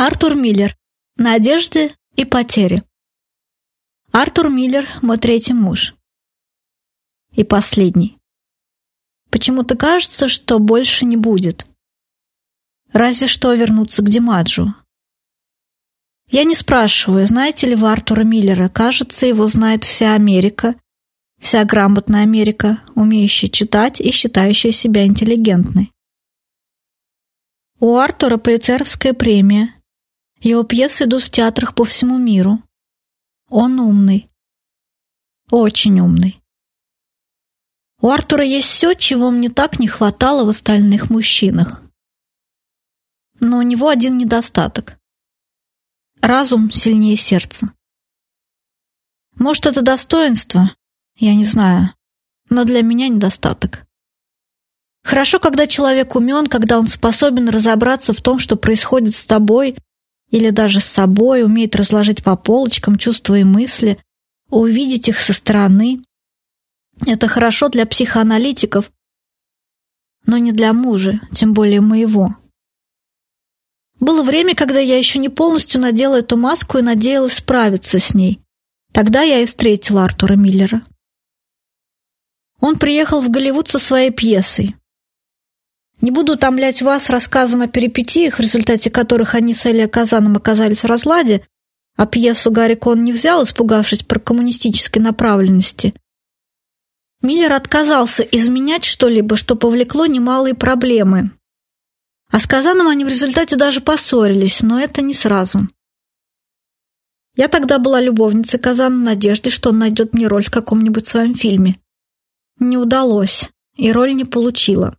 Артур Миллер. Надежды и потери. Артур Миллер – мой третий муж. И последний. Почему-то кажется, что больше не будет. Разве что вернуться к Димаджу. Я не спрашиваю, знаете ли вы Артура Миллера. Кажется, его знает вся Америка, вся грамотная Америка, умеющая читать и считающая себя интеллигентной. У Артура полицеровская премия – его пьесы идут в театрах по всему миру. Он умный. Очень умный. У Артура есть все, чего мне так не хватало в остальных мужчинах. Но у него один недостаток. Разум сильнее сердца. Может, это достоинство? Я не знаю. Но для меня недостаток. Хорошо, когда человек умен, когда он способен разобраться в том, что происходит с тобой, или даже с собой, умеет разложить по полочкам чувства и мысли, увидеть их со стороны. Это хорошо для психоаналитиков, но не для мужа, тем более моего. Было время, когда я еще не полностью надела эту маску и надеялась справиться с ней. Тогда я и встретила Артура Миллера. Он приехал в Голливуд со своей пьесой. Не буду утомлять вас рассказом о перипетиях, в результате которых они с Элией Казаном оказались в разладе, а пьесу Гарри Кон не взял, испугавшись про коммунистической направленности. Миллер отказался изменять что-либо, что повлекло немалые проблемы. А с Казаном они в результате даже поссорились, но это не сразу. Я тогда была любовницей Казана в надежде, что он найдет мне роль в каком-нибудь своем фильме. Не удалось, и роль не получила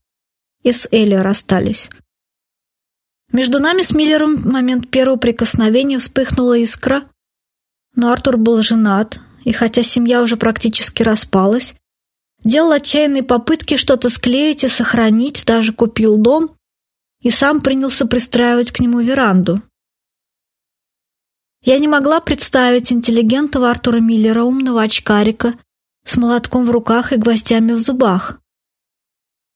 и с Элли расстались. Между нами с Миллером в момент первого прикосновения вспыхнула искра, но Артур был женат, и хотя семья уже практически распалась, делал отчаянные попытки что-то склеить и сохранить, даже купил дом и сам принялся пристраивать к нему веранду. Я не могла представить интеллигентного Артура Миллера, умного очкарика, с молотком в руках и гвоздями в зубах.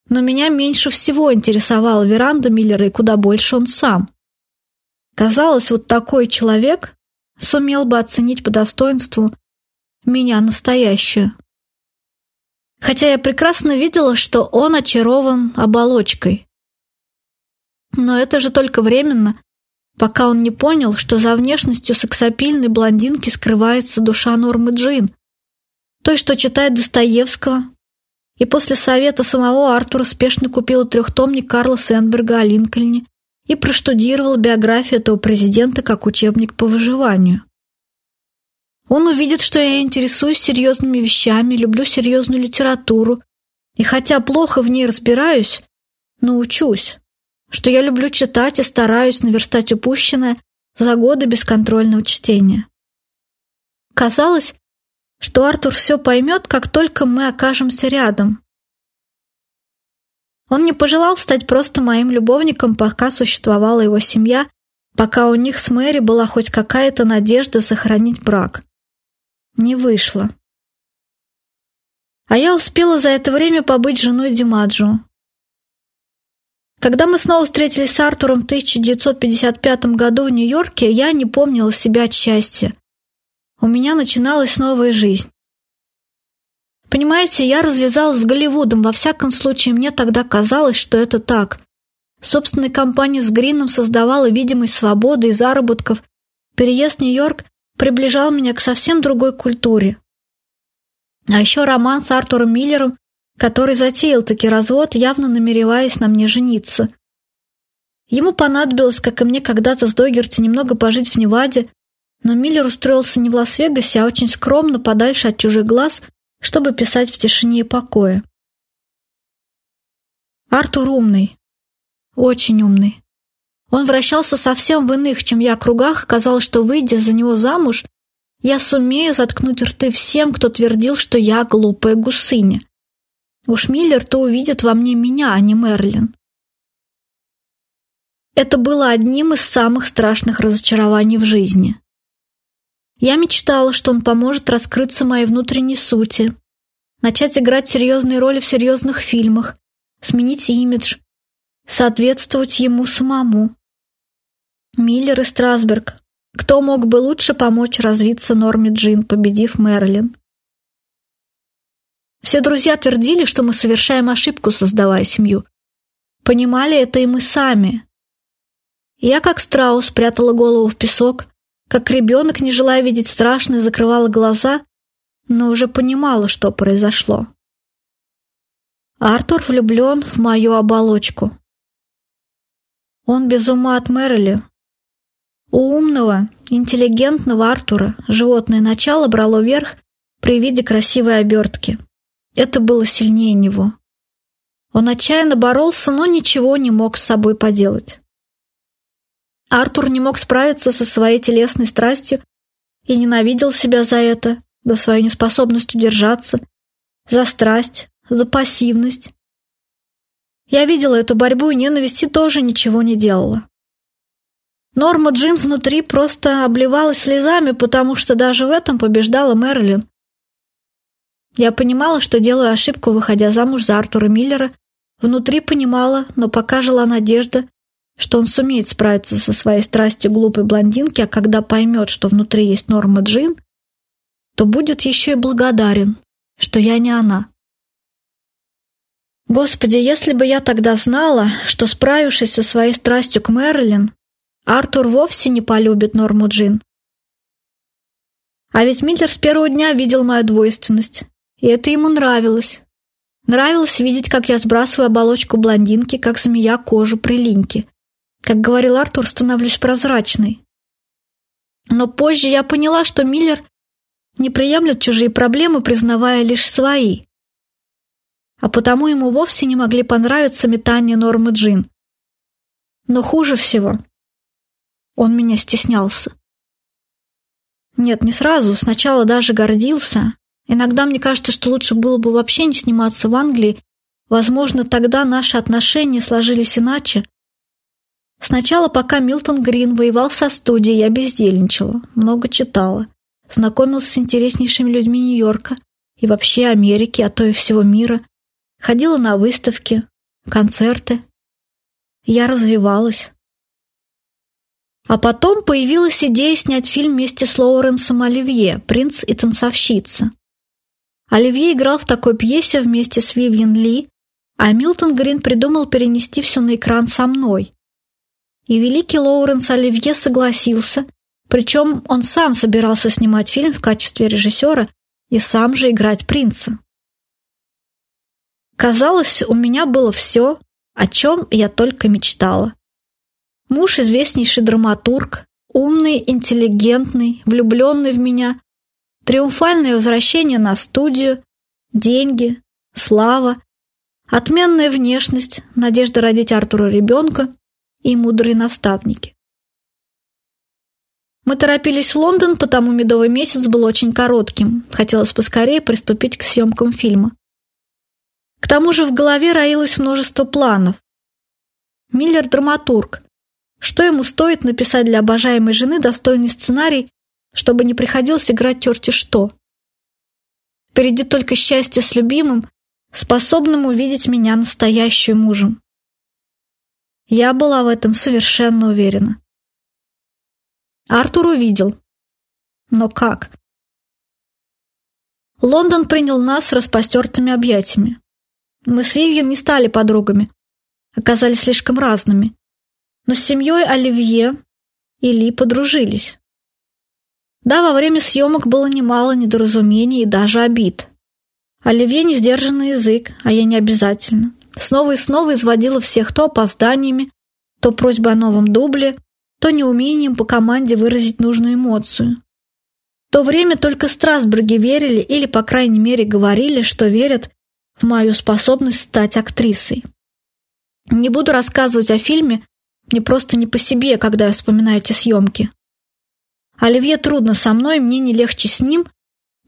Но меня меньше всего интересовала веранда Миллера и куда больше он сам. Казалось, вот такой человек сумел бы оценить по достоинству меня настоящую. Хотя я прекрасно видела, что он очарован оболочкой. Но это же только временно, пока он не понял, что за внешностью сексапильной блондинки скрывается душа Нормы Джин, той, что читает Достоевского, и после совета самого Артура спешно купила трехтомник Карла Сенберга о Линкольне и проштудировал биографию этого президента как учебник по выживанию. Он увидит, что я интересуюсь серьезными вещами, люблю серьезную литературу, и хотя плохо в ней разбираюсь, научусь, что я люблю читать и стараюсь наверстать упущенное за годы бесконтрольного чтения. Казалось, что Артур все поймет, как только мы окажемся рядом. Он не пожелал стать просто моим любовником, пока существовала его семья, пока у них с Мэри была хоть какая-то надежда сохранить брак. Не вышло. А я успела за это время побыть женой Димаджо. Когда мы снова встретились с Артуром в 1955 году в Нью-Йорке, я не помнила себя от счастья у меня начиналась новая жизнь. Понимаете, я развязалась с Голливудом, во всяком случае, мне тогда казалось, что это так. Собственная компания с Грином создавала видимость свободы и заработков. Переезд в Нью-Йорк приближал меня к совсем другой культуре. А еще роман с Артуром Миллером, который затеял таки развод, явно намереваясь на мне жениться. Ему понадобилось, как и мне когда-то с Догерти, немного пожить в Неваде, но Миллер устроился не в Лас-Вегасе, а очень скромно, подальше от чужих глаз, чтобы писать в тишине и покое. Артур умный. Очень умный. Он вращался совсем в иных, чем я, кругах, казалось, что, выйдя за него замуж, я сумею заткнуть рты всем, кто твердил, что я глупая гусыня. Уж Миллер-то увидит во мне меня, а не Мерлин. Это было одним из самых страшных разочарований в жизни. Я мечтала, что он поможет раскрыться моей внутренней сути, начать играть серьезные роли в серьезных фильмах, сменить имидж, соответствовать ему самому. Миллер и Страсберг. Кто мог бы лучше помочь развиться Норме Джин, победив Мерлин? Все друзья твердили, что мы совершаем ошибку, создавая семью. Понимали это и мы сами. Я, как страус, прятала голову в песок, как ребенок, не желая видеть страшное, закрывала глаза, но уже понимала, что произошло. Артур влюблен в мою оболочку. Он без ума от Мэрили. У умного, интеллигентного Артура животное начало брало верх при виде красивой обертки. Это было сильнее него. Он отчаянно боролся, но ничего не мог с собой поделать. Артур не мог справиться со своей телесной страстью и ненавидел себя за это, за свою неспособность удержаться, за страсть, за пассивность. Я видела эту борьбу и ненависти тоже ничего не делала. Норма Джин внутри просто обливалась слезами, потому что даже в этом побеждала Мерлин. Я понимала, что делаю ошибку, выходя замуж за Артура Миллера. Внутри понимала, но пока жила надежда, что он сумеет справиться со своей страстью глупой блондинки, а когда поймет, что внутри есть Норма Джин, то будет еще и благодарен, что я не она. Господи, если бы я тогда знала, что, справившись со своей страстью к Мэрилин, Артур вовсе не полюбит Норму Джин. А ведь Миллер с первого дня видел мою двойственность, и это ему нравилось. Нравилось видеть, как я сбрасываю оболочку блондинки, как змея кожу прилиньки. Как говорил Артур, становлюсь прозрачной. Но позже я поняла, что Миллер не приемлет чужие проблемы, признавая лишь свои. А потому ему вовсе не могли понравиться метания Нормы Джин. Но хуже всего, он меня стеснялся. Нет, не сразу, сначала даже гордился. Иногда мне кажется, что лучше было бы вообще не сниматься в Англии. Возможно, тогда наши отношения сложились иначе. Сначала, пока Милтон Грин воевал со студией, я бездельничала, много читала, знакомилась с интереснейшими людьми Нью-Йорка и вообще Америки, а то и всего мира, ходила на выставки, концерты. Я развивалась. А потом появилась идея снять фильм вместе с Лоуренсом Оливье «Принц и танцовщица». Оливье играл в такой пьесе вместе с Вивьен Ли, а Милтон Грин придумал перенести все на экран со мной. И великий Лоуренс Оливье согласился, причем он сам собирался снимать фильм в качестве режиссера и сам же играть принца. Казалось, у меня было все, о чем я только мечтала. Муж – известнейший драматург, умный, интеллигентный, влюбленный в меня, триумфальное возвращение на студию, деньги, слава, отменная внешность, надежда родить Артура ребенка и мудрые наставники. Мы торопились в Лондон, потому медовый месяц был очень коротким. Хотелось поскорее приступить к съемкам фильма. К тому же в голове роилось множество планов. Миллер – драматург. Что ему стоит написать для обожаемой жены достойный сценарий, чтобы не приходилось играть черти что? Впереди только счастье с любимым, способным увидеть меня настоящим мужем. Я была в этом совершенно уверена. Артур увидел. Но как? Лондон принял нас с распростертыми объятиями. Мы с Вивьен не стали подругами, оказались слишком разными. Но с семьей Оливье и Ли подружились. Да, во время съемок было немало недоразумений и даже обид. Оливье не сдержанный язык, а я не обязательно. Снова и снова изводила всех то опозданиями, то просьбой о новом дубле, то неумением по команде выразить нужную эмоцию. В то время только Страсбурги верили или, по крайней мере, говорили, что верят в мою способность стать актрисой. Не буду рассказывать о фильме, мне просто не по себе, когда я вспоминаю эти съемки. Оливье трудно со мной, мне не легче с ним,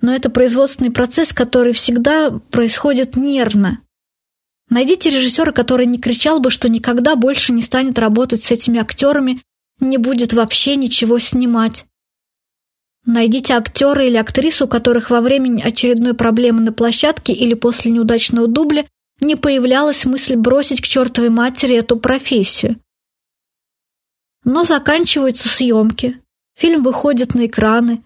но это производственный процесс, который всегда происходит нервно, Найдите режиссера, который не кричал бы, что никогда больше не станет работать с этими актерами, не будет вообще ничего снимать. Найдите актера или актрису, у которых во время очередной проблемы на площадке или после неудачного дубля не появлялась мысль бросить к чертовой матери эту профессию. Но заканчиваются съемки, фильм выходит на экраны,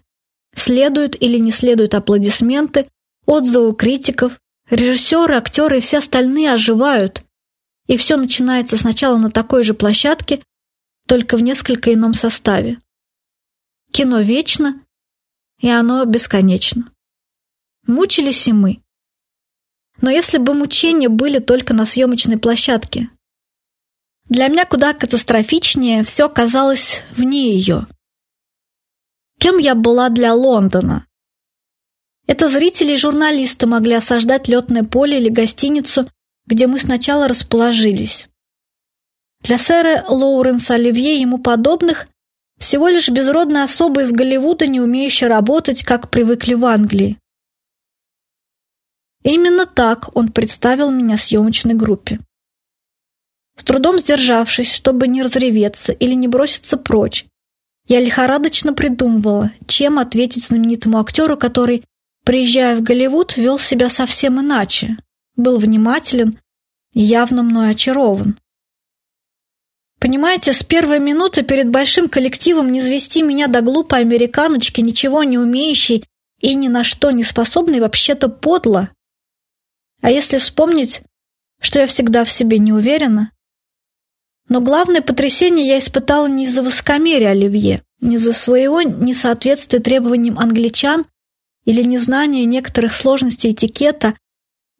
следуют или не следуют аплодисменты, отзывы критиков, режиссеры, актеры и все остальные оживают. И все начинается сначала на такой же площадке, только в несколько ином составе. Кино вечно, и оно бесконечно. Мучились и мы. Но если бы мучения были только на съемочной площадке, для меня куда катастрофичнее все казалось вне ее. Кем я была для Лондона? Это зрители и журналисты могли осаждать летное поле или гостиницу, где мы сначала расположились. Для сэра Лоуренса Оливье и ему подобных всего лишь безродная особа из Голливуда, не умеющая работать, как привыкли в Англии. именно так он представил меня съемочной группе. С трудом сдержавшись, чтобы не разреветься или не броситься прочь, я лихорадочно придумывала, чем ответить знаменитому актеру, который, приезжая в Голливуд, вел себя совсем иначе, был внимателен и явно мной очарован. Понимаете, с первой минуты перед большим коллективом не звести меня до глупой американочки, ничего не умеющей и ни на что не способной, вообще-то подло. А если вспомнить, что я всегда в себе не уверена? Но главное потрясение я испытала не из-за высокомерия Оливье, не из-за своего несоответствия требованиям англичан или незнания некоторых сложностей этикета,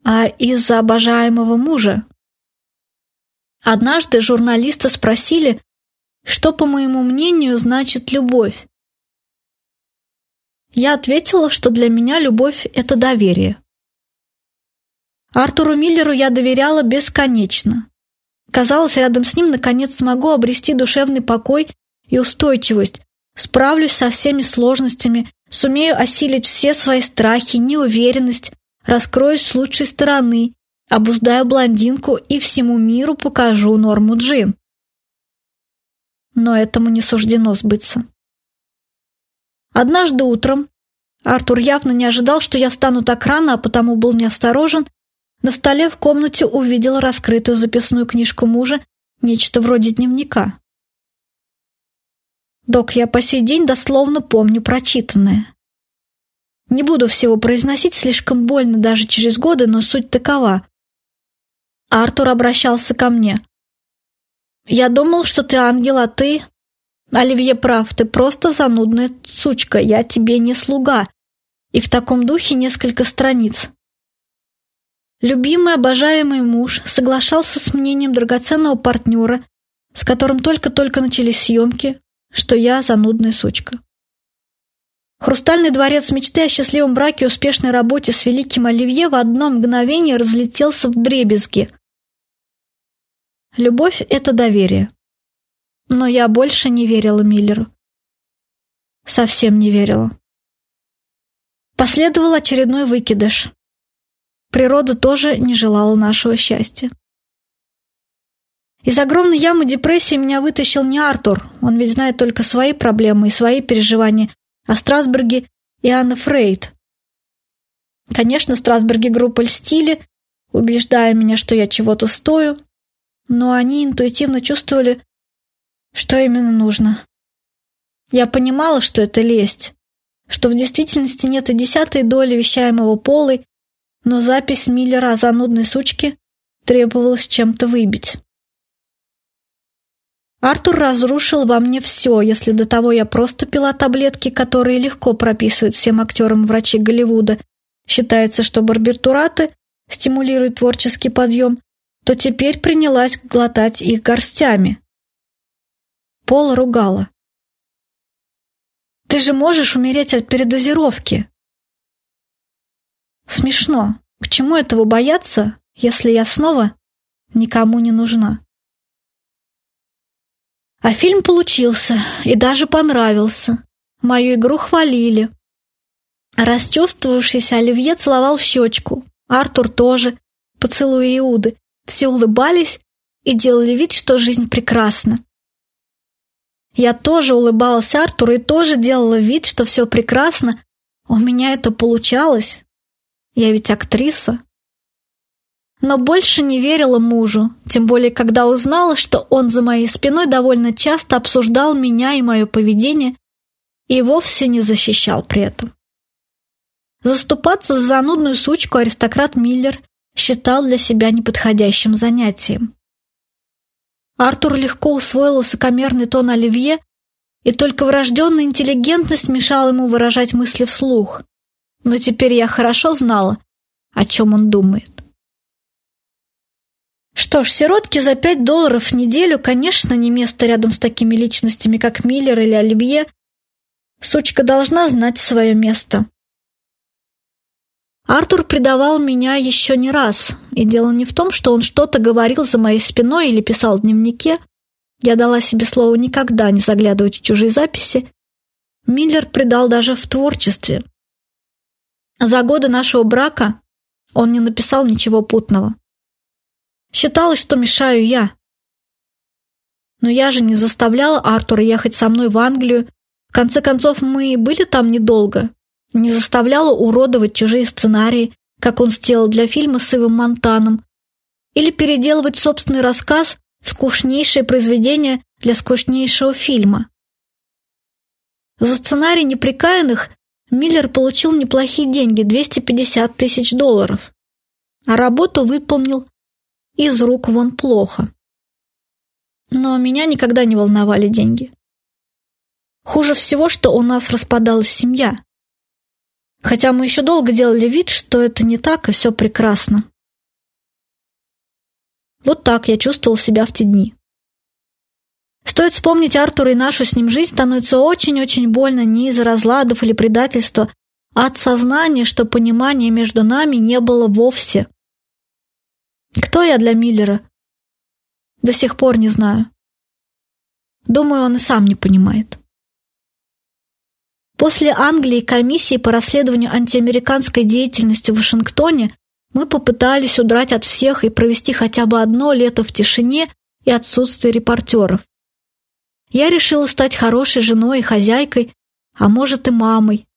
а из-за обожаемого мужа, Однажды журналисты спросили, что, по моему мнению, значит любовь. Я ответила, что для меня любовь – это доверие. Артуру Миллеру я доверяла бесконечно. Казалось, рядом с ним наконец смогу обрести душевный покой и устойчивость, справлюсь со всеми сложностями, сумею осилить все свои страхи, неуверенность, раскроюсь с лучшей стороны, обуздаю блондинку и всему миру покажу норму Джин. Но этому не суждено сбыться. Однажды утром Артур явно не ожидал, что я стану так рано, а потому был неосторожен. На столе в комнате увидел раскрытую записную книжку мужа, нечто вроде дневника. Док, я по сей день дословно помню прочитанное. Не буду всего произносить, слишком больно даже через годы, но суть такова. Артур обращался ко мне. «Я думал, что ты ангел, а ты...» «Оливье прав, ты просто занудная сучка, я тебе не слуга». И в таком духе несколько страниц. Любимый, обожаемый муж соглашался с мнением драгоценного партнера, с которым только-только начались съемки, что я занудная сучка. Хрустальный дворец мечты о счастливом браке и успешной работе с великим Оливье в одно мгновение разлетелся в дребезги – Любовь — это доверие. Но я больше не верила Миллеру. Совсем не верила. Последовал очередной выкидыш. Природа тоже не желала нашего счастья. Из огромной ямы депрессии меня вытащил не Артур, он ведь знает только свои проблемы и свои переживания, а Страсбурге и Анна Фрейд. Конечно, Страсбурге группа льстили, убеждая меня, что я чего-то стою, но они интуитивно чувствовали, что именно нужно. Я понимала, что это лесть, что в действительности нет и десятой доли вещаемого полой, но запись Миллера о занудной сучке требовалось чем-то выбить. Артур разрушил во мне все, если до того я просто пила таблетки, которые легко прописывают всем актерам врачи Голливуда. Считается, что барбитураты стимулируют творческий подъем, то теперь принялась глотать их горстями. Пол ругала. «Ты же можешь умереть от передозировки!» Смешно. К чему этого бояться, если я снова никому не нужна? А фильм получился и даже понравился. Мою игру хвалили. Расчувствовавшийся Оливье целовал в щечку. Артур тоже, поцелуя Иуды. Все улыбались и делали вид, что жизнь прекрасна. Я тоже улыбалась Артуру и тоже делала вид, что все прекрасно. У меня это получалось. Я ведь актриса. Но больше не верила мужу, тем более когда узнала, что он за моей спиной довольно часто обсуждал меня и мое поведение и вовсе не защищал при этом. Заступаться за занудную сучку аристократ Миллер считал для себя неподходящим занятием. Артур легко усвоил высокомерный тон Оливье, и только врожденная интеллигентность мешала ему выражать мысли вслух. Но теперь я хорошо знала, о чем он думает. Что ж, сиротки за пять долларов в неделю, конечно, не место рядом с такими личностями, как Миллер или Оливье. Сучка должна знать свое место. Артур предавал меня еще не раз, и дело не в том, что он что-то говорил за моей спиной или писал в дневнике. Я дала себе слово никогда не заглядывать в чужие записи. Миллер предал даже в творчестве. За годы нашего брака он не написал ничего путного. Считалось, что мешаю я. Но я же не заставляла Артура ехать со мной в Англию. В конце концов, мы были там недолго. Не заставляла уродовать чужие сценарии, как он сделал для фильма с Ивом Монтаном. Или переделывать собственный рассказ в скучнейшее произведение для скучнейшего фильма. За сценарий «Неприкаянных» Миллер получил неплохие деньги – 250 тысяч долларов. А работу выполнил из рук вон плохо. Но меня никогда не волновали деньги. Хуже всего, что у нас распадалась семья. Хотя мы еще долго делали вид, что это не так, и все прекрасно. Вот так я чувствовал себя в те дни. Стоит вспомнить Артура и нашу с ним жизнь, становится очень-очень больно не из-за разладов или предательства, а от сознания, что понимания между нами не было вовсе. Кто я для Миллера? До сих пор не знаю. Думаю, он и сам не понимает. После Англии комиссии по расследованию антиамериканской деятельности в Вашингтоне мы попытались удрать от всех и провести хотя бы одно лето в тишине и отсутствии репортеров. Я решила стать хорошей женой и хозяйкой, а может и мамой.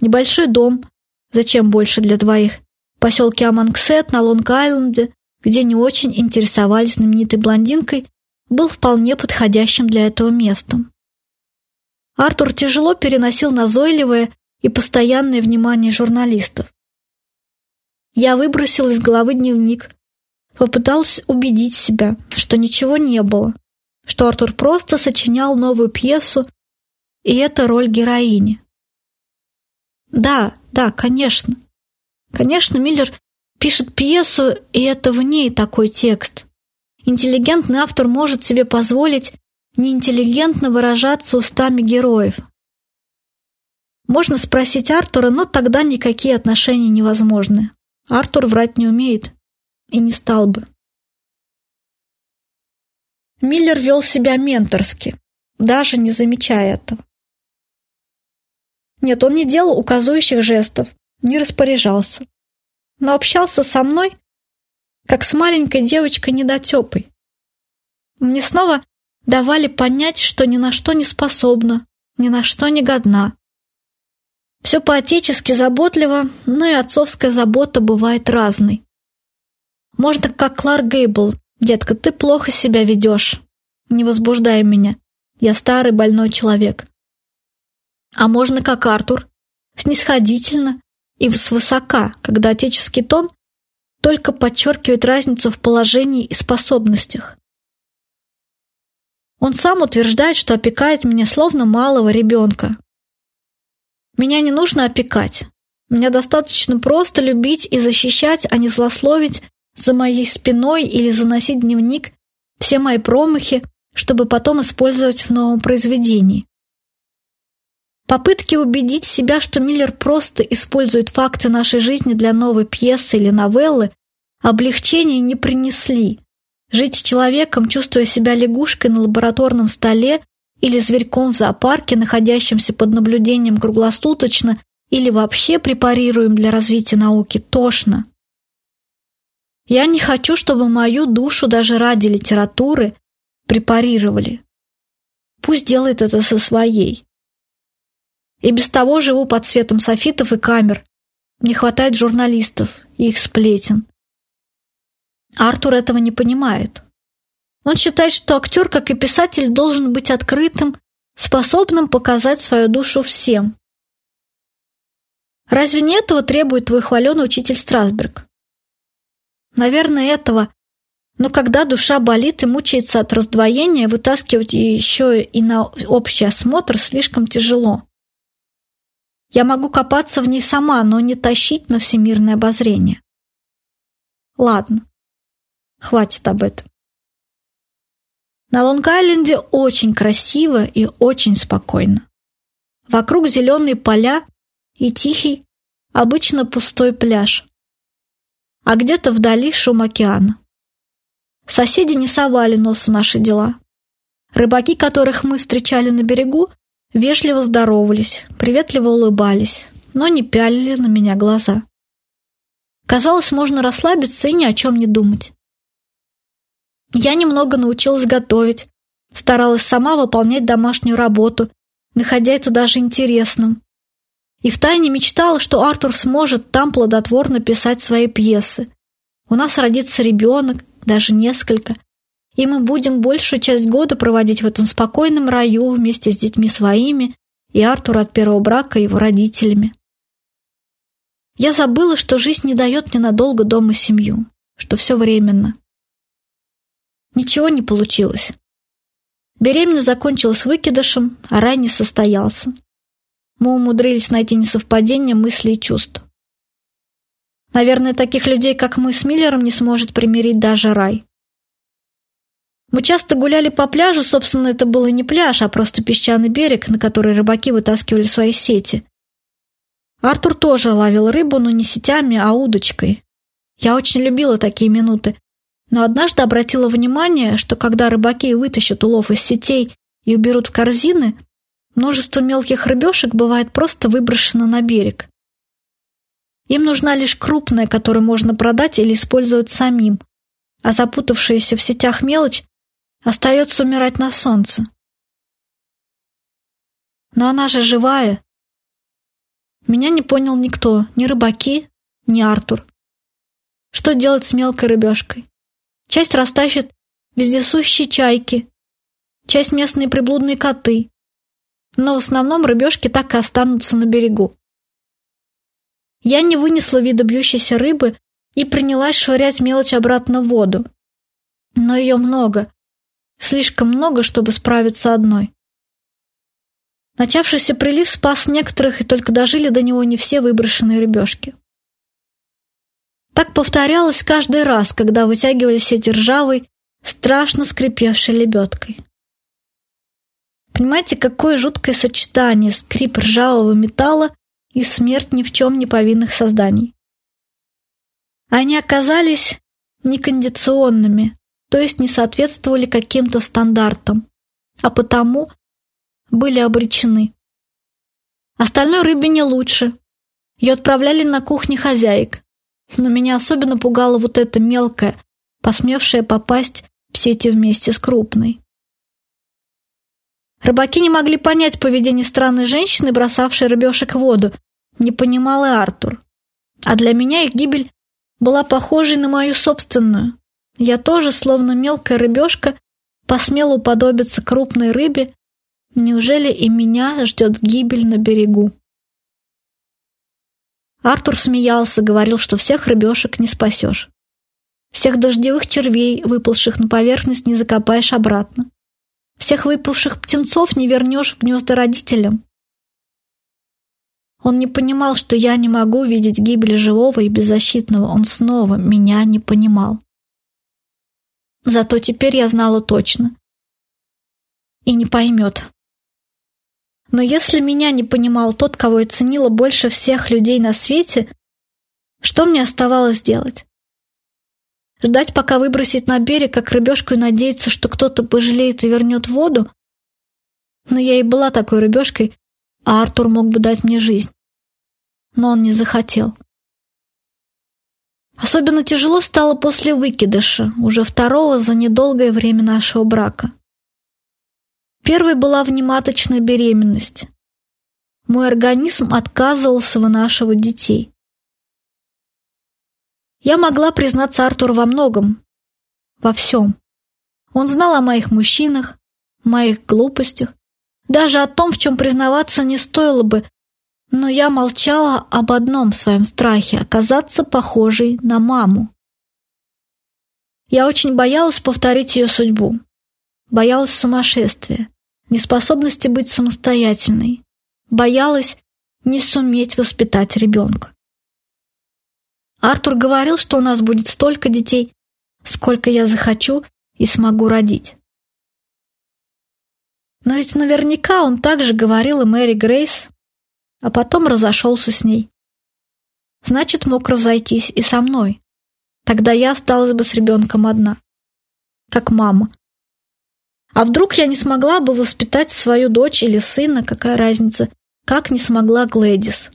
Небольшой дом, зачем больше для двоих, поселке Амангсет на Лонг-Айленде, где не очень интересовались знаменитой блондинкой, был вполне подходящим для этого местом. Артур тяжело переносил назойливое и постоянное внимание журналистов. Я выбросил из головы дневник, попытался убедить себя, что ничего не было, что Артур просто сочинял новую пьесу, и это роль героини. Да, да, конечно. Конечно, Миллер пишет пьесу, и это в ней такой текст. Интеллигентный автор может себе позволить неинтеллигентно выражаться устами героев. Можно спросить Артура, но тогда никакие отношения невозможны. Артур врать не умеет и не стал бы. Миллер вел себя менторски, даже не замечая этого. Нет, он не делал указующих жестов, не распоряжался, но общался со мной, как с маленькой девочкой-недотепой. Мне снова давали понять, что ни на что не способна, ни на что не годна. Все по-отечески заботливо, но и отцовская забота бывает разной. Можно как Кларк Гейбл, детка, ты плохо себя ведешь. Не возбуждай меня, я старый больной человек. А можно как Артур, снисходительно, и свысока, когда отеческий тон только подчеркивает разницу в положении и способностях. Он сам утверждает, что опекает меня словно малого ребенка. Меня не нужно опекать. Меня достаточно просто любить и защищать, а не злословить за моей спиной или заносить дневник все мои промахи, чтобы потом использовать в новом произведении. Попытки убедить себя, что Миллер просто использует факты нашей жизни для новой пьесы или новеллы, облегчения не принесли. Жить с человеком, чувствуя себя лягушкой на лабораторном столе или зверьком в зоопарке, находящимся под наблюдением круглосуточно или вообще препарируем для развития науки, тошно. Я не хочу, чтобы мою душу даже ради литературы препарировали. Пусть делает это со своей. И без того живу под светом софитов и камер. Не хватает журналистов и их сплетен. Артур этого не понимает. Он считает, что актер, как и писатель, должен быть открытым, способным показать свою душу всем. Разве не этого требует твой хваленый учитель Страсберг? Наверное, этого. Но когда душа болит и мучается от раздвоения, вытаскивать ее еще и на общий осмотр слишком тяжело. Я могу копаться в ней сама, но не тащить на всемирное обозрение. Ладно, хватит об этом. На Лонг-Айленде очень красиво и очень спокойно. Вокруг зеленые поля и тихий, обычно пустой пляж. А где-то вдали шум океана. Соседи не совали нос в наши дела. Рыбаки, которых мы встречали на берегу, вежливо здоровались, приветливо улыбались, но не пялили на меня глаза. Казалось, можно расслабиться и ни о чем не думать. Я немного научилась готовить, старалась сама выполнять домашнюю работу, находя это даже интересным. И втайне мечтала, что Артур сможет там плодотворно писать свои пьесы. У нас родится ребенок, даже несколько, и мы будем большую часть года проводить в этом спокойном раю вместе с детьми своими и Артур от первого брака его родителями. Я забыла, что жизнь не дает мне надолго дома семью, что все временно. Ничего не получилось. Беременность закончилась выкидышем, а рай не состоялся. Мы умудрились найти несовпадение мыслей и чувств. Наверное, таких людей, как мы с Миллером, не сможет примирить даже рай. Мы часто гуляли по пляжу, собственно, это был и не пляж, а просто песчаный берег, на который рыбаки вытаскивали свои сети. Артур тоже ловил рыбу, но не сетями, а удочкой. Я очень любила такие минуты, но однажды обратила внимание, что когда рыбаки вытащат улов из сетей и уберут в корзины, множество мелких рыбешек бывает просто выброшено на берег. Им нужна лишь крупная, которую можно продать или использовать самим, а запутавшаяся в сетях мелочь Остается умирать на солнце. Но она же живая. Меня не понял никто, ни рыбаки, ни Артур. Что делать с мелкой рыбешкой? Часть растащит вездесущие чайки, часть местные приблудные коты. Но в основном рыбешки так и останутся на берегу. Я не вынесла вида бьющейся рыбы и принялась швырять мелочь обратно в воду. Но ее много, Слишком много, чтобы справиться одной. Начавшийся прилив спас некоторых, и только дожили до него не все выброшенные рыбешки. Так повторялось каждый раз, когда вытягивались эти ржавой, страшно скрипевшей лебедкой. Понимаете, какое жуткое сочетание скрип ржавого металла и смерть ни в чем не повинных созданий. Они оказались некондиционными, то есть не соответствовали каким-то стандартам, а потому были обречены. Остальной рыбе не лучше. Ее отправляли на кухне хозяек. Но меня особенно пугало вот это мелкое, посмевшее попасть в сети вместе с крупной. Рыбаки не могли понять поведение странной женщины, бросавшей рыбешек в воду. Не понимал и Артур. А для меня их гибель была похожей на мою собственную. Я тоже, словно мелкая рыбешка, посмела уподобиться крупной рыбе. Неужели и меня ждет гибель на берегу? Артур смеялся, говорил, что всех рыбешек не спасешь. Всех дождевых червей, выползших на поверхность, не закопаешь обратно. Всех выпавших птенцов не вернешь в гнезда родителям. Он не понимал, что я не могу видеть гибель живого и беззащитного. Он снова меня не понимал. Зато теперь я знала точно. И не поймет. Но если меня не понимал тот, кого я ценила больше всех людей на свете, что мне оставалось делать? Ждать, пока выбросить на берег, как рыбешку, и надеяться, что кто-то пожалеет и вернет воду? Но я и была такой рыбешкой, а Артур мог бы дать мне жизнь. Но он не захотел. Особенно тяжело стало после выкидыша, уже второго за недолгое время нашего брака. Первой была внематочная беременность. Мой организм отказывался вынашивать детей. Я могла признаться Артуру во многом, во всем. Он знал о моих мужчинах, моих глупостях, даже о том, в чем признаваться не стоило бы, но я молчала об одном своем страхе – оказаться похожей на маму. Я очень боялась повторить ее судьбу. Боялась сумасшествия, неспособности быть самостоятельной. Боялась не суметь воспитать ребенка. Артур говорил, что у нас будет столько детей, сколько я захочу и смогу родить. Но ведь наверняка он также говорил и Мэри Грейс, а потом разошелся с ней. Значит, мог разойтись и со мной. Тогда я осталась бы с ребенком одна, как мама. А вдруг я не смогла бы воспитать свою дочь или сына, какая разница, как не смогла Глэдис.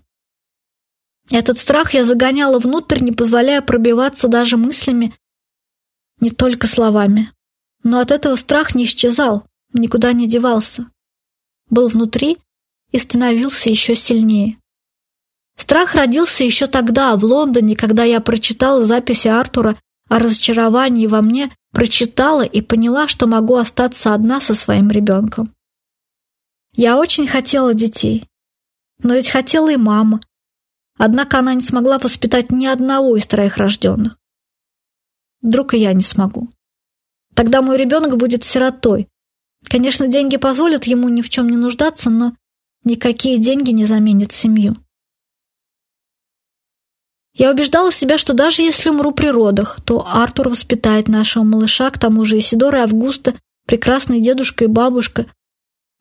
Этот страх я загоняла внутрь, не позволяя пробиваться даже мыслями, не только словами. Но от этого страх не исчезал, никуда не девался. Был внутри и становился еще сильнее. Страх родился еще тогда, в Лондоне, когда я прочитала записи Артура о разочаровании во мне, прочитала и поняла, что могу остаться одна со своим ребенком. Я очень хотела детей. Но ведь хотела и мама. Однако она не смогла воспитать ни одного из троих рожденных. Вдруг и я не смогу. Тогда мой ребенок будет сиротой. Конечно, деньги позволят ему ни в чем не нуждаться, но никакие деньги не заменят семью. Я убеждала себя, что даже если умру при родах, то Артур воспитает нашего малыша, к тому же Исидора и Августа, прекрасный дедушка и бабушка.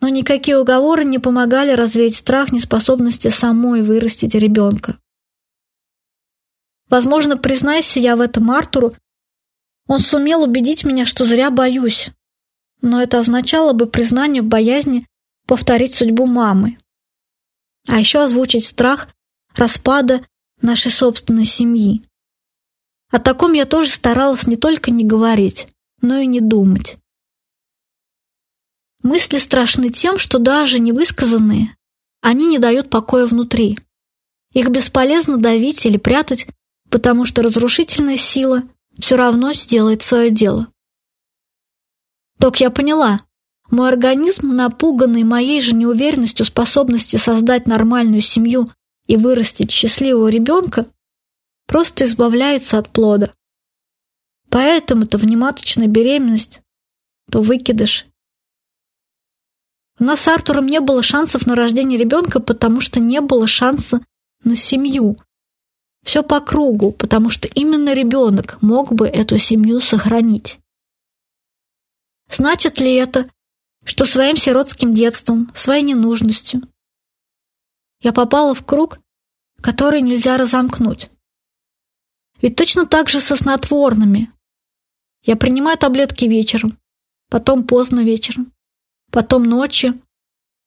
Но никакие уговоры не помогали развеять страх неспособности самой вырастить ребенка. Возможно, признайся я в этом Артуру, он сумел убедить меня, что зря боюсь. Но это означало бы признание в боязни повторить судьбу мамы. А еще озвучить страх распада нашей собственной семьи. О таком я тоже старалась не только не говорить, но и не думать. Мысли страшны тем, что даже невысказанные, они не дают покоя внутри. Их бесполезно давить или прятать, потому что разрушительная сила все равно сделает свое дело. Док, я поняла. Мой организм, напуганный моей же неуверенностью способности создать нормальную семью и вырастить счастливого ребенка, просто избавляется от плода. Поэтому-то внематочная беременность, то выкидыш. У нас с Артуром не было шансов на рождение ребенка, потому что не было шанса на семью. Все по кругу, потому что именно ребенок мог бы эту семью сохранить. Значит ли это, что своим сиротским детством, своей ненужностью я попала в круг, который нельзя разомкнуть? Ведь точно так же со снотворными. Я принимаю таблетки вечером, потом поздно вечером, потом ночью,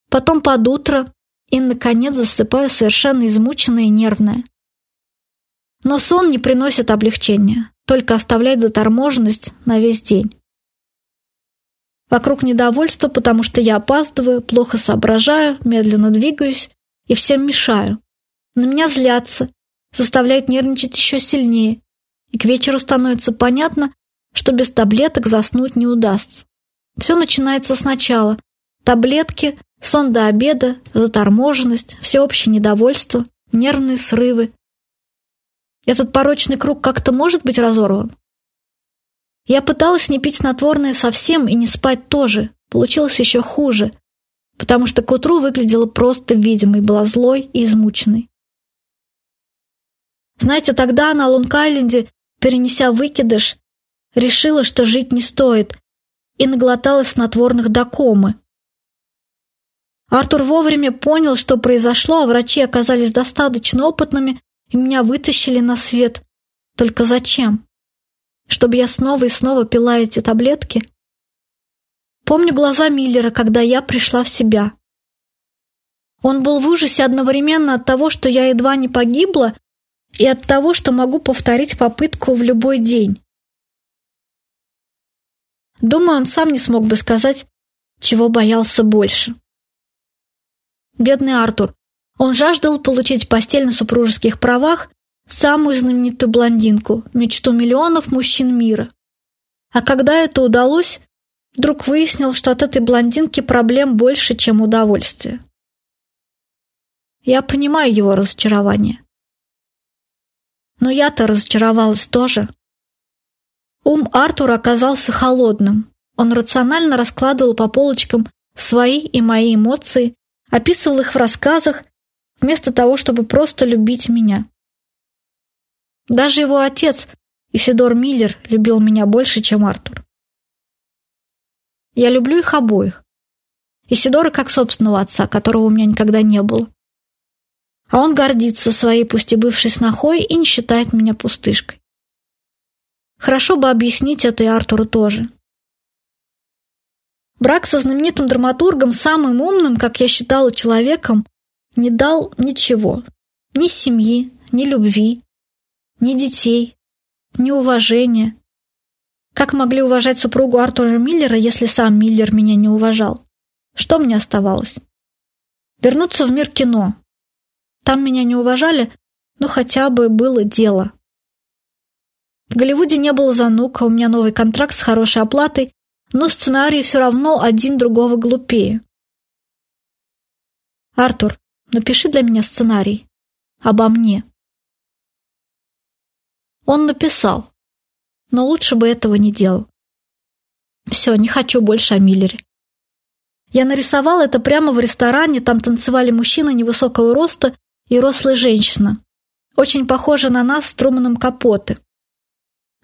потом под утро и, наконец, засыпаю совершенно измученная и нервная. Но сон не приносит облегчения, только оставляет заторможенность на весь день. Вокруг недовольство, потому что я опаздываю, плохо соображаю, медленно двигаюсь и всем мешаю. На меня злятся, заставляют нервничать еще сильнее, и к вечеру становится понятно, что без таблеток заснуть не удастся. Все начинается сначала. Таблетки, сон до обеда, заторможенность, всеобщее недовольство, нервные срывы, этот порочный круг как-то может быть разорван? Я пыталась не пить снотворное совсем и не спать тоже. Получилось еще хуже, потому что к утру выглядела просто видимой, была злой и измученной. Знаете, тогда на Лонг-Айленде, перенеся выкидыш, решила, что жить не стоит, и наглоталась снотворных до комы. Артур вовремя понял, что произошло, а врачи оказались достаточно опытными, и меня вытащили на свет. Только зачем? Чтобы я снова и снова пила эти таблетки? Помню глаза Миллера, когда я пришла в себя. Он был в ужасе одновременно от того, что я едва не погибла, и от того, что могу повторить попытку в любой день. Думаю, он сам не смог бы сказать, чего боялся больше. Бедный Артур. Он жаждал получить постель на супружеских правах самую знаменитую блондинку, мечту миллионов мужчин мира. А когда это удалось, вдруг выяснил, что от этой блондинки проблем больше, чем удовольствия. Я понимаю его разочарование. Но я-то разочаровалась тоже. Ум Артура оказался холодным. Он рационально раскладывал по полочкам свои и мои эмоции, описывал их в рассказах, вместо того, чтобы просто любить меня. Даже его отец, Исидор Миллер, любил меня больше, чем Артур. Я люблю их обоих. Исидора как собственного отца, которого у меня никогда не было. А он гордится своей, пусть и бывшей снохой, и не считает меня пустышкой. Хорошо бы объяснить это и Артуру тоже. Брак со знаменитым драматургом, самым умным, как я считала, человеком, не дал ничего. Ни семьи, ни любви, ни детей, ни уважения. Как могли уважать супругу Артура Миллера, если сам Миллер меня не уважал? Что мне оставалось? Вернуться в мир кино. Там меня не уважали, но хотя бы было дело. В Голливуде не было занука, у меня новый контракт с хорошей оплатой, но сценарий все равно один другого глупее. Артур, напиши для меня сценарий. Обо мне. Он написал, но лучше бы этого не делал. Все, не хочу больше о Миллере. Я нарисовал это прямо в ресторане, там танцевали мужчина невысокого роста и рослая женщина. Очень похожа на нас с Труманом Капоты.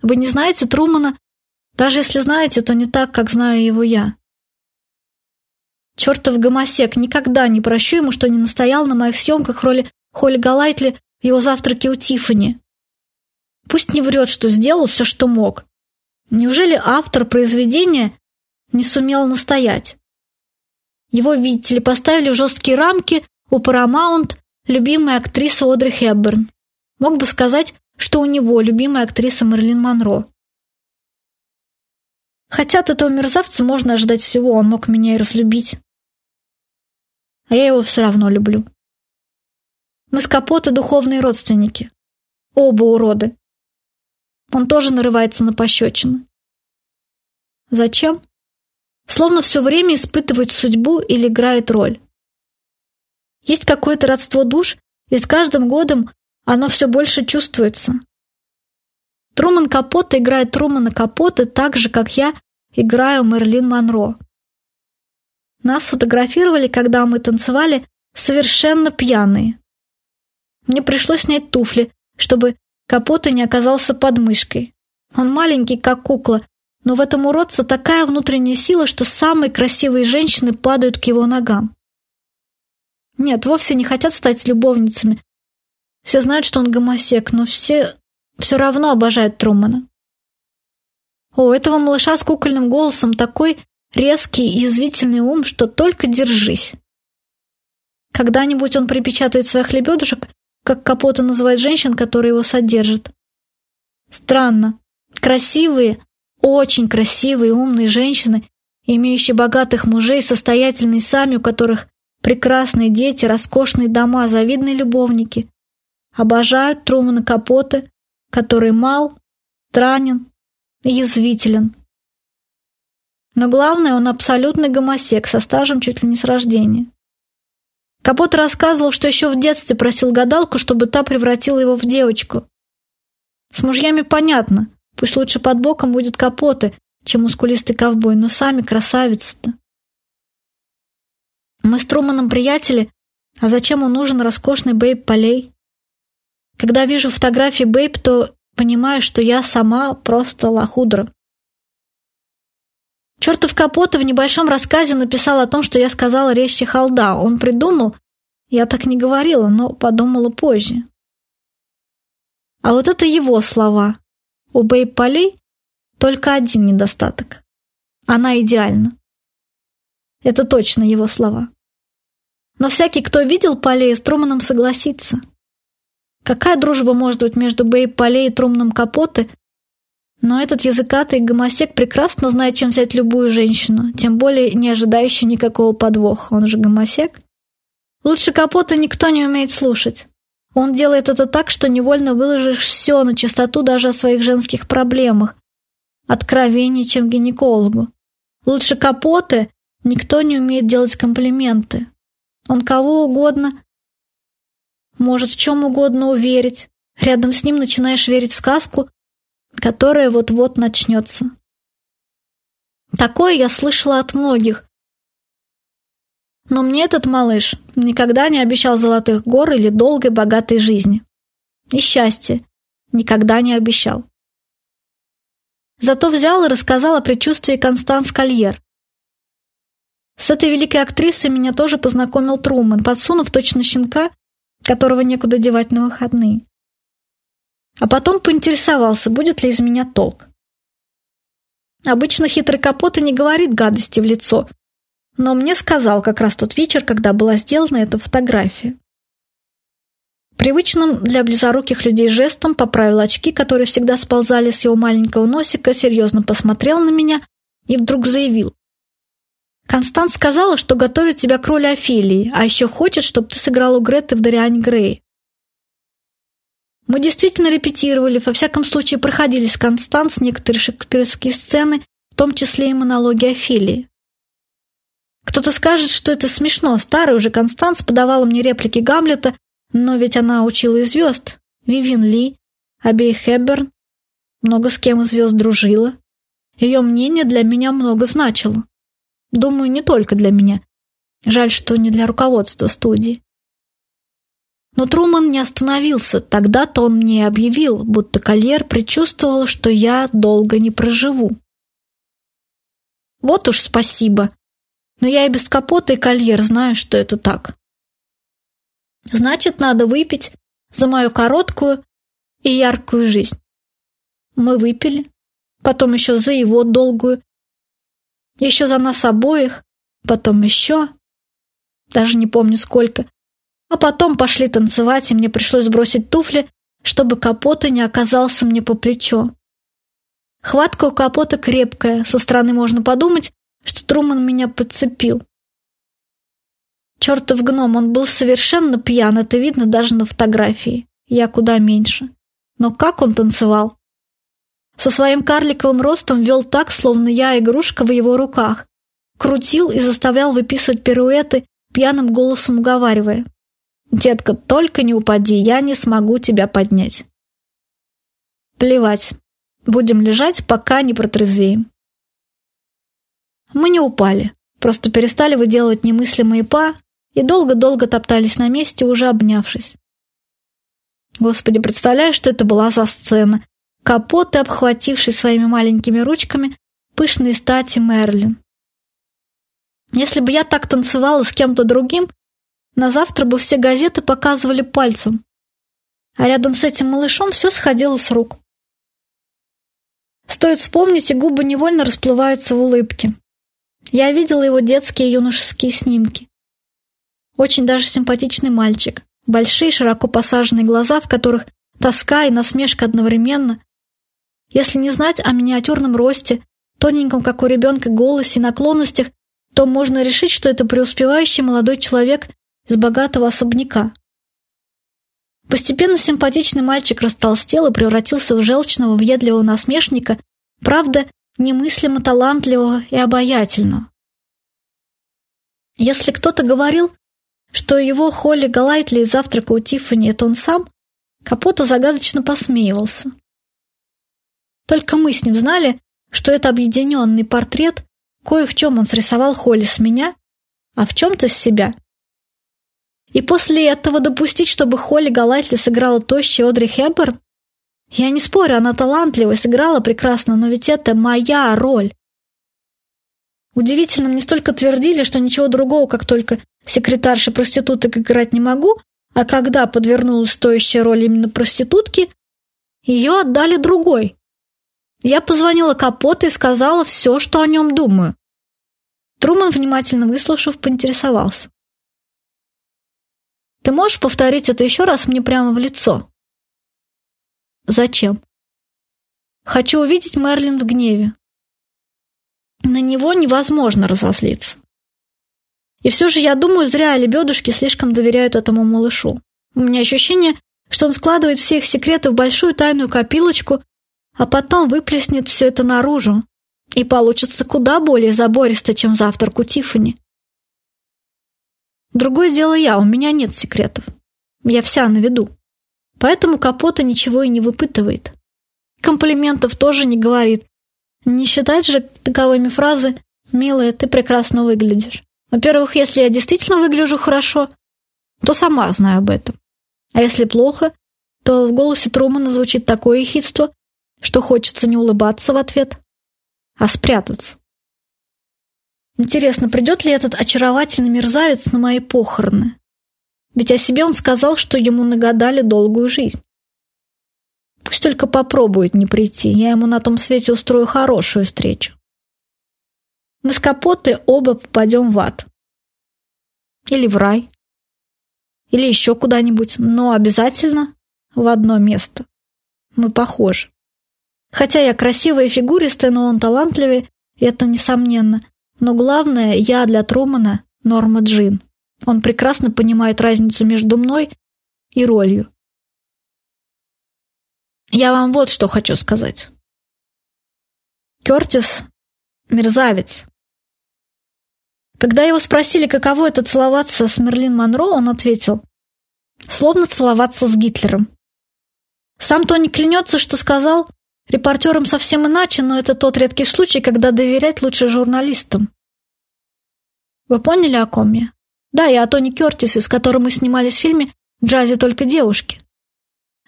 Вы не знаете Трумана? Даже если знаете, то не так, как знаю его я. Чертов гомосек, никогда не прощу ему, что не настоял на моих съемках роли Холли Галайтли в его завтраке у Тиффани. Пусть не врет, что сделал все, что мог. Неужели автор произведения не сумел настоять? Его, видите ли, поставили в жесткие рамки у Paramount любимая актриса Одри Хепберн. Мог бы сказать, что у него любимая актриса Мерлин Монро. Хотя от этого мерзавца можно ожидать всего, он мог меня и разлюбить. А я его все равно люблю. Мы с Капота духовные родственники. Оба уроды. Он тоже нарывается на пощечины. Зачем? Словно все время испытывает судьбу или играет роль. Есть какое-то родство душ, и с каждым годом оно все больше чувствуется. Труман Капота играет Трумана Капота так же, как я играю Мерлин Монро. Нас фотографировали, когда мы танцевали, совершенно пьяные. Мне пришлось снять туфли, чтобы Капота не оказался под мышкой. Он маленький, как кукла, но в этом уродце такая внутренняя сила, что самые красивые женщины падают к его ногам. Нет, вовсе не хотят стать любовницами. Все знают, что он гомосек, но все все равно обожают Трумана. О, этого малыша с кукольным голосом такой резкий и язвительный ум, что только держись. Когда-нибудь он припечатает своих лебедушек как Капота называет женщин, которые его содержат. Странно. Красивые, очень красивые, умные женщины, имеющие богатых мужей, состоятельные сами, у которых прекрасные дети, роскошные дома, завидные любовники, обожают Трумана Капоты, который мал, странен и язвителен. Но главное, он абсолютный гомосек со стажем чуть ли не с рождения. Капот рассказывал, что еще в детстве просил гадалку, чтобы та превратила его в девочку. С мужьями понятно. Пусть лучше под боком будет капоты, чем мускулистый ковбой, но сами красавицы-то. Мы с Труманом приятели, а зачем он нужен роскошный Бэйб Полей? Когда вижу фотографии Бэйб, то понимаю, что я сама просто лохудра. Чертов Капота в небольшом рассказе написал о том, что я сказала резче холда. Он придумал, я так не говорила, но подумала позже. А вот это его слова. У Бэйб Полей только один недостаток. Она идеальна. Это точно его слова. Но всякий, кто видел Полей, с Труманом согласится. Какая дружба может быть между Бэйб Полей и Труманом Капоты, но этот языкатый гомосек прекрасно знает, чем взять любую женщину, тем более не ожидающий никакого подвоха. Он же гомосек. Лучше Капота никто не умеет слушать. Он делает это так, что невольно выложишь все на чистоту даже о своих женских проблемах. Откровение, чем гинекологу. Лучше Капоты никто не умеет делать комплименты. Он кого угодно может в чем угодно уверить. Рядом с ним начинаешь верить в сказку, которая вот-вот начнется. Такое я слышала от многих. Но мне этот малыш никогда не обещал золотых гор или долгой богатой жизни. И счастья никогда не обещал. Зато взял и рассказал о предчувствии Констанс Кольер. С этой великой актрисой меня тоже познакомил Трумэн, подсунув точно щенка, которого некуда девать на выходные. А потом поинтересовался, будет ли из меня толк. Обычно хитрый капот и не говорит гадости в лицо, но мне сказал как раз тот вечер, когда была сделана эта фотография. Привычным для близоруких людей жестом поправил очки, которые всегда сползали с его маленького носика, серьезно посмотрел на меня и вдруг заявил. «Констант сказала, что готовит тебя к роли Офелии, а еще хочет, чтобы ты сыграл у Греты в Дориане Грей. Мы действительно репетировали, во всяком случае проходили с Констанс некоторые шекспировские сцены, в том числе и монологи Офелии. Кто-то скажет, что это смешно, старая уже Констанс подавала мне реплики Гамлета, но ведь она учила и звезд. Вивин Ли, Абей Хэбберн, много с кем из звезд дружила. Ее мнение для меня много значило. Думаю, не только для меня. Жаль, что не для руководства студии. Но Труман не остановился. Тогда-то он мне объявил, будто Кольер предчувствовал, что я долго не проживу. Вот уж спасибо. Но я и без капота и Кольер знаю, что это так. Значит, надо выпить за мою короткую и яркую жизнь. Мы выпили, потом еще за его долгую, еще за нас обоих, потом еще, даже не помню сколько, а потом пошли танцевать, и мне пришлось бросить туфли, чтобы капота не оказался мне по плечо. Хватка у капота крепкая, со стороны можно подумать, что Труман меня подцепил. Чертов гном, он был совершенно пьян, это видно даже на фотографии. Я куда меньше. Но как он танцевал? Со своим карликовым ростом вел так, словно я игрушка в его руках. Крутил и заставлял выписывать пируэты, пьяным голосом уговаривая. Детка, только не упади, я не смогу тебя поднять. Плевать. Будем лежать, пока не протрезвеем. Мы не упали, просто перестали выделывать немыслимые па и долго-долго топтались на месте, уже обнявшись. Господи, представляю, что это была за сцена. Капоты, обхвативший своими маленькими ручками пышные стати Мерлин. Если бы я так танцевала с кем-то другим, на завтра бы все газеты показывали пальцем. А рядом с этим малышом все сходило с рук. Стоит вспомнить, и губы невольно расплываются в улыбке. Я видела его детские и юношеские снимки. Очень даже симпатичный мальчик. Большие, широко посаженные глаза, в которых тоска и насмешка одновременно. Если не знать о миниатюрном росте, тоненьком, как у ребенка, голосе и наклонностях, то можно решить, что это преуспевающий молодой человек из богатого особняка. Постепенно симпатичный мальчик растолстел и превратился в желчного, въедливого насмешника, правда, немыслимо талантливого и обаятельного. Если кто-то говорил, что его Холли Галайтли из завтрака у Тиффани – это он сам, Капота загадочно посмеивался. Только мы с ним знали, что это объединенный портрет, кое в чем он срисовал Холли с меня, а в чем-то с себя – и после этого допустить, чтобы Холли Галайтли сыграла тощий Одри Хепберн? Я не спорю, она талантливая, сыграла прекрасно, но ведь это моя роль. Удивительно, мне столько твердили, что ничего другого, как только секретарши проституток играть не могу, а когда подвернулась стоящая роль именно проститутки, ее отдали другой. Я позвонила Капоту и сказала все, что о нем думаю. Труман, внимательно выслушав, поинтересовался. Ты можешь повторить это еще раз мне прямо в лицо? Зачем? Хочу увидеть Мерлин в гневе. На него невозможно разозлиться. И все же, я думаю, зря лебедушки слишком доверяют этому малышу. У меня ощущение, что он складывает все их секреты в большую тайную копилочку, а потом выплеснет все это наружу, и получится куда более забористо, чем завтрак у Тиффани. Другое дело я, у меня нет секретов. Я вся на виду. Поэтому Капота ничего и не выпытывает. Комплиментов тоже не говорит. Не считать же таковыми фразы «Милая, ты прекрасно выглядишь». Во-первых, если я действительно выгляжу хорошо, то сама знаю об этом. А если плохо, то в голосе Трумана звучит такое ехидство, что хочется не улыбаться в ответ, а спрятаться. Интересно, придет ли этот очаровательный мерзавец на мои похороны? Ведь о себе он сказал, что ему нагадали долгую жизнь. Пусть только попробует не прийти, я ему на том свете устрою хорошую встречу. Мы с Капотой оба попадем в ад. Или в рай. Или еще куда-нибудь, но обязательно в одно место. Мы похожи. Хотя я красивая и фигуристая, но он талантливее, это несомненно. Но главное, я для Трумана Норма Джин. Он прекрасно понимает разницу между мной и ролью. Я вам вот что хочу сказать. Кертис — мерзавец. Когда его спросили, каково это целоваться с Мерлин Монро, он ответил, словно целоваться с Гитлером. Сам Тони клянется, что сказал, Репортерам совсем иначе, но это тот редкий случай, когда доверять лучше журналистам. Вы поняли, о ком я? Да, я о Тони Кертисе, с которым мы снимались в фильме «Джазе только девушки».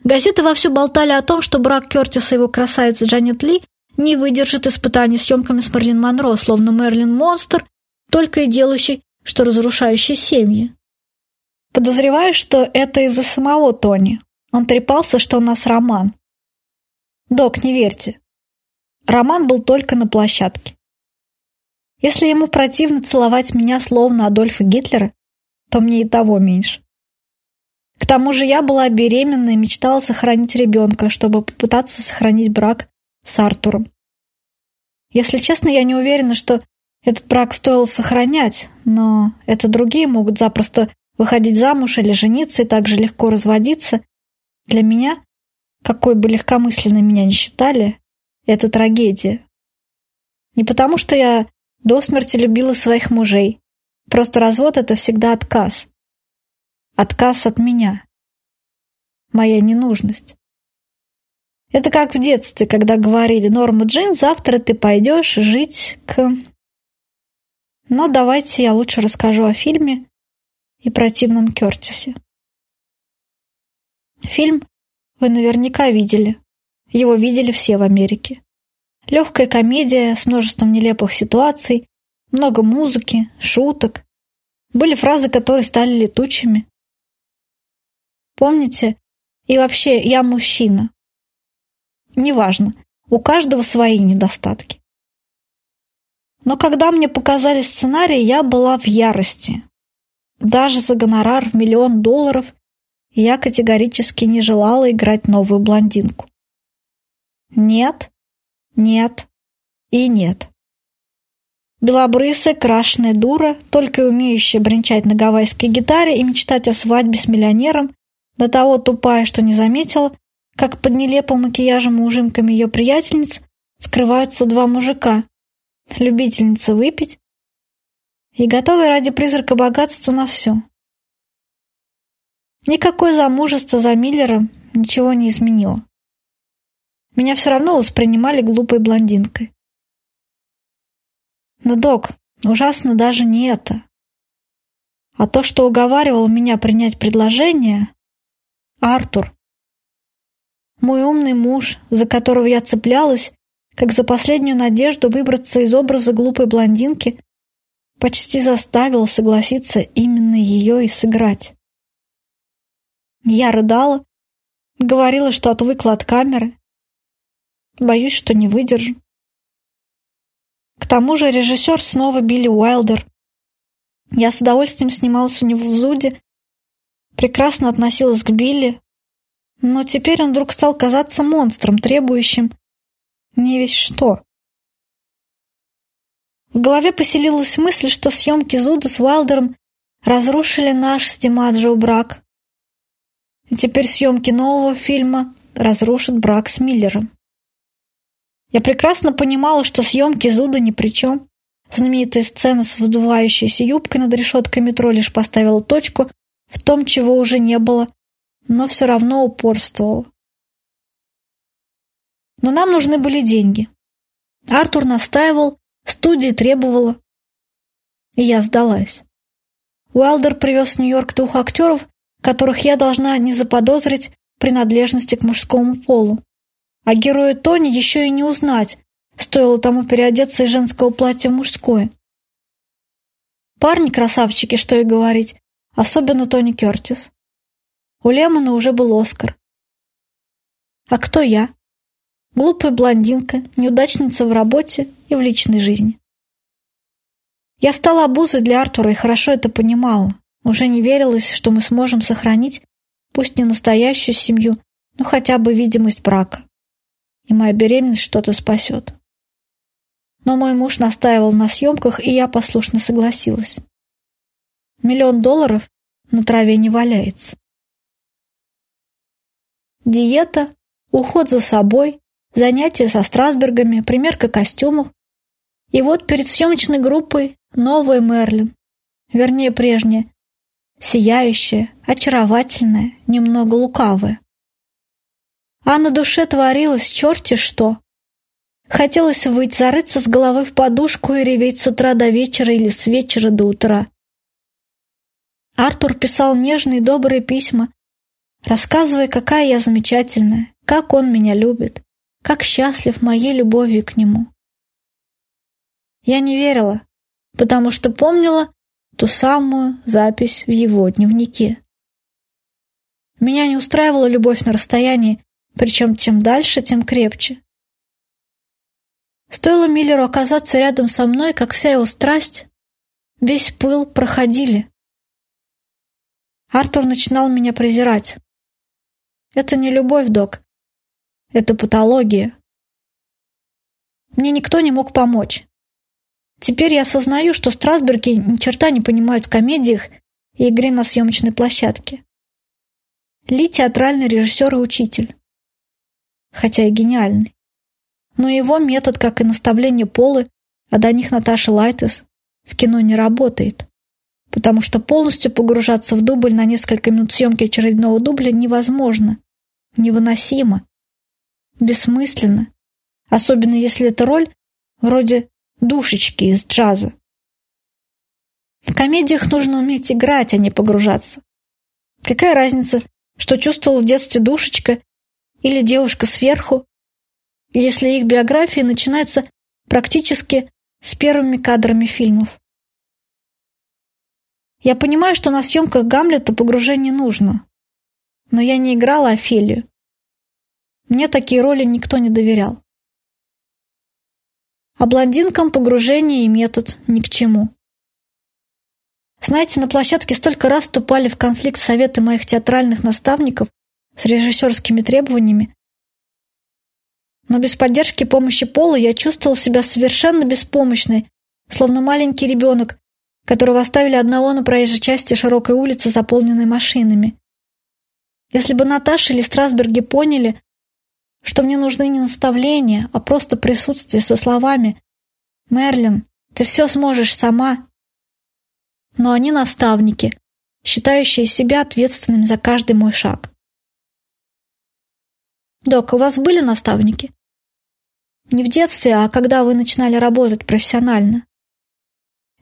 Газеты вовсю болтали о том, что брак Кертиса и его красавицы Джанет Ли не выдержит испытаний съемками с Мерлин Монро, словно Мерлин монстр, только и делающий, что разрушающий семьи. Подозреваю, что это из-за самого Тони. Он трепался, что у нас роман. Док, не верьте. Роман был только на площадке. Если ему противно целовать меня словно Адольфа Гитлера, то мне и того меньше. К тому же я была беременна и мечтала сохранить ребенка, чтобы попытаться сохранить брак с Артуром. Если честно, я не уверена, что этот брак стоило сохранять, но это другие могут запросто выходить замуж или жениться и также легко разводиться. Для меня какой бы легкомысленно меня ни считали, это трагедия. Не потому, что я до смерти любила своих мужей. Просто развод — это всегда отказ. Отказ от меня. Моя ненужность. Это как в детстве, когда говорили Норма Джин, завтра ты пойдешь жить к... Но давайте я лучше расскажу о фильме и противном Кертисе. Фильм вы наверняка видели. Его видели все в Америке. Легкая комедия с множеством нелепых ситуаций, много музыки, шуток. Были фразы, которые стали летучими. Помните? И вообще, я мужчина. Неважно, у каждого свои недостатки. Но когда мне показали сценарий, я была в ярости. Даже за гонорар в миллион долларов я категорически не желала играть новую блондинку. Нет, нет и нет. Белобрысая, крашеная дура, только умеющая бренчать на гавайской гитаре и мечтать о свадьбе с миллионером, до того тупая, что не заметила, как под нелепым макияжем и ужимками ее приятельниц скрываются два мужика, любительница выпить и готовые ради призрака богатства на все. Никакое замужество за Миллером ничего не изменило. Меня все равно воспринимали глупой блондинкой. Но, док, ужасно даже не это. А то, что уговаривал меня принять предложение, Артур. Мой умный муж, за которого я цеплялась, как за последнюю надежду выбраться из образа глупой блондинки, почти заставил согласиться именно ее и сыграть. Я рыдала, говорила, что отвыкла от камеры. Боюсь, что не выдержу. К тому же режиссер снова Билли Уайлдер. Я с удовольствием снималась у него в Зуде, прекрасно относилась к Билли, но теперь он вдруг стал казаться монстром, требующим не весь что. В голове поселилась мысль, что съемки Зуда с Уайлдером разрушили наш с Димаджо брак, и теперь съемки нового фильма разрушат брак с Миллером. Я прекрасно понимала, что съемки Зуда ни при чем. Знаменитая сцена с выдувающейся юбкой над решеткой метро лишь поставила точку в том, чего уже не было, но все равно упорствовала. Но нам нужны были деньги. Артур настаивал, студия требовала. И я сдалась. Уайлдер привез в Нью-Йорк двух актеров, которых я должна не заподозрить принадлежности к мужскому полу. А героя Тони еще и не узнать, стоило тому переодеться из женского платья в мужское. Парни красавчики, что и говорить, особенно Тони Кертис. У Лемона уже был Оскар. А кто я? Глупая блондинка, неудачница в работе и в личной жизни. Я стала обузой для Артура и хорошо это понимала. Уже не верилось, что мы сможем сохранить, пусть не настоящую семью, но хотя бы видимость брака. И моя беременность что-то спасет. Но мой муж настаивал на съемках, и я послушно согласилась. Миллион долларов на траве не валяется. Диета, уход за собой, занятия со Страсбергами, примерка костюмов. И вот перед съемочной группой новая Мерлин, вернее прежняя, сияющая, очаровательная, немного лукавая. А на душе творилось черти что. Хотелось выйти, зарыться с головой в подушку и реветь с утра до вечера или с вечера до утра. Артур писал нежные добрые письма, рассказывая, какая я замечательная, как он меня любит, как счастлив моей любовью к нему. Я не верила, потому что помнила ту самую запись в его дневнике. Меня не устраивала любовь на расстоянии, причем тем дальше, тем крепче. Стоило Миллеру оказаться рядом со мной, как вся его страсть, весь пыл проходили. Артур начинал меня презирать. Это не любовь, док. Это патология. Мне никто не мог помочь. Теперь я осознаю, что Страсберги ни черта не понимают в комедиях и игре на съемочной площадке. Ли – театральный режиссер и учитель. Хотя и гениальный. Но его метод, как и наставление Полы, а до них Наташа Лайтес, в кино не работает. Потому что полностью погружаться в дубль на несколько минут съемки очередного дубля невозможно. Невыносимо бессмысленно, особенно если это роль вроде душечки из джаза. В комедиях нужно уметь играть, а не погружаться. Какая разница, что чувствовала в детстве душечка или девушка сверху, если их биографии начинаются практически с первыми кадрами фильмов. Я понимаю, что на съемках Гамлета погружение нужно, но я не играла Офелию. Мне такие роли никто не доверял. А блондинкам погружение и метод ни к чему. Знаете, на площадке столько раз вступали в конфликт советы моих театральных наставников с режиссерскими требованиями. Но без поддержки помощи Пола я чувствовал себя совершенно беспомощной, словно маленький ребенок, которого оставили одного на проезжей части широкой улицы, заполненной машинами. Если бы Наташа или Страсберги поняли, что мне нужны не наставления, а просто присутствие со словами «Мерлин, ты все сможешь сама». Но они наставники, считающие себя ответственными за каждый мой шаг. Док, у вас были наставники? Не в детстве, а когда вы начинали работать профессионально.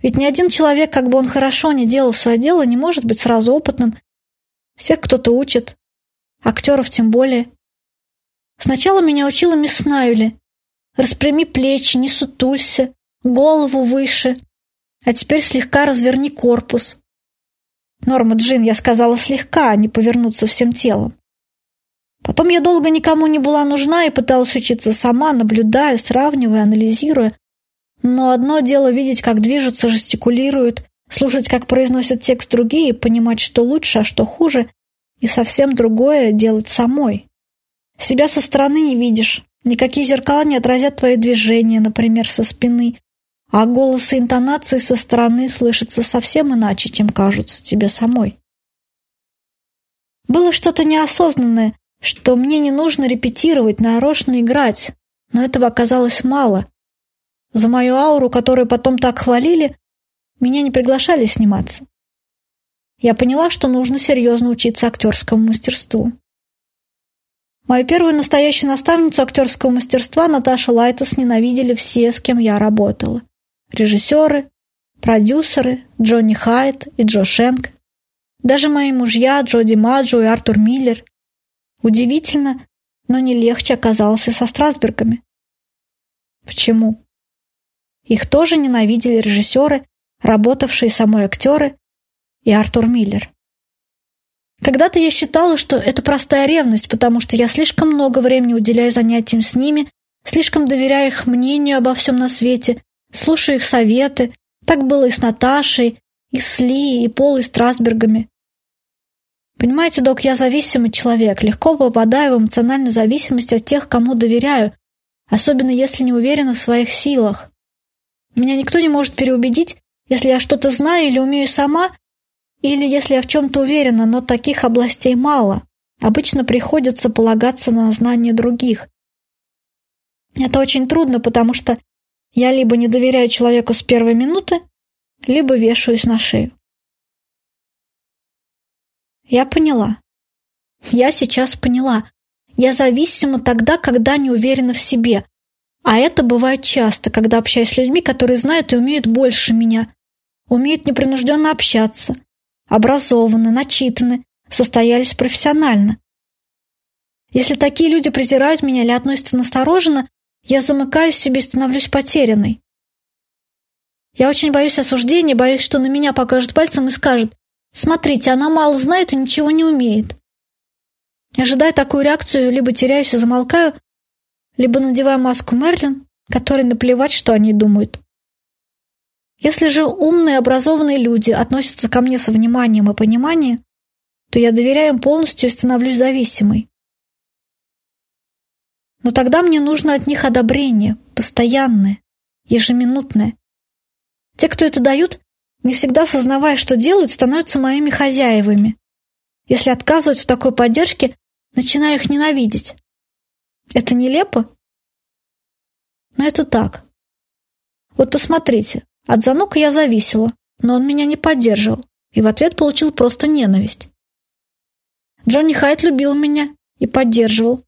Ведь ни один человек, как бы он хорошо не делал свое дело, не может быть сразу опытным. Всех кто-то учит, актеров тем более. Сначала меня учила мисс Найли. Распрями плечи, не сутулься, голову выше. А теперь слегка разверни корпус. Норма Джин, я сказала слегка, а не повернуться всем телом. Потом я долго никому не была нужна и пыталась учиться сама, наблюдая, сравнивая, анализируя. Но одно дело видеть, как движутся, жестикулируют, слушать, как произносят текст другие, понимать, что лучше, а что хуже, и совсем другое делать самой. Себя со стороны не видишь. Никакие зеркала не отразят твои движения, например, со спины. А голос и интонации со стороны слышатся совсем иначе, чем кажутся тебе самой. Было что-то неосознанное, что мне не нужно репетировать, нарочно играть. Но этого оказалось мало. За мою ауру, которую потом так хвалили, меня не приглашали сниматься. Я поняла, что нужно серьезно учиться актерскому мастерству. Мою первую настоящую наставницу актерского мастерства Наташу Лайтос ненавидели все, с кем я работала. Режиссеры, продюсеры, Джонни Хайт и Джо Шенк. Даже мои мужья Джоди Маджо и Артур Миллер. Удивительно, но не легче оказалось и со Страсбергами. Почему? Их тоже ненавидели режиссеры, работавшие со мной актеры и Артур Миллер. Когда-то я считала, что это простая ревность, потому что я слишком много времени уделяю занятиям с ними, слишком доверяю их мнению обо всем на свете, слушаю их советы. Так было и с Наташей, и с Ли, и Полой Страсбергами. Понимаете, док, я зависимый человек, легко попадаю в эмоциональную зависимость от тех, кому доверяю, особенно если не уверена в своих силах. Меня никто не может переубедить, если я что-то знаю или умею сама, или если я в чем-то уверена, но таких областей мало. Обычно приходится полагаться на знания других. Это очень трудно, потому что я либо не доверяю человеку с первой минуты, либо вешаюсь на шею. Я поняла. Я сейчас поняла. Я зависима тогда, когда не уверена в себе. А это бывает часто, когда общаюсь с людьми, которые знают и умеют больше меня. Умеют непринужденно общаться, образованы, начитаны, состоялись профессионально. Если такие люди презирают меня или относятся настороженно, я замыкаюсь в себе и становлюсь потерянной. Я очень боюсь осуждения, боюсь, что на меня покажут пальцем и скажут «Смотрите, она мало знает и ничего не умеет». Ожидая такую реакцию, либо теряюсь и замолкаю, либо надеваю маску Мерлин, которой наплевать, что они думают. Если же умные, образованные люди относятся ко мне со вниманием и пониманием, то я доверяю им полностью и становлюсь зависимой. Но тогда мне нужно от них одобрение, постоянное, ежеминутное. Те, кто это дают, не всегда сознавая, что делают, становятся моими хозяевами. Если отказывать в такой поддержке, начинаю их ненавидеть. Это нелепо? Но это так. Вот посмотрите, от Занука я зависела, но он меня не поддерживал, и в ответ получил просто ненависть. Джонни Хайт любил меня и поддерживал,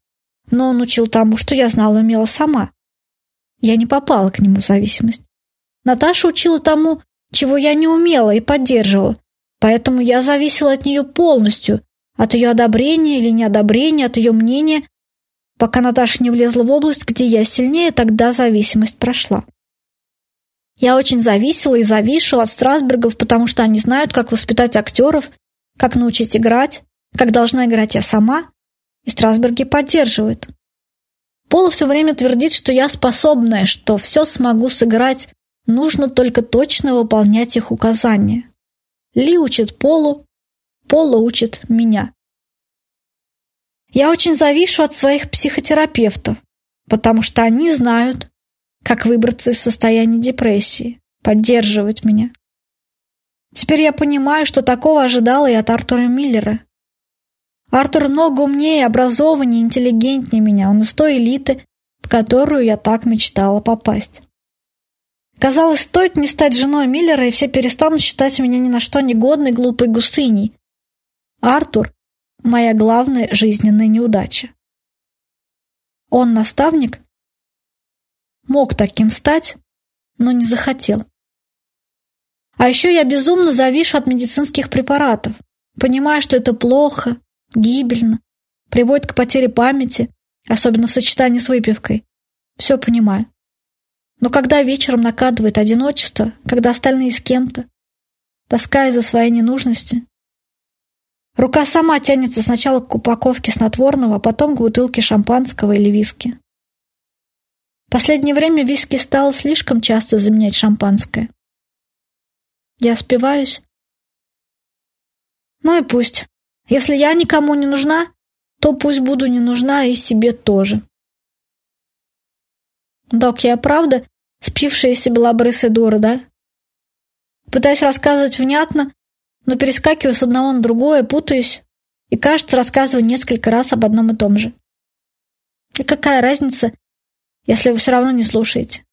но он учил тому, что я знала и умела сама. Я не попала к нему в зависимость. Наташа учила тому, чего я не умела и поддерживала, поэтому я зависела от нее полностью, от ее одобрения или неодобрения, от ее мнения. Пока Наташа не влезла в область, где я сильнее, тогда зависимость прошла. Я очень зависела и завишу от Страсбергов, потому что они знают, как воспитать актеров, как научить играть, как должна играть я сама, и Страсберги поддерживают. Пола все время твердит, что я способная, что все смогу сыграть, нужно только точно выполнять их указания. Ли учит Полу, Пола учит меня. Я очень завишу от своих психотерапевтов, потому что они знают, как выбраться из состояния депрессии, поддерживать меня. Теперь я понимаю, что такого ожидала и от Артура Миллера. Артур много умнее, образованнее, интеллигентнее меня. Он из той элиты, в которую я так мечтала попасть. Казалось, стоит не стать женой Миллера, и все перестанут считать меня ни на что негодной, глупой гусыней. Артур — моя главная жизненная неудача. Он наставник, мог таким стать, но не захотел. А еще я безумно завишу от медицинских препаратов, понимая, что это плохо, гибельно, приводит к потере памяти, особенно в сочетании с выпивкой. Все понимаю. Но когда вечером накатывает одиночество, когда остальные с кем-то, таская за свои ненужности, рука сама тянется сначала к упаковке снотворного, а потом к бутылке шампанского или виски. Последнее время виски стал слишком часто заменять шампанское. Я спиваюсь. Ну и пусть. Если я никому не нужна, то пусть буду не нужна и себе тоже. Док, я правда спившаяся белобрысая дура, да? Пытаюсь рассказывать внятно, но перескакиваю с одного на другое, путаюсь и, кажется, рассказываю несколько раз об одном и том же. И какая разница, если вы все равно не слушаете.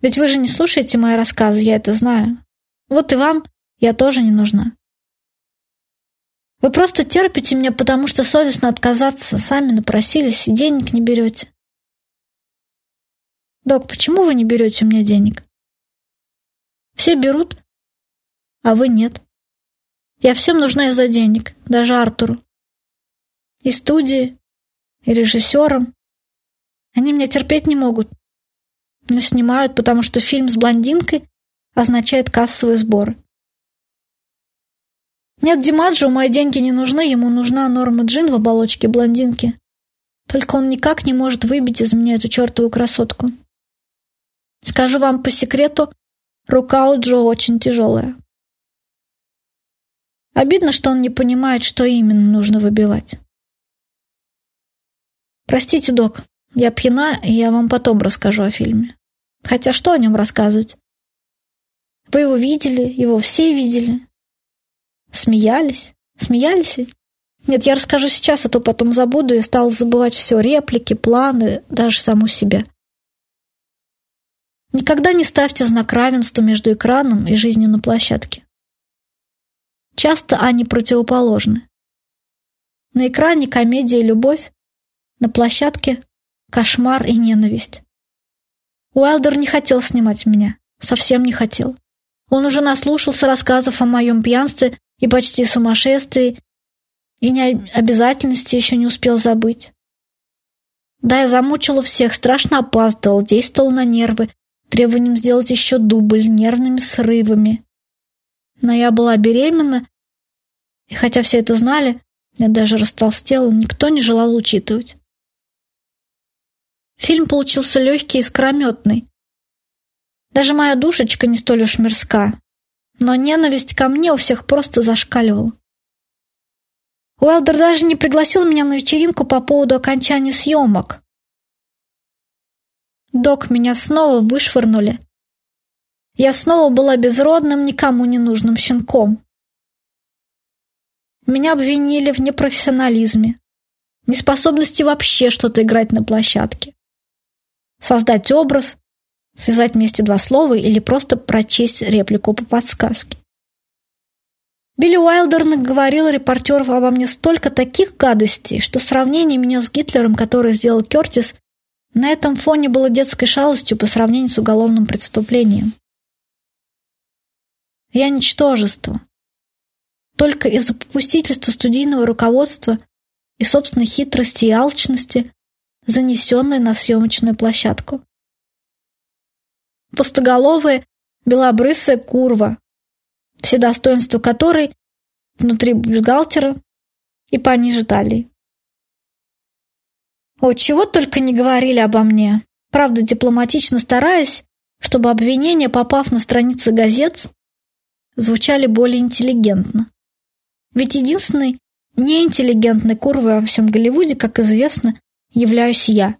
Ведь вы же не слушаете мои рассказы, я это знаю. Вот и вам я тоже не нужна. Вы просто терпите меня, потому что совестно отказаться, сами напросились и денег не берете. Док, почему вы не берете у меня денег? Все берут, а вы нет. Я всем нужна из-за денег, даже Артуру. И студии, и режиссерам. Они меня терпеть не могут. Но снимают, потому что фильм с блондинкой означает кассовые сборы. Нет, Димаджо, мои деньги не нужны, ему нужна Норма Джин в оболочке блондинки. Только он никак не может выбить из меня эту чертову красотку. Скажу вам по секрету, рука у Джо очень тяжелая. Обидно, что он не понимает, что именно нужно выбивать. Простите, док, я пьяна, и я вам потом расскажу о фильме. Хотя что о нем рассказывать? Вы его видели, его все видели. Смеялись? Смеялись? Нет, я расскажу сейчас, а то потом забуду и стал забывать все, реплики, планы, даже саму себя. Никогда не ставьте знак равенства между экраном и жизнью на площадке. Часто они противоположны. На экране комедия и любовь, на площадке кошмар и ненависть. Уайлдер не хотел снимать меня, совсем не хотел. Он уже наслушался рассказов о моем пьянстве и почти сумасшествии, и необязательности еще не успел забыть. Да, я замучила всех, страшно опаздывал, действовал на нервы, требованием сделать еще дубль, нервными срывами. Но я была беременна, и хотя все это знали, я даже растолстела, никто не желал учитывать. Фильм получился легкий и скрометный. Даже моя душечка не столь уж мирска, но ненависть ко мне у всех просто зашкаливала. Уэлдер даже не пригласил меня на вечеринку по поводу окончания съемок. Док, меня снова вышвырнули. Я снова была безродным, никому не нужным щенком. Меня обвинили в непрофессионализме, неспособности вообще что-то играть на площадке. Создать образ, связать вместе два слова или просто прочесть реплику по подсказке. Билли Уайлдер наговорил репортеров обо мне столько таких гадостей, что сравнение меня с Гитлером, который сделал Кертис, на этом фоне было детской шалостью по сравнению с уголовным преступлением. Я ничтожество. Только из-за попустительства студийного руководства и собственной хитрости и алчности, занесенной на съемочную площадку. Пустоголовая, белобрысая курва, все достоинства которой внутри бюстгальтера и пониже талии. О, чего только не говорили обо мне. Правда, дипломатично стараясь, чтобы обвинения, попав на страницы газет, звучали более интеллигентно. Ведь единственной неинтеллигентной курвой во всем Голливуде, как известно, являюсь я.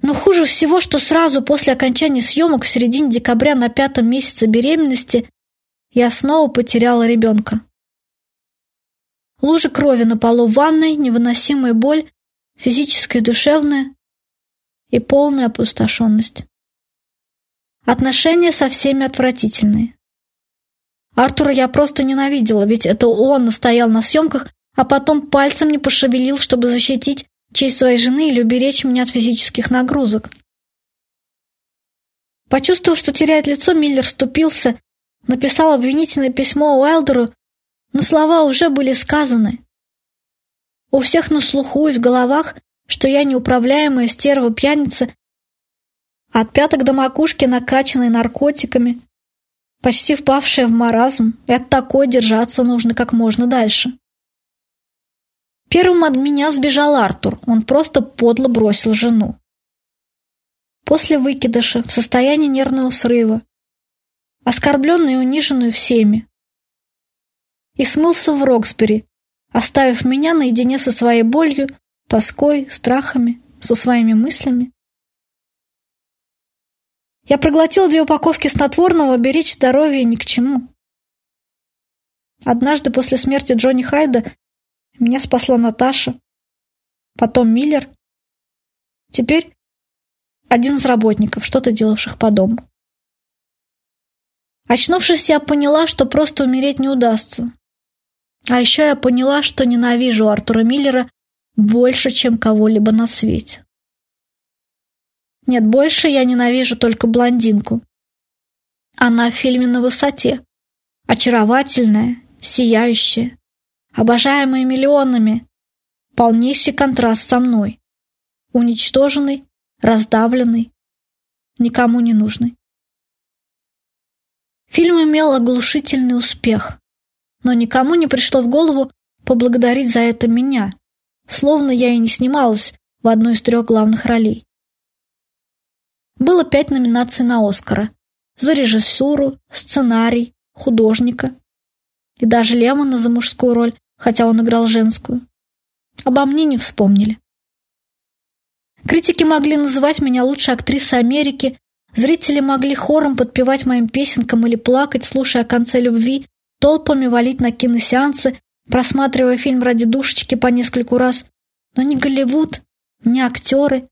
Но хуже всего, что сразу после окончания съемок в середине декабря на пятом месяце беременности я снова потеряла ребенка. Лужи крови на полу ванной, невыносимая боль, физическая и душевная, и полная опустошенность. Отношения со всеми отвратительные. Артура я просто ненавидела, ведь это он настоял на съемках, а потом пальцем не пошевелил, чтобы защитить честь своей жены или уберечь меня от физических нагрузок. Почувствовав, что теряет лицо, Миллер вступился, написал обвинительное письмо Уайлдеру но слова уже были сказаны. У всех на слуху и в головах, что я неуправляемая стерва-пьяница, от пяток до макушки накачанной наркотиками, почти впавшая в маразм, и от такой держаться нужно как можно дальше. Первым от меня сбежал Артур, он просто подло бросил жену. После выкидыша, в состоянии нервного срыва, оскорбленную и униженную всеми, и смылся в Роксбери, оставив меня наедине со своей болью, тоской, страхами, со своими мыслями. Я проглотил две упаковки снотворного, беречь здоровье ни к чему. Однажды после смерти Джонни Хайда меня спасла Наташа. потом Миллер. Теперь один из работников, что-то делавших по дому. Очнувшись, я поняла, что просто умереть не удастся. А еще я поняла, что ненавижу Артура Миллера больше, чем кого-либо на свете. Нет, больше я ненавижу только блондинку. Она в фильме на высоте. Очаровательная, сияющая, обожаемая миллионами. Полнейший контраст со мной. Уничтоженный, раздавленный, никому не нужный. Фильм имел оглушительный успех, но никому не пришло в голову поблагодарить за это меня, словно я и не снималась в одной из трех главных ролей. Было пять номинаций на Оскара. За режиссуру, сценарий, художника. И даже Лемона за мужскую роль, хотя он играл женскую. Обо мне не вспомнили. Критики могли называть меня лучшей актрисой Америки, зрители могли хором подпевать моим песенкам или плакать, слушая о конце любви, толпами валить на киносеансы, просматривая фильм ради душечки по нескольку раз. Но ни Голливуд, ни актеры,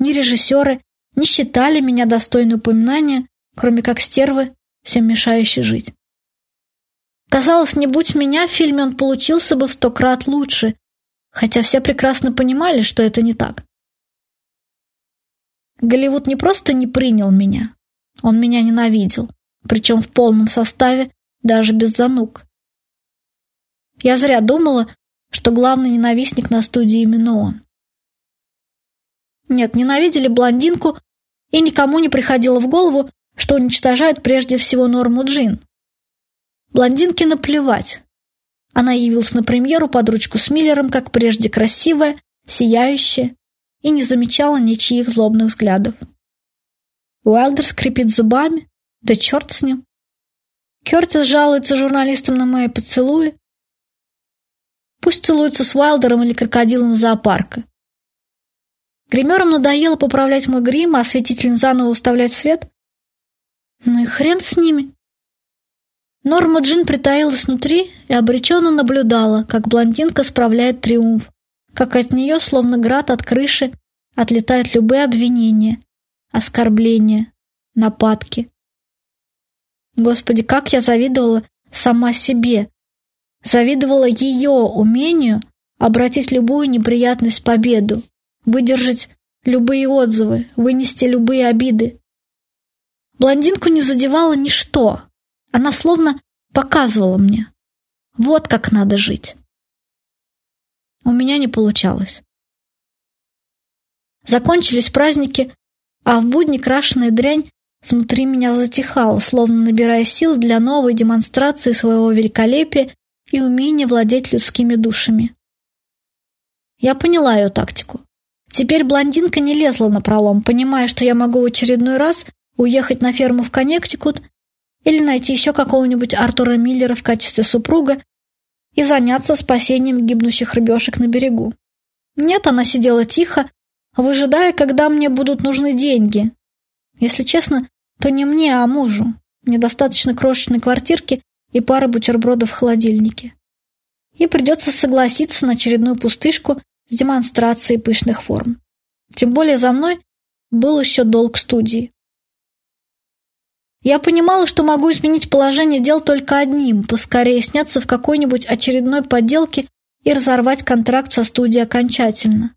ни режиссеры не считали меня достойной упоминания, кроме как стервы, всем мешающей жить. Казалось, не будь меня, в фильме он получился бы в сто крат лучше, хотя все прекрасно понимали, что это не так. Голливуд не просто не принял меня, он меня ненавидел, причем в полном составе, даже без занук. Я зря думала, что главный ненавистник на студии именно он. Нет, ненавидели блондинку, и никому не приходило в голову, что уничтожают прежде всего Норму Джин. Блондинке наплевать. Она явилась на премьеру под ручку с Миллером, как прежде красивая, сияющая, и не замечала ничьих злобных взглядов. Уайлдер скрипит зубами, да черт с ним. Кертис жалуется журналистам на мои поцелуи. Пусть целуется с Уайлдером или крокодилом зоопарка. Гримерам надоело поправлять мой грим, а осветителям заново уставлять свет. Ну и хрен с ними. Норма Джин притаилась внутри и обреченно наблюдала, как блондинка справляет триумф, как от нее, словно град от крыши, отлетают любые обвинения, оскорбления, нападки. Господи, как я завидовала сама себе, завидовала ее умению обратить любую неприятность в победу, выдержать любые отзывы, вынести любые обиды. Блондинку не задевало ничто. Она словно показывала мне. Вот как надо жить. У меня не получалось. Закончились праздники, а в будни крашеная дрянь внутри меня затихала, словно набирая сил для новой демонстрации своего великолепия и умения владеть людскими душами. Я поняла ее тактику. Теперь блондинка не лезла на пролом, понимая, что я могу в очередной раз уехать на ферму в Коннектикут или найти еще какого-нибудь Артура Миллера в качестве супруга и заняться спасением гибнущих рыбешек на берегу. Нет, она сидела тихо, выжидая, когда мне будут нужны деньги. Если честно, то не мне, а мужу. Мне достаточно крошечной квартирки и пары бутербродов в холодильнике. И придется согласиться на очередную пустышку с демонстрацией пышных форм. Тем более за мной был еще долг студии. Я понимала, что могу изменить положение дел только одним, поскорее сняться в какой-нибудь очередной подделке и разорвать контракт со студией окончательно.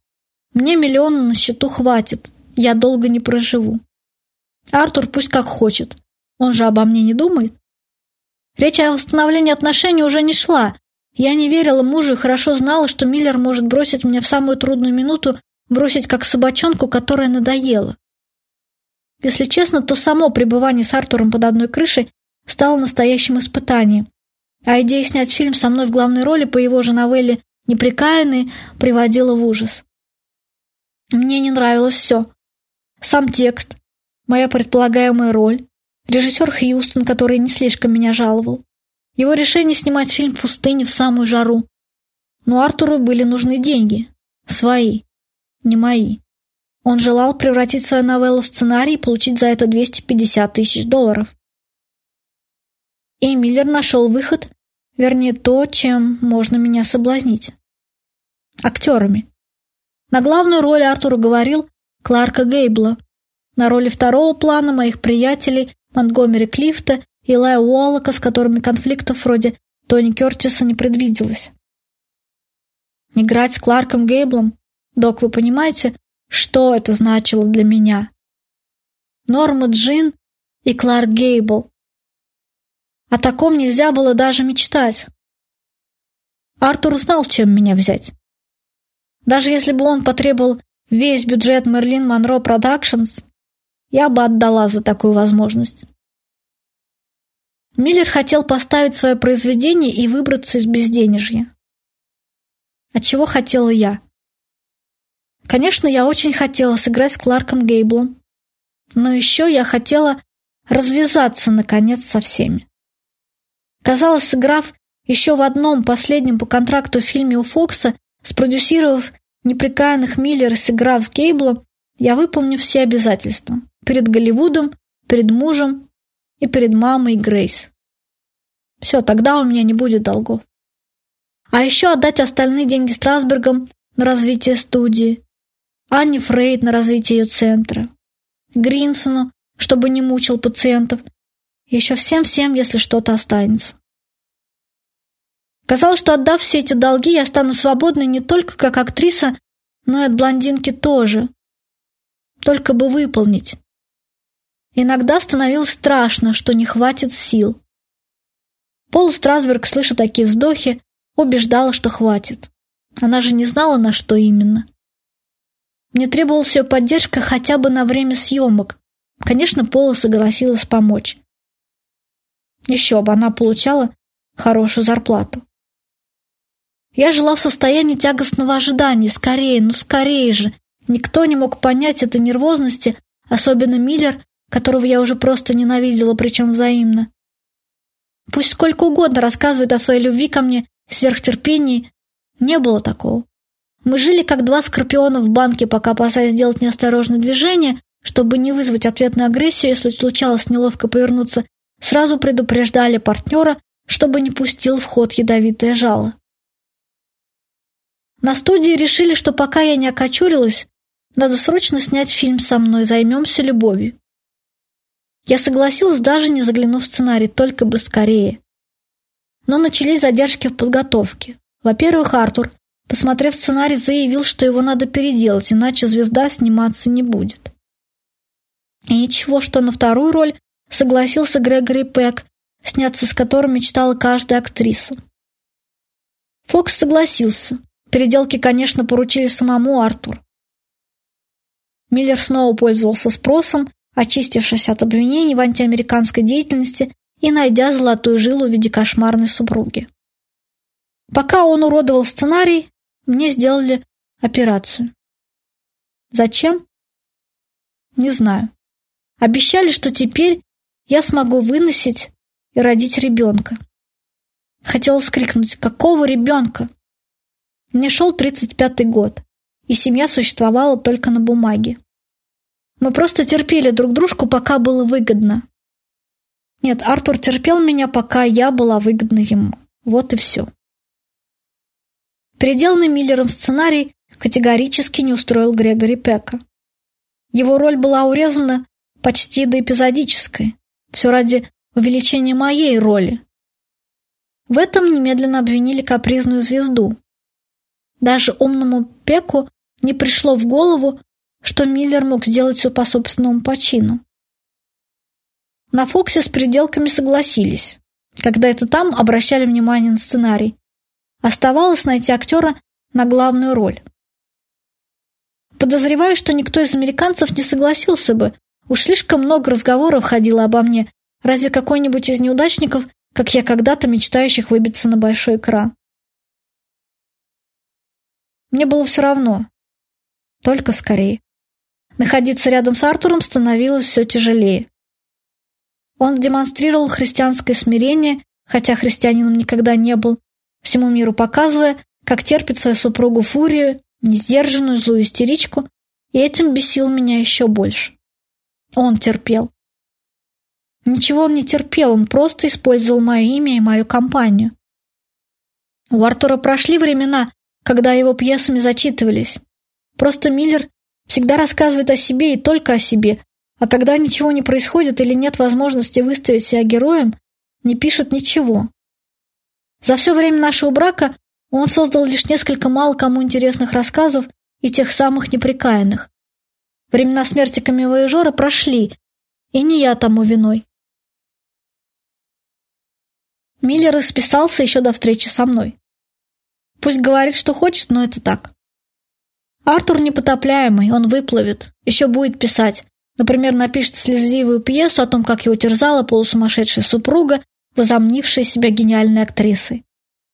Мне миллиона на счету хватит, я долго не проживу. Артур пусть как хочет, он же обо мне не думает. Речь о восстановлении отношений уже не шла, я не верила мужу и хорошо знала, что Миллер может бросить меня в самую трудную минуту, бросить как собачонку, которая надоела. Если честно, то само пребывание с Артуром под одной крышей стало настоящим испытанием. А идея снять фильм со мной в главной роли по его же новелле «Неприкаянный» приводила в ужас. Мне не нравилось все. Сам текст, моя предполагаемая роль, режиссер Хьюстон, который не слишком меня жаловал, его решение снимать фильм в пустыне в самую жару. Но Артуру были нужны деньги. Свои. Не мои. Он желал превратить свою новеллу в сценарий и получить за это 250 тысяч долларов. И Миллер нашел выход, вернее то, чем можно меня соблазнить. Актерами. На главную роль Артур говорил Кларка Гейбла. На роли второго плана моих приятелей Монтгомери Клифта и Лая Уоллока, с которыми конфликтов вроде Тони Кертиса не предвиделось. Играть с Кларком Гейблом? Док, вы понимаете, что это значило для меня? Норма Джин и Кларк Гейбл. О таком нельзя было даже мечтать. Артур знал, чем меня взять. Даже если бы он потребовал весь бюджет Мэрилин Монро Productions, я бы отдала за такую возможность. Миллер хотел поставить свое произведение и выбраться из безденежья. А чего хотела я? Конечно, я очень хотела сыграть с Кларком Гейблом, но еще я хотела развязаться, наконец, со всеми. Казалось, сыграв еще в одном последнем по контракту фильме у Фокса, спродюсировав «Непрекаянных Миллер» и сыграв с Гейблом, я выполню все обязательства перед Голливудом, перед мужем и перед мамой Грейс. Все, тогда у меня не будет долгов. А еще отдать остальные деньги Страсбергам на развитие студии, Анне Фрейд на развитие ее центра, Гринсону, чтобы не мучил пациентов, еще всем-всем, если что-то останется. Казалось, что отдав все эти долги, я стану свободной не только как актриса, но и от блондинки тоже. Только бы выполнить. Иногда становилось страшно, что не хватит сил. Пол Страсберг, слыша такие вздохи, убеждала, что хватит. Она же не знала, на что именно. Мне требовалась ее поддержка хотя бы на время съемок. Конечно, Пола согласилась помочь. Еще бы, она получала хорошую зарплату. Я жила в состоянии тягостного ожидания. Скорее, ну скорее же. Никто не мог понять этой нервозности, особенно Миллер, которого я уже просто ненавидела, причем взаимно. Пусть сколько угодно рассказывает о своей любви ко мне, сверхтерпении, не было такого. Мы жили как два скорпиона в банке, пока опасаясь сделать неосторожное движение, чтобы не вызвать ответную агрессию, если случалось неловко повернуться, сразу предупреждали партнера, чтобы не пустил в ход ядовитое жало. На студии решили, что пока я не окочурилась, надо срочно снять фильм со мной, займемся любовью. Я согласилась, даже не заглянув в сценарий, только бы скорее. Но начались задержки в подготовке. Во-первых, Артур, посмотрев сценарий, заявил, что его надо переделать, иначе звезда сниматься не будет. И ничего, что на вторую роль согласился Грегори Пэк, сняться с которым мечтала каждая актриса. Фокс согласился. Переделки, конечно, поручили самому Артур. Миллер снова пользовался спросом, очистившись от обвинений в антиамериканской деятельности и найдя золотую жилу в виде кошмарной супруги. Пока он уродовал сценарий, мне сделали операцию. Зачем? Не знаю. Обещали, что теперь я смогу выносить и родить ребенка. Хотела скрикнуть «Какого ребенка?» Мне шел 35-й год, и семья существовала только на бумаге. Мы просто терпели друг дружку, пока было выгодно. Нет, Артур терпел меня, пока я была выгодна ему. Вот и все. Переделанный Миллером сценарий категорически не устроил Грегори Пека. Его роль была урезана почти до эпизодической. Все ради увеличения моей роли. В этом немедленно обвинили капризную звезду. Даже умному Пеку не пришло в голову, что Миллер мог сделать все по собственному почину. На Фоксе с переделками согласились. Когда это там, обращали внимание на сценарий. Оставалось найти актера на главную роль. Подозреваю, что никто из американцев не согласился бы. Уж слишком много разговоров ходило обо мне. Разве какой-нибудь из неудачников, как я когда-то мечтающих выбиться на большой экран? Мне было все равно. Только скорее. Находиться рядом с Артуром становилось все тяжелее. Он демонстрировал христианское смирение, хотя христианином никогда не был, всему миру показывая, как терпит свою супругу Фурию, несдержанную злую истеричку, и этим бесил меня еще больше. Он терпел. Ничего он не терпел, он просто использовал мое имя и мою компанию. У Артура прошли времена, когда его пьесами зачитывались. Просто Миллер всегда рассказывает о себе и только о себе, а когда ничего не происходит или нет возможности выставить себя героем, не пишет ничего. За все время нашего брака он создал лишь несколько мало кому интересных рассказов и тех самых неприкаянных. Времена смерти камевояжера прошли, и не я тому виной. Миллер расписался еще до встречи со мной. Пусть говорит, что хочет, но это так. Артур непотопляемый, он выплывет, еще будет писать. Например, напишет слезливую пьесу о том, как его терзала полусумасшедшая супруга, возомнившая себя гениальной актрисой.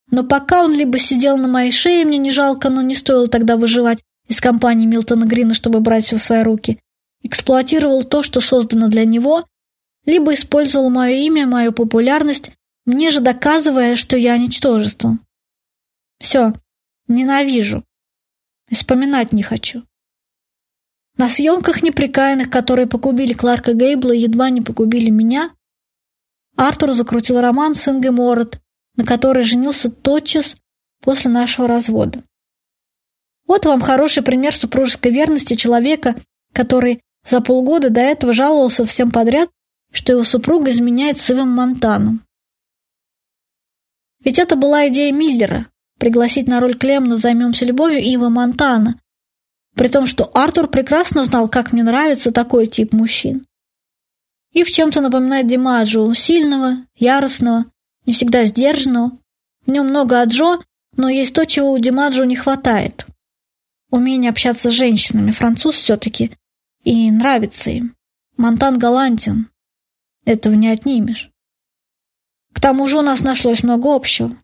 Но пока он либо сидел на моей шее, мне не жалко, но не стоило тогда выживать из компании Милтона Грина, чтобы брать все в свои руки, эксплуатировал то, что создано для него, либо использовал мое имя, мою популярность, мне же доказывая, что я ничтожество. Все, ненавижу. Вспоминать не хочу. На съемках неприкаянных, которые погубили Кларка Гейбла и едва не погубили меня, Артур закрутил роман с Ингой Морот, на которой женился тотчас после нашего развода. Вот вам хороший пример супружеской верности человека, который за полгода до этого жаловался всем подряд, что его супруга изменяет с Ивом Монтаном. Ведь это была идея Миллера – пригласить на роль Клемна «Займемся любовью» Ива Монтана, при том, что Артур прекрасно знал, как мне нравится такой тип мужчин. И в чем-то напоминает Димаджу – сильного, яростного, не всегда сдержанного. В нем много Аджо, но есть то, чего у Димаджо не хватает. Умение общаться с женщинами, француз все-таки, и нравится им. Монтан галантен. Этого не отнимешь. К тому же у нас нашлось много общего.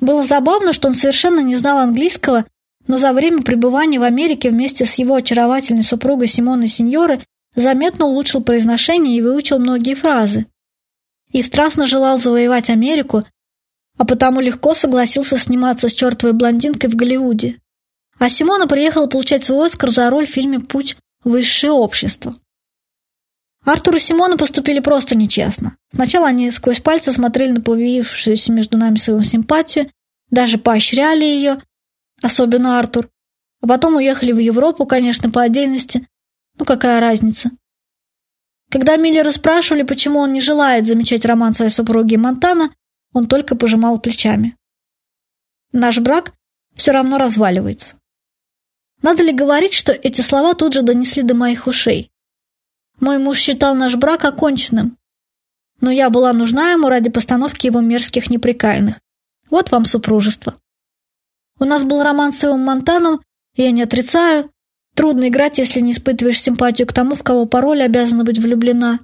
Было забавно, что он совершенно не знал английского, но за время пребывания в Америке вместе с его очаровательной супругой Симоной Синьоры заметно улучшил произношение и выучил многие фразы. И страстно желал завоевать Америку, а потому легко согласился сниматься с чертовой блондинкой в Голливуде. А Симона приехала получать свой Оскар за роль в фильме «Путь в высшее общество». Артур и Симона поступили просто нечестно. Сначала они сквозь пальцы смотрели на появившуюся между нами свою симпатию, даже поощряли ее, особенно Артур. А потом уехали в Европу, конечно, по отдельности. Ну, какая разница? Когда Миллера спрашивали, почему он не желает замечать роман своей супруги Монтана, он только пожимал плечами. Наш брак все равно разваливается. Надо ли говорить, что эти слова тут же донесли до моих ушей? Мой муж считал наш брак оконченным, но я была нужна ему ради постановки его мерзких неприкаянных. Вот вам супружество. У нас был роман с Ивом Монтаном, я не отрицаю. Трудно играть, если не испытываешь симпатию к тому, в кого пароль обязана быть влюблена.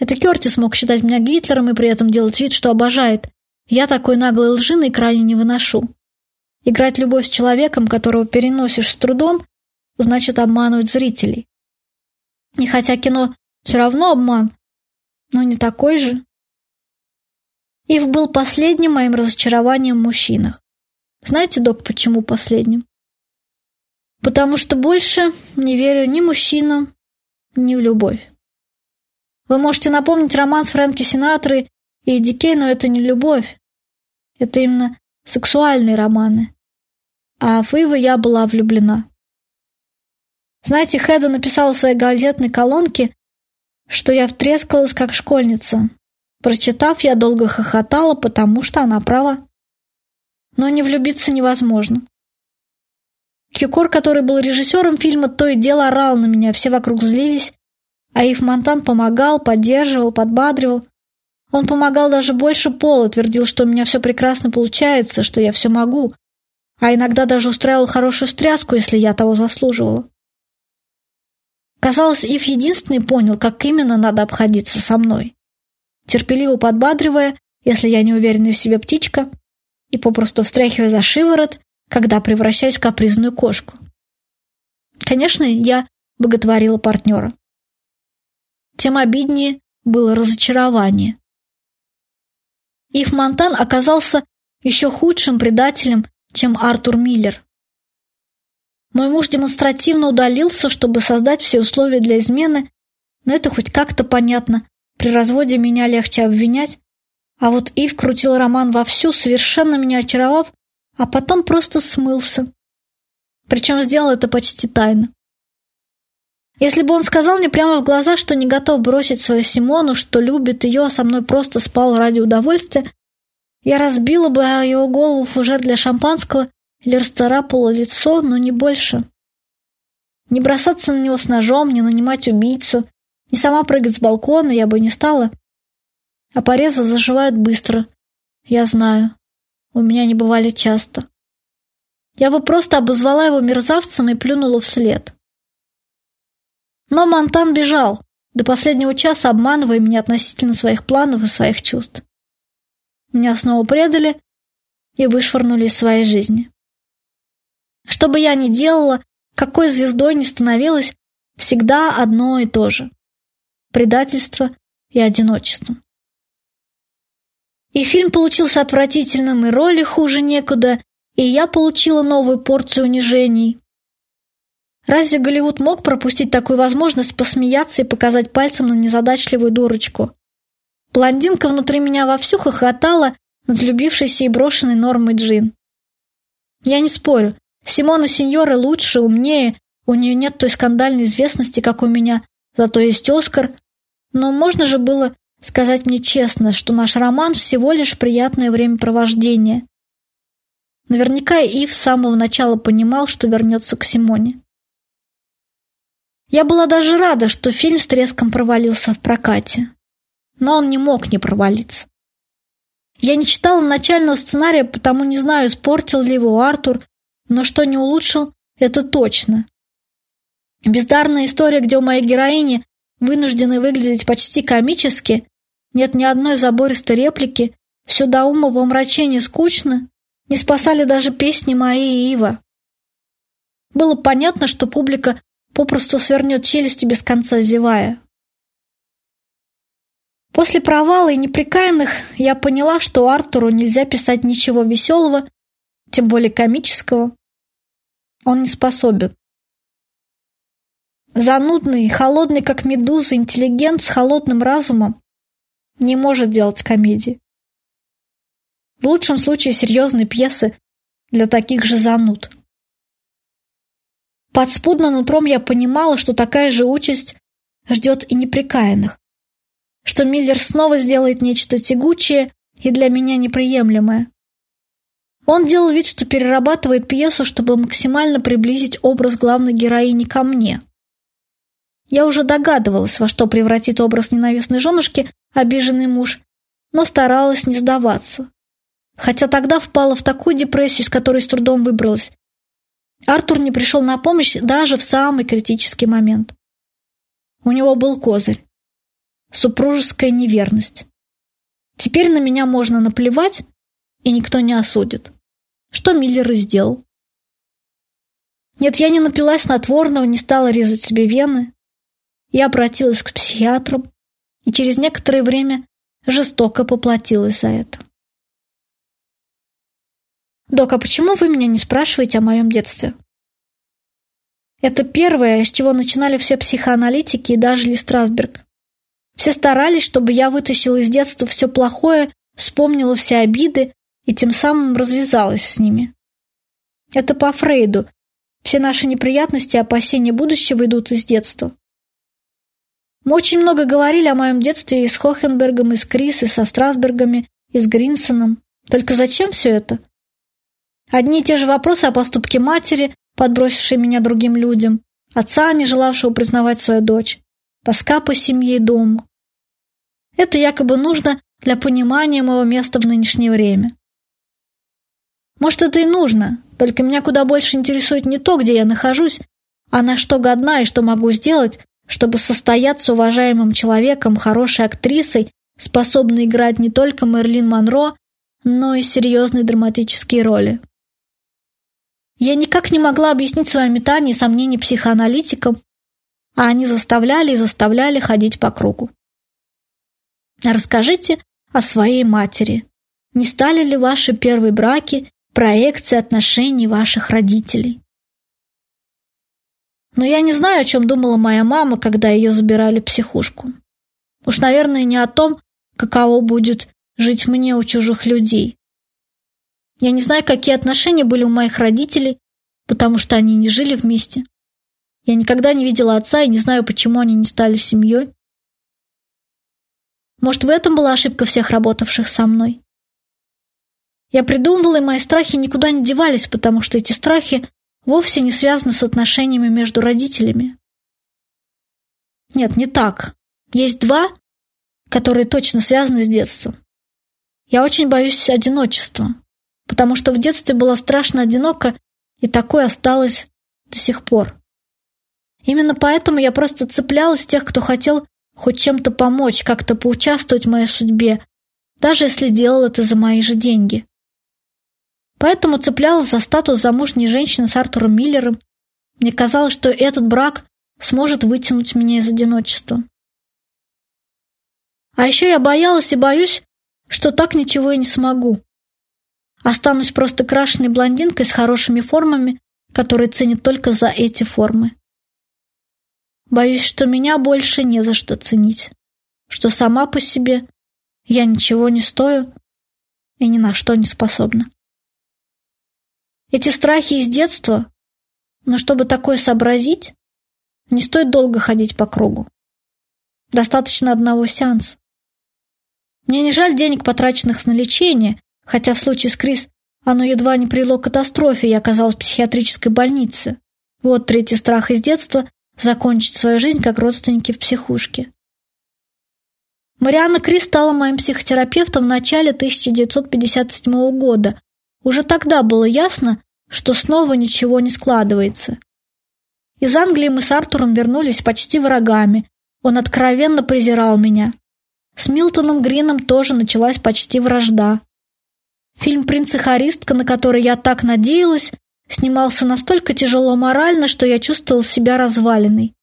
Это Кертис мог считать меня Гитлером и при этом делать вид, что обожает. Я такой наглой лжиной крайне не выношу. Играть любовь с человеком, которого переносишь с трудом, значит обманывать зрителей. И хотя кино все равно обман, но не такой же. Ив был последним моим разочарованием в мужчинах. Знаете, док, почему последним? Потому что больше не верю ни мужчинам, ни в любовь. Вы можете напомнить роман с Фрэнки Синатрой и Дикей, но это не любовь. Это именно сексуальные романы. А в Ива я была влюблена. Знаете, Хеда написала в своей газетной колонке, что я втрескалась как школьница. Прочитав, я долго хохотала, потому что она права. Но не влюбиться невозможно. Кюкор, который был режиссером фильма, то и дело орал на меня, все вокруг злились, а Ив Монтан помогал, поддерживал, подбадривал. Он помогал даже больше Пола, твердил, что у меня все прекрасно получается, что я все могу, а иногда даже устраивал хорошую стряску, если я того заслуживала. Казалось, Ив единственный понял, как именно надо обходиться со мной. Терпеливо подбадривая, если я не уверенная в себе птичка, и попросту встряхивая за шиворот, когда превращаюсь в капризную кошку. Конечно, я боготворила партнера. Тем обиднее было разочарование. Ив Монтан оказался еще худшим предателем, чем Артур Миллер. Мой муж демонстративно удалился, чтобы создать все условия для измены, но это хоть как-то понятно. При разводе меня легче обвинять. А вот Ив крутил роман вовсю, совершенно меня очаровав, а потом просто смылся. Причем сделал это почти тайно. Если бы он сказал мне прямо в глаза, что не готов бросить свою Симону, что любит ее, а со мной просто спал ради удовольствия, я разбила бы его голову фужер для шампанского или расцарапала лицо, но не больше. Не бросаться на него с ножом, не нанимать убийцу, не сама прыгать с балкона я бы не стала. А порезы заживают быстро. Я знаю. У меня не бывали часто. Я бы просто обозвала его мерзавцем и плюнула вслед. Но Монтан бежал, до последнего часа обманывая меня относительно своих планов и своих чувств. Меня снова предали и вышвырнули из своей жизни. Что бы я ни делала, какой звездой ни становилась, всегда одно и то же – предательство и одиночество. И фильм получился отвратительным, и роли хуже некуда, и я получила новую порцию унижений. Разве Голливуд мог пропустить такую возможность посмеяться и показать пальцем на незадачливую дурочку? Блондинка внутри меня вовсю хохотала над любившейся и брошенной Нормой Джин. Я не спорю, Симона Синьора лучше, умнее, у нее нет той скандальной известности, как у меня, зато есть Оскар. Но можно же было сказать мне честно, что наш роман всего лишь приятное времяпровождение. Наверняка Ив с самого начала понимал, что вернется к Симоне. Я была даже рада, что фильм с треском провалился в прокате. Но он не мог не провалиться. Я не читала начального сценария, потому не знаю, испортил ли его Артур, но что не улучшил, это точно. Бездарная история, где у моей героини вынуждены выглядеть почти комически, нет ни одной забористой реплики, все до ума помрачения скучно, не спасали даже песни мои и Ива. Было понятно, что публика попросту свернет челюсти без конца зевая. После провала и неприкаянных я поняла, что Артуру нельзя писать ничего веселого, тем более комического. Он не способен. Занудный, холодный, как медуза, интеллигент с холодным разумом не может делать комедии. В лучшем случае серьезные пьесы для таких же зануд. Подспудно нутром я понимала, что такая же участь ждет и неприкаянных, что Миллер снова сделает нечто тягучее и для меня неприемлемое. Он делал вид, что перерабатывает пьесу, чтобы максимально приблизить образ главной героини ко мне. Я уже догадывалась, во что превратит образ ненавистной женушки обиженный муж, но старалась не сдаваться. Хотя тогда впала в такую депрессию, из которой с трудом выбралась. Артур не пришел на помощь даже в самый критический момент. У него был козырь. Супружеская неверность. Теперь на меня можно наплевать, и никто не осудит. Что Миллер и сделал. Нет, я не напилась снотворного, не стала резать себе вены. Я обратилась к психиатрам и через некоторое время жестоко поплатилась за это. «Док, а почему вы меня не спрашиваете о моем детстве?» Это первое, с чего начинали все психоаналитики и даже Ли Страсберг. Все старались, чтобы я вытащила из детства все плохое, вспомнила все обиды и тем самым развязалась с ними. Это по Фрейду. Все наши неприятности и опасения будущего идут из детства. Мы очень много говорили о моем детстве и с Хохенбергом, и с Крис, и со Страсбергами, и с Гринсоном. Только зачем все это? Одни и те же вопросы о поступке матери, подбросившей меня другим людям, отца, не желавшего признавать свою дочь, тоска по семье и дому. Это якобы нужно для понимания моего места в нынешнее время. Может, это и нужно, только меня куда больше интересует не то, где я нахожусь, а на что годна и что могу сделать, чтобы состояться уважаемым человеком, хорошей актрисой, способной играть не только Мерлин Монро, но и серьезные драматические роли. Я никак не могла объяснить свои метания и сомнения психоаналитикам, а они заставляли и заставляли ходить по кругу. Расскажите о своей матери. Не стали ли ваши первые браки проекцией отношений ваших родителей? Но я не знаю, о чем думала моя мама, когда ее забирали в психушку. Уж, наверное, не о том, каково будет жить мне у чужих людей. Я не знаю, какие отношения были у моих родителей, потому что они не жили вместе. Я никогда не видела отца и не знаю, почему они не стали семьей. Может, в этом была ошибка всех работавших со мной? Я придумывала, и мои страхи никуда не девались, потому что эти страхи вовсе не связаны с отношениями между родителями. Нет, не так. Есть два, которые точно связаны с детством. Я очень боюсь одиночества, потому что в детстве была страшно одинока, и такое осталось до сих пор. Именно поэтому я просто цеплялась тех, кто хотел хоть чем-то помочь, как-то поучаствовать в моей судьбе, даже если делал это за мои же деньги. Поэтому цеплялась за статус замужней женщины с Артуром Миллером. Мне казалось, что этот брак сможет вытянуть меня из одиночества. А еще я боялась и боюсь, что так ничего и не смогу. Останусь просто крашеной блондинкой с хорошими формами, которые ценят только за эти формы. Боюсь, что меня больше не за что ценить, что сама по себе я ничего не стою и ни на что не способна. Эти страхи из детства, но чтобы такое сообразить, не стоит долго ходить по кругу. Достаточно одного сеанса. Мне не жаль денег, потраченных на лечение, хотя в случае с Крис оно едва не привело к катастрофе и оказалось в психиатрической больнице. Вот третий страх из детства – закончить свою жизнь как родственники в психушке. Марианна Крис стала моим психотерапевтом в начале 1957 года. Уже тогда было ясно, что снова ничего не складывается. Из Англии мы с Артуром вернулись почти врагами. Он откровенно презирал меня. С Милтоном Грином тоже началась почти вражда. Фильм «Принц и харистка», на который я так надеялась, снимался настолько тяжело морально, что я чувствовал себя разваленной.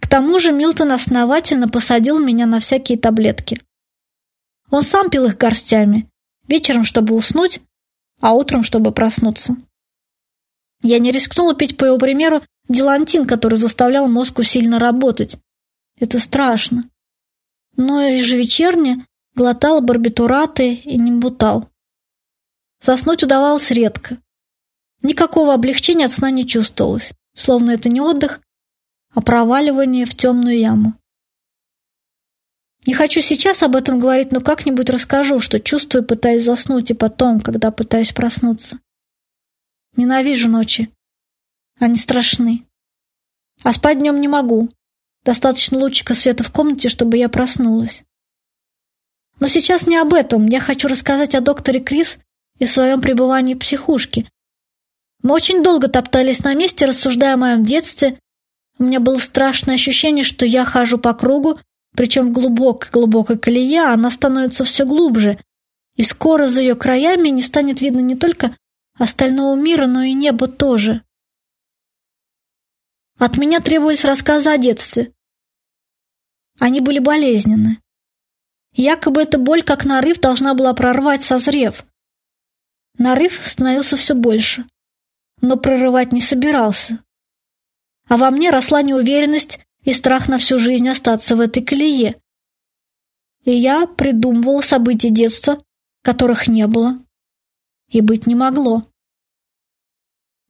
К тому же Милтон основательно посадил меня на всякие таблетки. Он сам пил их горстями, вечером, чтобы уснуть, а утром, чтобы проснуться. Я не рискнула пить, по его примеру, дилантин, который заставлял мозг усиленно работать. Это страшно. Но ежевечерне глотал барбитураты и нембутал. Заснуть удавалось редко. Никакого облегчения от сна не чувствовалось, словно это не отдых, а проваливание в темную яму. Не хочу сейчас об этом говорить, но как-нибудь расскажу, что чувствую, пытаясь заснуть, и потом, когда пытаюсь проснуться. Ненавижу ночи. Они страшны. А спать днем не могу. Достаточно лучика света в комнате, чтобы я проснулась. Но сейчас не об этом. Я хочу рассказать о докторе Крис и своем пребывании в психушке. Мы очень долго топтались на месте, рассуждая о моем детстве. У меня было страшное ощущение, что я хожу по кругу, причем в глубокой-глубокой колее она становится все глубже, и скоро за ее краями не станет видно не только остального мира, но и небо тоже. От меня требовались рассказы о детстве. Они были болезненны. Якобы эта боль, как нарыв, должна была прорвать, созрев. Нарыв становился все больше, но прорывать не собирался. А во мне росла неуверенность и страх на всю жизнь остаться в этой колее. И я придумывала события детства, которых не было и быть не могло.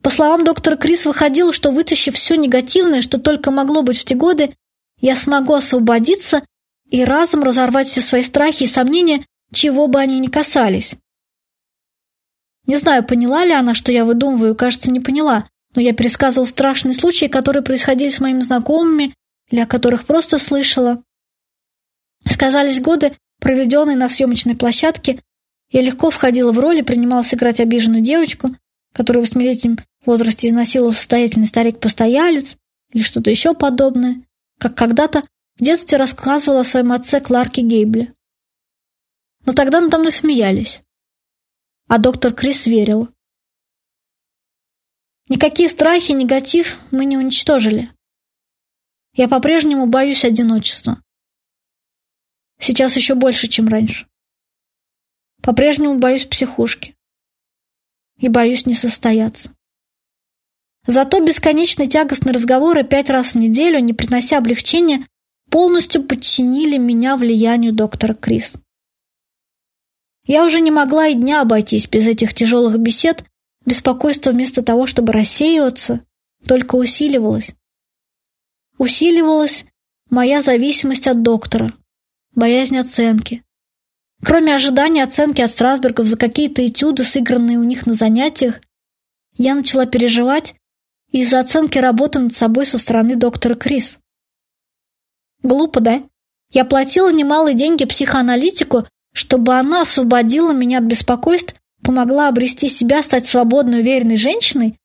По словам доктора Крис, выходило, что вытащив все негативное, что только могло быть в те годы, я смогу освободиться и разом разорвать все свои страхи и сомнения, чего бы они ни касались. Не знаю, поняла ли она, что я выдумываю, кажется, не поняла, но я пересказывал страшные случаи, которые происходили с моими знакомыми или о которых просто слышала. Сказались годы, проведенные на съемочной площадке. Я легко входила в роль и принималась играть обиженную девочку, которую в восьмилетнем возрасте изнасиловал состоятельный старик-постоялец или что-то еще подобное, как когда-то в детстве рассказывала о своем отце Кларке Гейбле. Но тогда надо мной смеялись. А доктор Крис верил. Никакие страхи, негатив мы не уничтожили. Я по-прежнему боюсь одиночества. Сейчас еще больше, чем раньше. По-прежнему боюсь психушки. И боюсь не состояться. Зато бесконечные тягостные разговоры пять раз в неделю, не принося облегчения, полностью подчинили меня влиянию доктора Крис. Я уже не могла и дня обойтись без этих тяжелых бесед, беспокойство вместо того, чтобы рассеиваться, только усиливалось. Усиливалась моя зависимость от доктора, боязнь оценки. Кроме ожидания оценки от Страсбергов за какие-то этюды, сыгранные у них на занятиях, я начала переживать из-за оценки работы над собой со стороны доктора Крис. Глупо, да? Я платила немалые деньги психоаналитику, чтобы она освободила меня от беспокойств, помогла обрести себя, стать свободной, уверенной женщиной,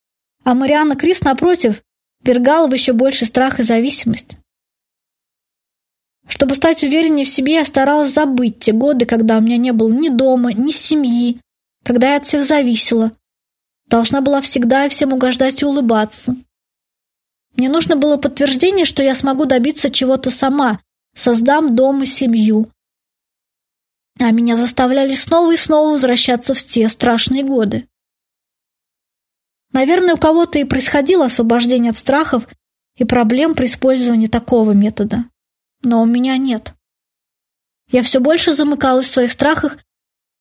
а Марианна Крис, напротив, вергала в еще больше страх и зависимость. Чтобы стать увереннее в себе, я старалась забыть те годы, когда у меня не было ни дома, ни семьи, когда я от всех зависела. Должна была всегда и всем угождать и улыбаться. Мне нужно было подтверждение, что я смогу добиться чего-то сама, создам дом и семью. А меня заставляли снова и снова возвращаться в те страшные годы. Наверное, у кого-то и происходило освобождение от страхов и проблем при использовании такого метода но у меня нет. Я все больше замыкалась в своих страхах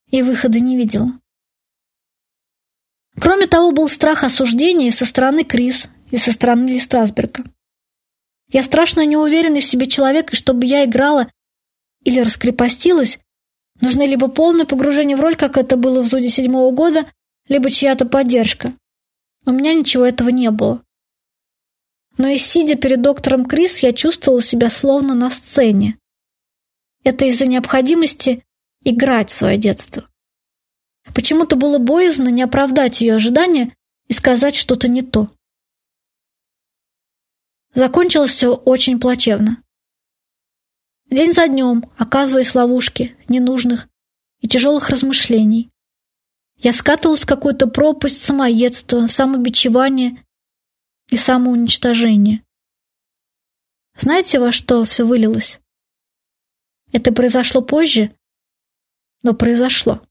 и выхода не видела. Кроме того, был страх осуждения и со стороны Крис, и со стороны Ли Страсберга. Я страшно неуверенный в себе человек, и чтобы я играла или раскрепостилась, нужны либо полное погружение в роль, как это было в Зуде седьмого года, либо чья-то поддержка. У меня ничего этого не было. Но и сидя перед доктором Крис, я чувствовала себя словно на сцене. Это из-за необходимости играть свое детство. Почему-то было боязно не оправдать ее ожидания и сказать что-то не то. Закончилось все очень плачевно. День за днем, оказываясь в ловушке ненужных и тяжелых размышлений, я скатывалась в какую-то пропасть самоедства, самобичевания и самоуничтожение. Знаете, во что все вылилось? Это произошло позже, но произошло.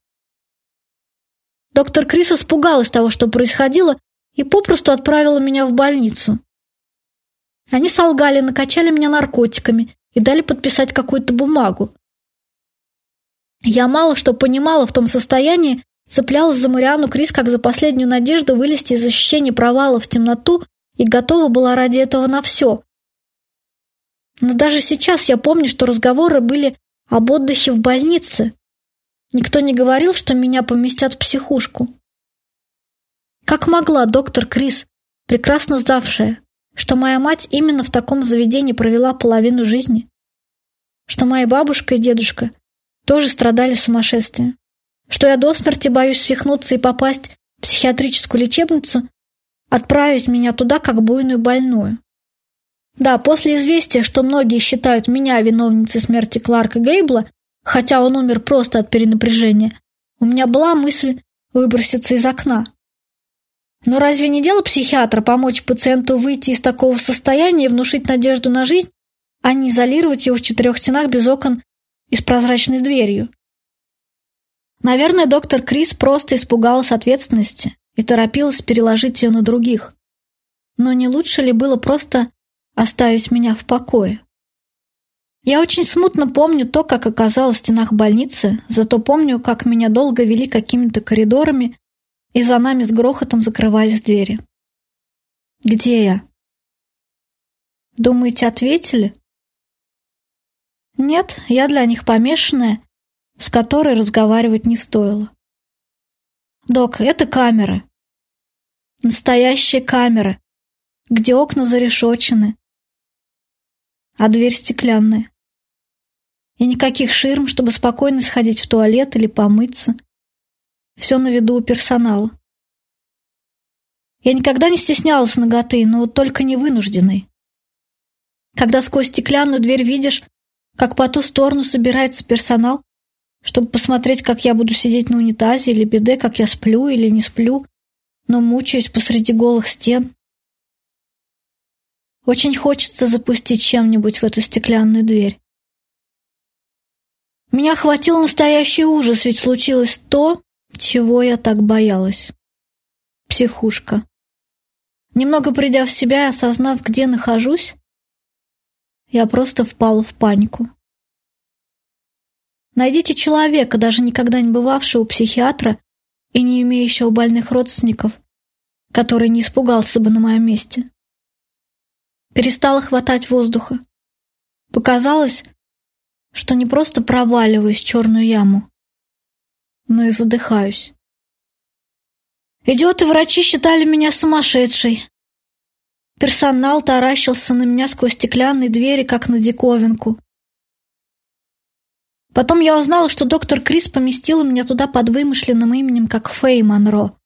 Доктор Крис испугалась того, что происходило, и попросту отправила меня в больницу. Они солгали, накачали меня наркотиками и дали подписать какую-то бумагу. Я мало что понимала в том состоянии, цеплялась за Мариану Крис как за последнюю надежду вылезти из ощущения провала в темноту и готова была ради этого на все. Но даже сейчас я помню, что разговоры были об отдыхе в больнице. Никто не говорил, что меня поместят в психушку. Как могла доктор Крис, прекрасно знавшая, что моя мать именно в таком заведении провела половину жизни, что моя бабушка и дедушка тоже страдали сумасшествием, что я до смерти боюсь свихнуться и попасть в психиатрическую лечебницу, отправить меня туда как буйную больную. Да, после известия, что многие считают меня виновницей смерти Кларка Гейбла, хотя он умер просто от перенапряжения, у меня была мысль выброситься из окна. Но разве не дело психиатра помочь пациенту выйти из такого состояния и внушить надежду на жизнь, а не изолировать его в четырех стенах без окон и с прозрачной дверью? Наверное, доктор Крис просто испугалась ответственности и торопилась переложить ее на других. Но не лучше ли было просто оставить меня в покое? Я очень смутно помню то, как оказалась в стенах больницы, зато помню, как меня долго вели какими-то коридорами, и за нами с грохотом закрывались двери. Где я? Думаете, ответили? Нет, я для них помешанная, с которой разговаривать не стоило. Док, это камера. Настоящая камера, где окна зарешочены, а дверь стеклянная. И никаких ширм, чтобы спокойно сходить в туалет или помыться. Все на виду у персонала. Я никогда не стеснялась ноготы, но только не вынужденной. Когда сквозь стеклянную дверь видишь, как по ту сторону собирается персонал, чтобы посмотреть, как я буду сидеть на унитазе или биде, как я сплю или не сплю, но мучаюсь посреди голых стен. Очень хочется запустить чем-нибудь в эту стеклянную дверь. Меня охватил настоящий ужас, ведь случилось то, чего я так боялась. Психушка. Немного придя в себя и осознав, где нахожусь, я просто впала в панику. Найдите человека, даже никогда не бывавшего у психиатра, и не имеющего больных родственников, который не испугался бы на моем месте. Перестала хватать воздуха. Показалось, что не просто проваливаюсь в черную яму, но и задыхаюсь. Идиоты-врачи считали меня сумасшедшей. Персонал таращился на меня сквозь стеклянные двери, как на диковинку. Потом я узнала, что доктор Крис поместила меня туда под вымышленным именем, как Фэй Монро.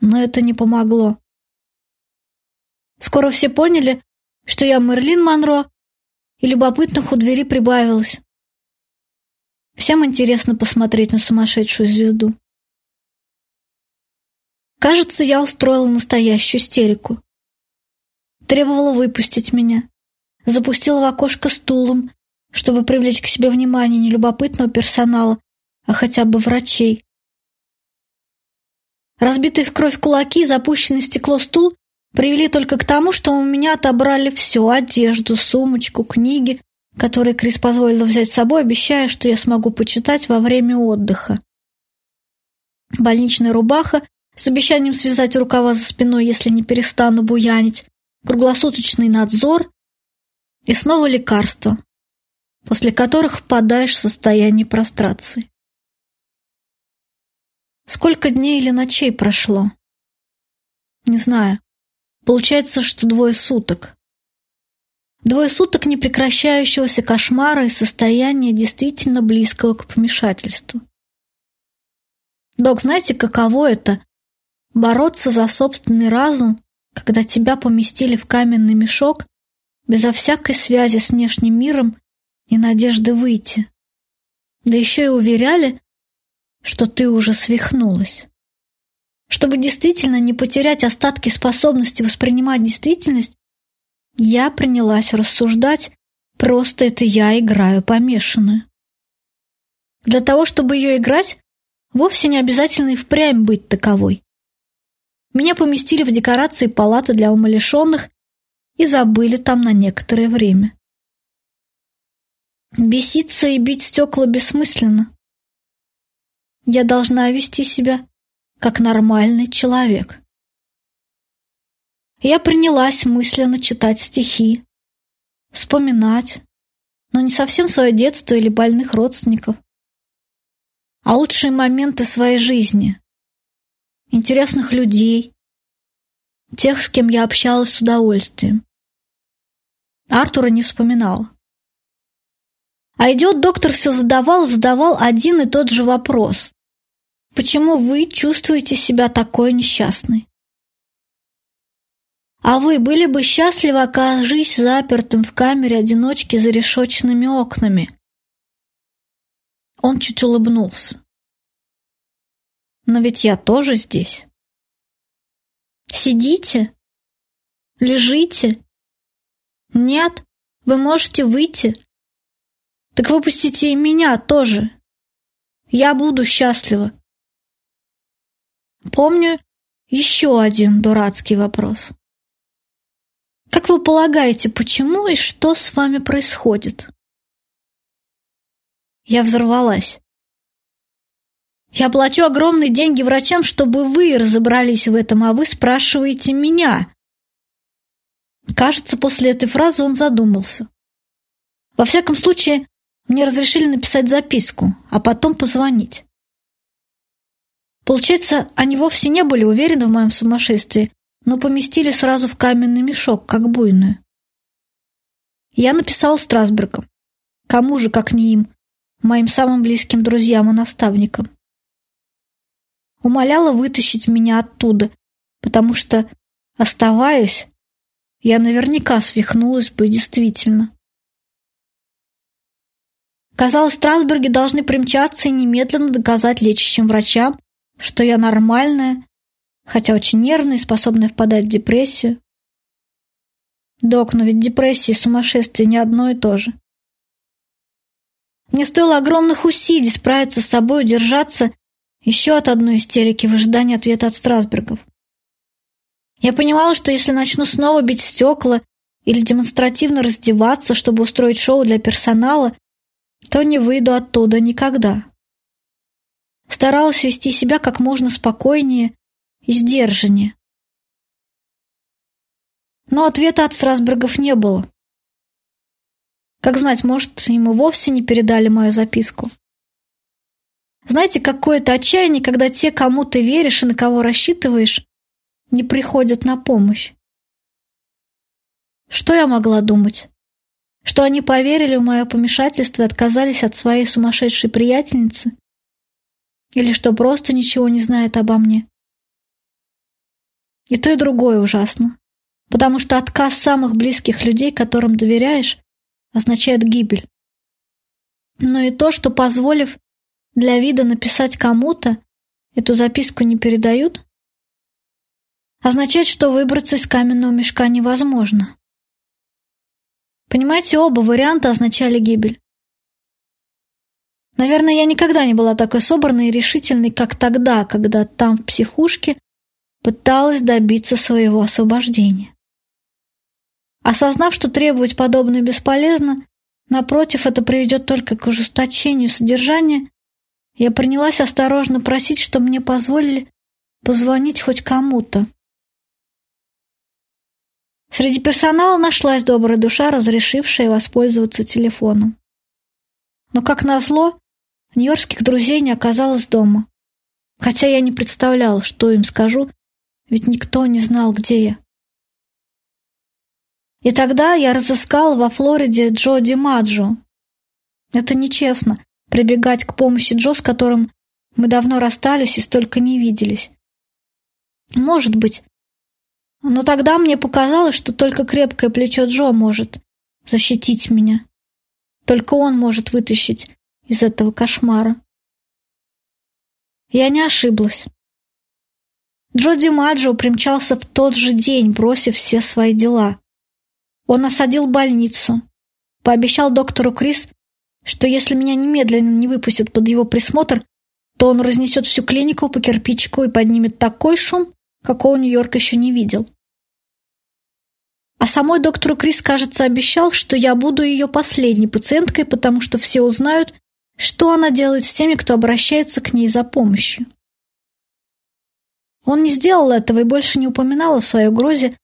Но это не помогло. Скоро все поняли, что я Мерлин Монро, и любопытных у двери прибавилось. Всем интересно посмотреть на сумасшедшую звезду. Кажется, я устроила настоящую истерику. Требовала выпустить меня. Запустила в окошко стулом, чтобы привлечь к себе внимание не любопытного персонала, а хотя бы врачей. Разбитый в кровь кулаки запущенный в стекло стул привели только к тому, что у меня отобрали все – одежду, сумочку, книги, которые Крис позволила взять с собой, обещая, что я смогу почитать во время отдыха. Больничная рубаха с обещанием связать рукава за спиной, если не перестану буянить, круглосуточный надзор и снова лекарства, после которых впадаешь в состояние прострации. Сколько дней или ночей прошло? Не знаю. Получается, что двое суток. Двое суток непрекращающегося кошмара и состояния действительно близкого к помешательству. Док, знаете, каково это — бороться за собственный разум, когда тебя поместили в каменный мешок безо всякой связи с внешним миром и надежды выйти? Да еще и уверяли, что ты уже свихнулась. Чтобы действительно не потерять остатки способности воспринимать действительность, я принялась рассуждать, просто это я играю помешанную. Для того, чтобы ее играть, вовсе не обязательно и впрямь быть таковой. Меня поместили в декорации палаты для умалишенных и забыли там на некоторое время. Беситься и бить стекла бессмысленно. Я должна вести себя как нормальный человек. Я принялась мысленно читать стихи, вспоминать, но не совсем свое детство или больных родственников, а лучшие моменты своей жизни, интересных людей, тех, с кем я общалась с удовольствием. Артура не вспоминал. А идет доктор все задавал, задавал один и тот же вопрос. Почему вы чувствуете себя такой несчастной? А вы были бы счастливы, окажись запертым в камере одиночки за решетчатыми окнами? Он чуть улыбнулся. Но ведь я тоже здесь. Сидите? Лежите? Нет, вы можете выйти. Так выпустите и меня тоже. Я буду счастлива. Помню еще один дурацкий вопрос. Как вы полагаете, почему и что с вами происходит? Я взорвалась. Я плачу огромные деньги врачам, чтобы вы разобрались в этом, а вы спрашиваете меня. Кажется, после этой фразы он задумался. Во всяком случае, мне разрешили написать записку, а потом позвонить. Получается, они вовсе не были уверены в моем сумасшествии, но поместили сразу в каменный мешок, как буйную. Я написал Страсбергам. Кому же, как не им, моим самым близким друзьям и наставникам. Умоляла вытащить меня оттуда, потому что, оставаясь, я наверняка свихнулась бы действительно. Казалось, Страсберги должны примчаться и немедленно доказать лечащим врачам, что я нормальная, хотя очень нервная и способная впадать в депрессию. Док, но ведь депрессия и сумасшествие не одно и то же. Мне стоило огромных усилий справиться с собой, удержаться еще от одной истерики в ожидании ответа от Страсбергов. Я понимала, что если начну снова бить стекла или демонстративно раздеваться, чтобы устроить шоу для персонала, то не выйду оттуда никогда. Старалась вести себя как можно спокойнее и сдержаннее. Но ответа от Страсбергов не было. Как знать, может, ему вовсе не передали мою записку. Знаете, какое-то отчаяние, когда те, кому ты веришь и на кого рассчитываешь, не приходят на помощь. Что я могла думать? Что они поверили в мое помешательство и отказались от своей сумасшедшей приятельницы? Или что просто ничего не знают обо мне? И то, и другое ужасно. Потому что отказ самых близких людей, которым доверяешь, означает гибель. Но и то, что, позволив для вида написать кому-то, эту записку не передают, означает, что выбраться из каменного мешка невозможно. Понимаете, оба варианта означали гибель. Наверное, я никогда не была такой собранной и решительной, как тогда, когда там, в психушке, пыталась добиться своего освобождения. Осознав, что требовать подобное бесполезно, напротив, это приведет только к ужесточению содержания, я принялась осторожно просить, чтобы мне позволили позвонить хоть кому-то. Среди персонала нашлась добрая душа, разрешившая воспользоваться телефоном. Но, как назло, нью-йоркских друзей не оказалось дома. Хотя я не представляла, что им скажу, ведь никто не знал, где я. И тогда я разыскал во Флориде Джо Димаджо. Это нечестно — прибегать к помощи Джо, с которым мы давно расстались и столько не виделись. Может быть. Но тогда мне показалось, что только крепкое плечо Джо может защитить меня. Только он может вытащить из этого кошмара. Я не ошиблась. Джо Димаджо примчался в тот же день, бросив все свои дела. Он осадил больницу, пообещал доктору Крис, что если меня немедленно не выпустят под его присмотр, то он разнесет всю клинику по кирпичику и поднимет такой шум, какого Нью-Йорк еще не видел. А самой доктору Крис, кажется, обещал, что я буду ее последней пациенткой, потому что все узнают, что она делает с теми, кто обращается к ней за помощью. Он не сделал этого и больше не упоминал о своей угрозе,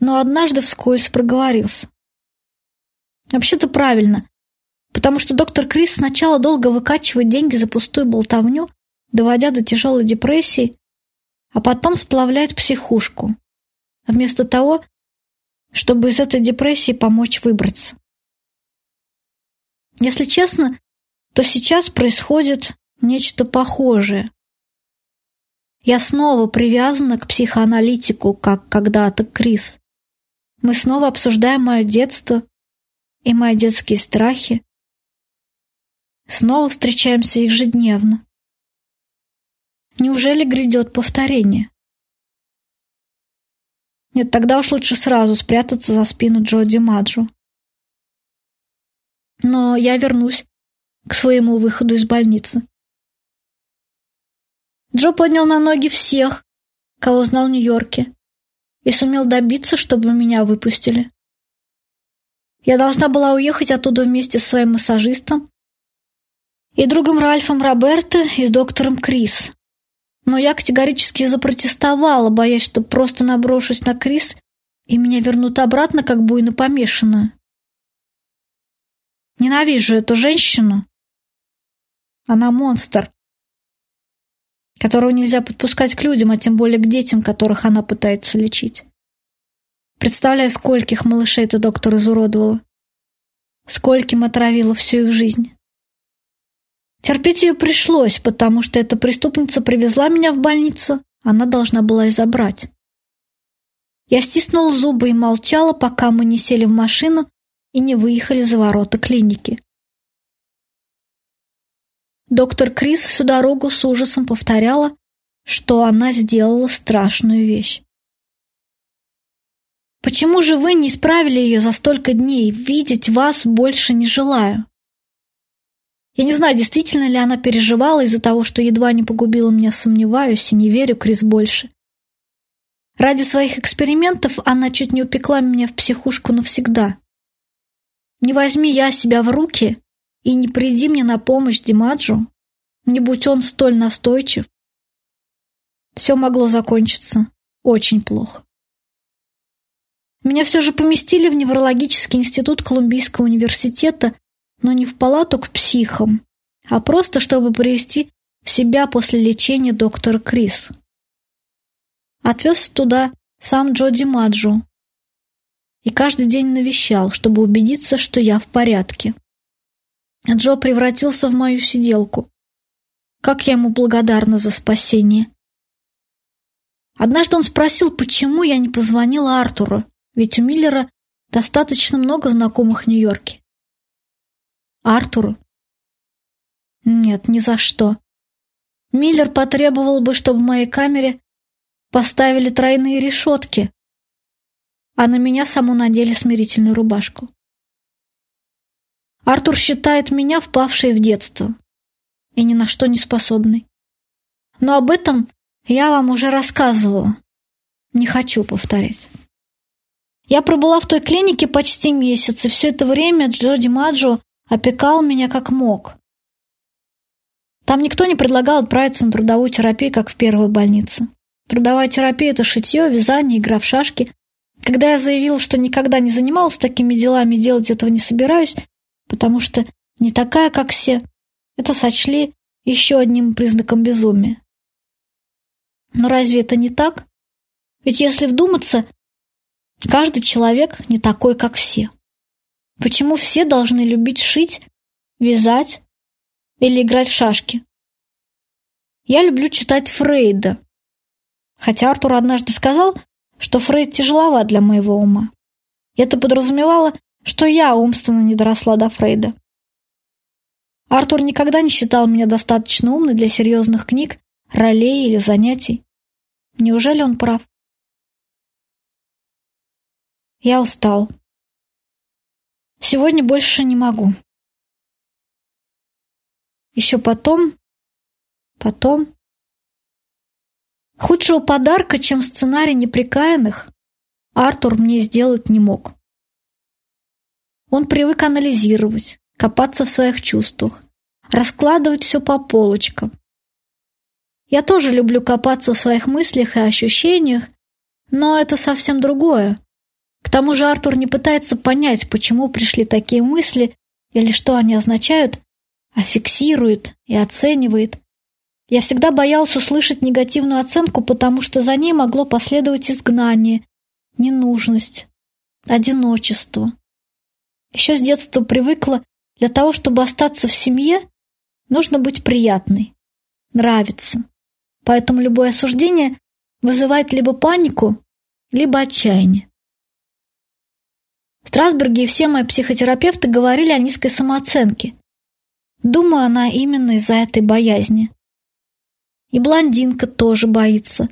но однажды вскользь проговорился. Вообще-то правильно, потому что доктор Крис сначала долго выкачивает деньги за пустую болтовню, доводя до тяжелой депрессии, а потом сплавляет психушку, вместо того, чтобы из этой депрессии помочь выбраться. Если честно, то сейчас происходит нечто похожее. Я снова привязана к психоаналитику, как когда-то Крис. Мы снова обсуждаем мое детство и мои детские страхи. Снова встречаемся ежедневно. Неужели грядет повторение? Нет, тогда уж лучше сразу спрятаться за спину Джоди Маджо. Но я вернусь к своему выходу из больницы. Джо поднял на ноги всех, кого знал в Нью-Йорке и сумел добиться, чтобы меня выпустили. Я должна была уехать оттуда вместе с своим массажистом и другом Ральфом Роберто и с доктором Крис. Но я категорически запротестовала, боясь, что просто наброшусь на Крис и меня вернут обратно, как буйно помешанную. Ненавижу эту женщину. Она монстр которого нельзя подпускать к людям, а тем более к детям, которых она пытается лечить. Представляю, скольких малышей эта доктор изуродовала. Скольким отравила всю их жизнь. Терпеть ее пришлось, потому что эта преступница привезла меня в больницу, она должна была и забрать. Я стиснула зубы и молчала, пока мы не сели в машину и не выехали за ворота клиники. Доктор Крис всю дорогу с ужасом повторяла, что она сделала страшную вещь. «Почему же вы не исправили ее за столько дней? Видеть вас больше не желаю». Я не знаю, действительно ли она переживала из-за того, что едва не погубила меня, сомневаюсь и не верю Крис больше. Ради своих экспериментов она чуть не упекла меня в психушку навсегда. Не возьми я себя в руки, и не приди мне на помощь Димаджу, Не будь он столь настойчив, все могло закончиться очень плохо. Меня все же поместили в неврологический институт Колумбийского университета, но не в палату к психам, а просто чтобы привести в себя после лечения доктора Крис. Отвез туда сам Джоди Маджу и каждый день навещал, чтобы убедиться, что я в порядке. Джо превратился в мою сиделку. Как я ему благодарна за спасение. Однажды он спросил, почему я не позвонила Артуру, ведь у Миллера достаточно много знакомых в Нью-Йорке. Артуру? Нет, ни за что. Миллер потребовал бы, чтобы в моей камере поставили тройные решетки, а на меня саму надели смирительную рубашку. Артур считает меня впавшей в детство и ни на что не способной. Но об этом я вам уже рассказывала. Не хочу повторять. Я пробыла в той клинике почти месяц, и все это время Джоди Маджо опекал меня как мог. Там никто не предлагал отправиться на трудовую терапию, как в первой больнице. Трудовая терапия – это шитье, вязание, игра в шашки. Когда я заявила, что никогда не занималась такими делами и делать этого не собираюсь, потому что не такая, как все, это сочли еще одним признаком безумия. Но разве это не так? Ведь если вдуматься, каждый человек не такой, как все. Почему все должны любить шить, вязать или играть в шашки? Я люблю читать Фрейда. Хотя Артур однажды сказал, что Фрейд тяжеловат для моего ума. Это подразумевало, что я умственно не доросла до Фрейда. Артур никогда не считал меня достаточно умной для серьезных книг, ролей или занятий. Неужели он прав? Я устал. Сегодня больше не могу. Еще потом, потом... Худшего подарка, чем сценарий неприкаянных, Артур мне сделать не мог. Он привык анализировать, копаться в своих чувствах, раскладывать все по полочкам, я тоже люблю копаться в своих мыслях и ощущениях, но это совсем другое. К тому же Артур не пытается понять, почему пришли такие мысли или что они означают, а фиксирует и оценивает. Я всегда боялся услышать негативную оценку, потому что за ней могло последовать изгнание, ненужность, одиночество. Еще с детства привыкла, для того, чтобы остаться в семье, нужно быть приятной, нравиться. Поэтому любое осуждение вызывает либо панику, либо отчаяние. В Страсбурге все мои психотерапевты говорили о низкой самооценке. Думаю, она именно из-за этой боязни. И блондинка тоже боится,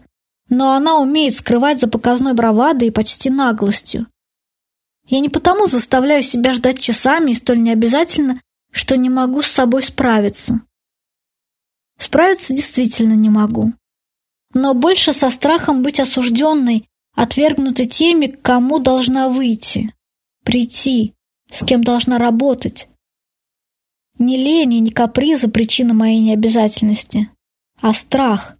но она умеет скрывать за показной бравадой и почти наглостью. Я не потому заставляю себя ждать часами и столь необязательно, что не могу с собой справиться. Справиться действительно не могу. Но больше со страхом быть осужденной, отвергнутой теми, к кому должна выйти, прийти, с кем должна работать. Не лень и не каприза причина моей необязательности, а страх.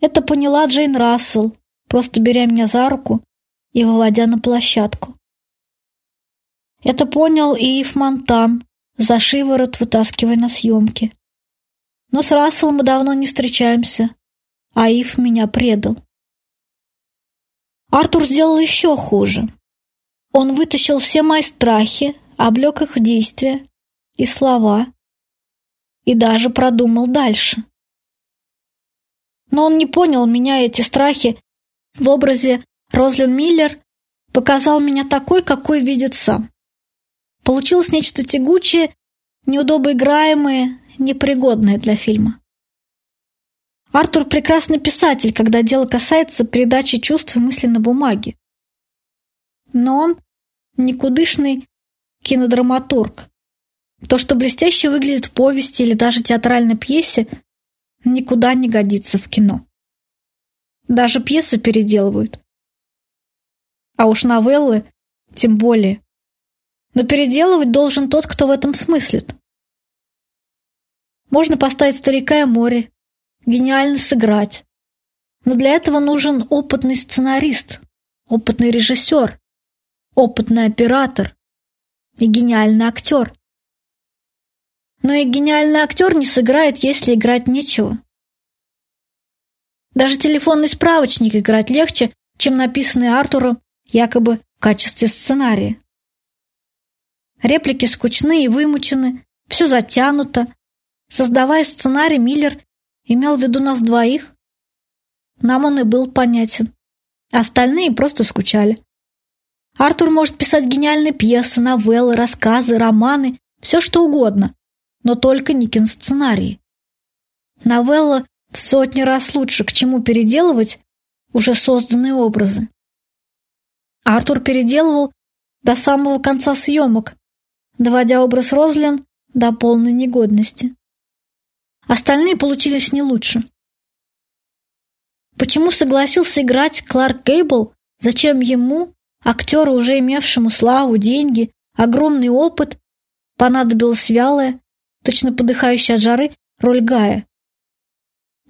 Это поняла Джейн Рассел, просто беря меня за руку и выводя на площадку. Это понял и Ив Монтан, за шиворот вытаскивая на съемки. Но с Расселом мы давно не встречаемся, а Ив меня предал. Артур сделал еще хуже. Он вытащил все мои страхи, облег их в действия и слова, и даже продумал дальше. Но он не понял меня, эти страхи в образе Розлин Миллер показал меня такой, какой видит сам. Получилось нечто тягучее, неудобоиграемое, непригодное для фильма. Артур прекрасный писатель, когда дело касается передачи чувств и мыслей на бумаге. Но он никудышный кинодраматург. То, что блестяще выглядит в повести или даже театральной пьесе, никуда не годится в кино. Даже пьесы переделывают. А уж новеллы тем более. Но переделывать должен тот, кто в этом смыслит. Можно поставить старика и море, гениально сыграть. Но для этого нужен опытный сценарист, опытный режиссер, опытный оператор и гениальный актер. Но и гениальный актер не сыграет, если играть нечего. Даже телефонный справочник играть легче, чем написанный Артуром якобы в качестве сценария. Реплики скучны и вымучены, все затянуто. Создавая сценарий, Миллер имел в виду нас двоих. Нам он и был понятен. Остальные просто скучали. Артур может писать гениальные пьесы, новеллы, рассказы, романы, все что угодно, но только не киносценарии. Новелла в сотни раз лучше, к чему переделывать уже созданные образы. Артур переделывал до самого конца съемок, доводя образ Розлин до полной негодности. Остальные получились не лучше. Почему согласился играть Кларк Гейбл? Зачем ему, актеру, уже имевшему славу, деньги, огромный опыт, понадобилась вялая, точно подыхающая от жары, роль Гая?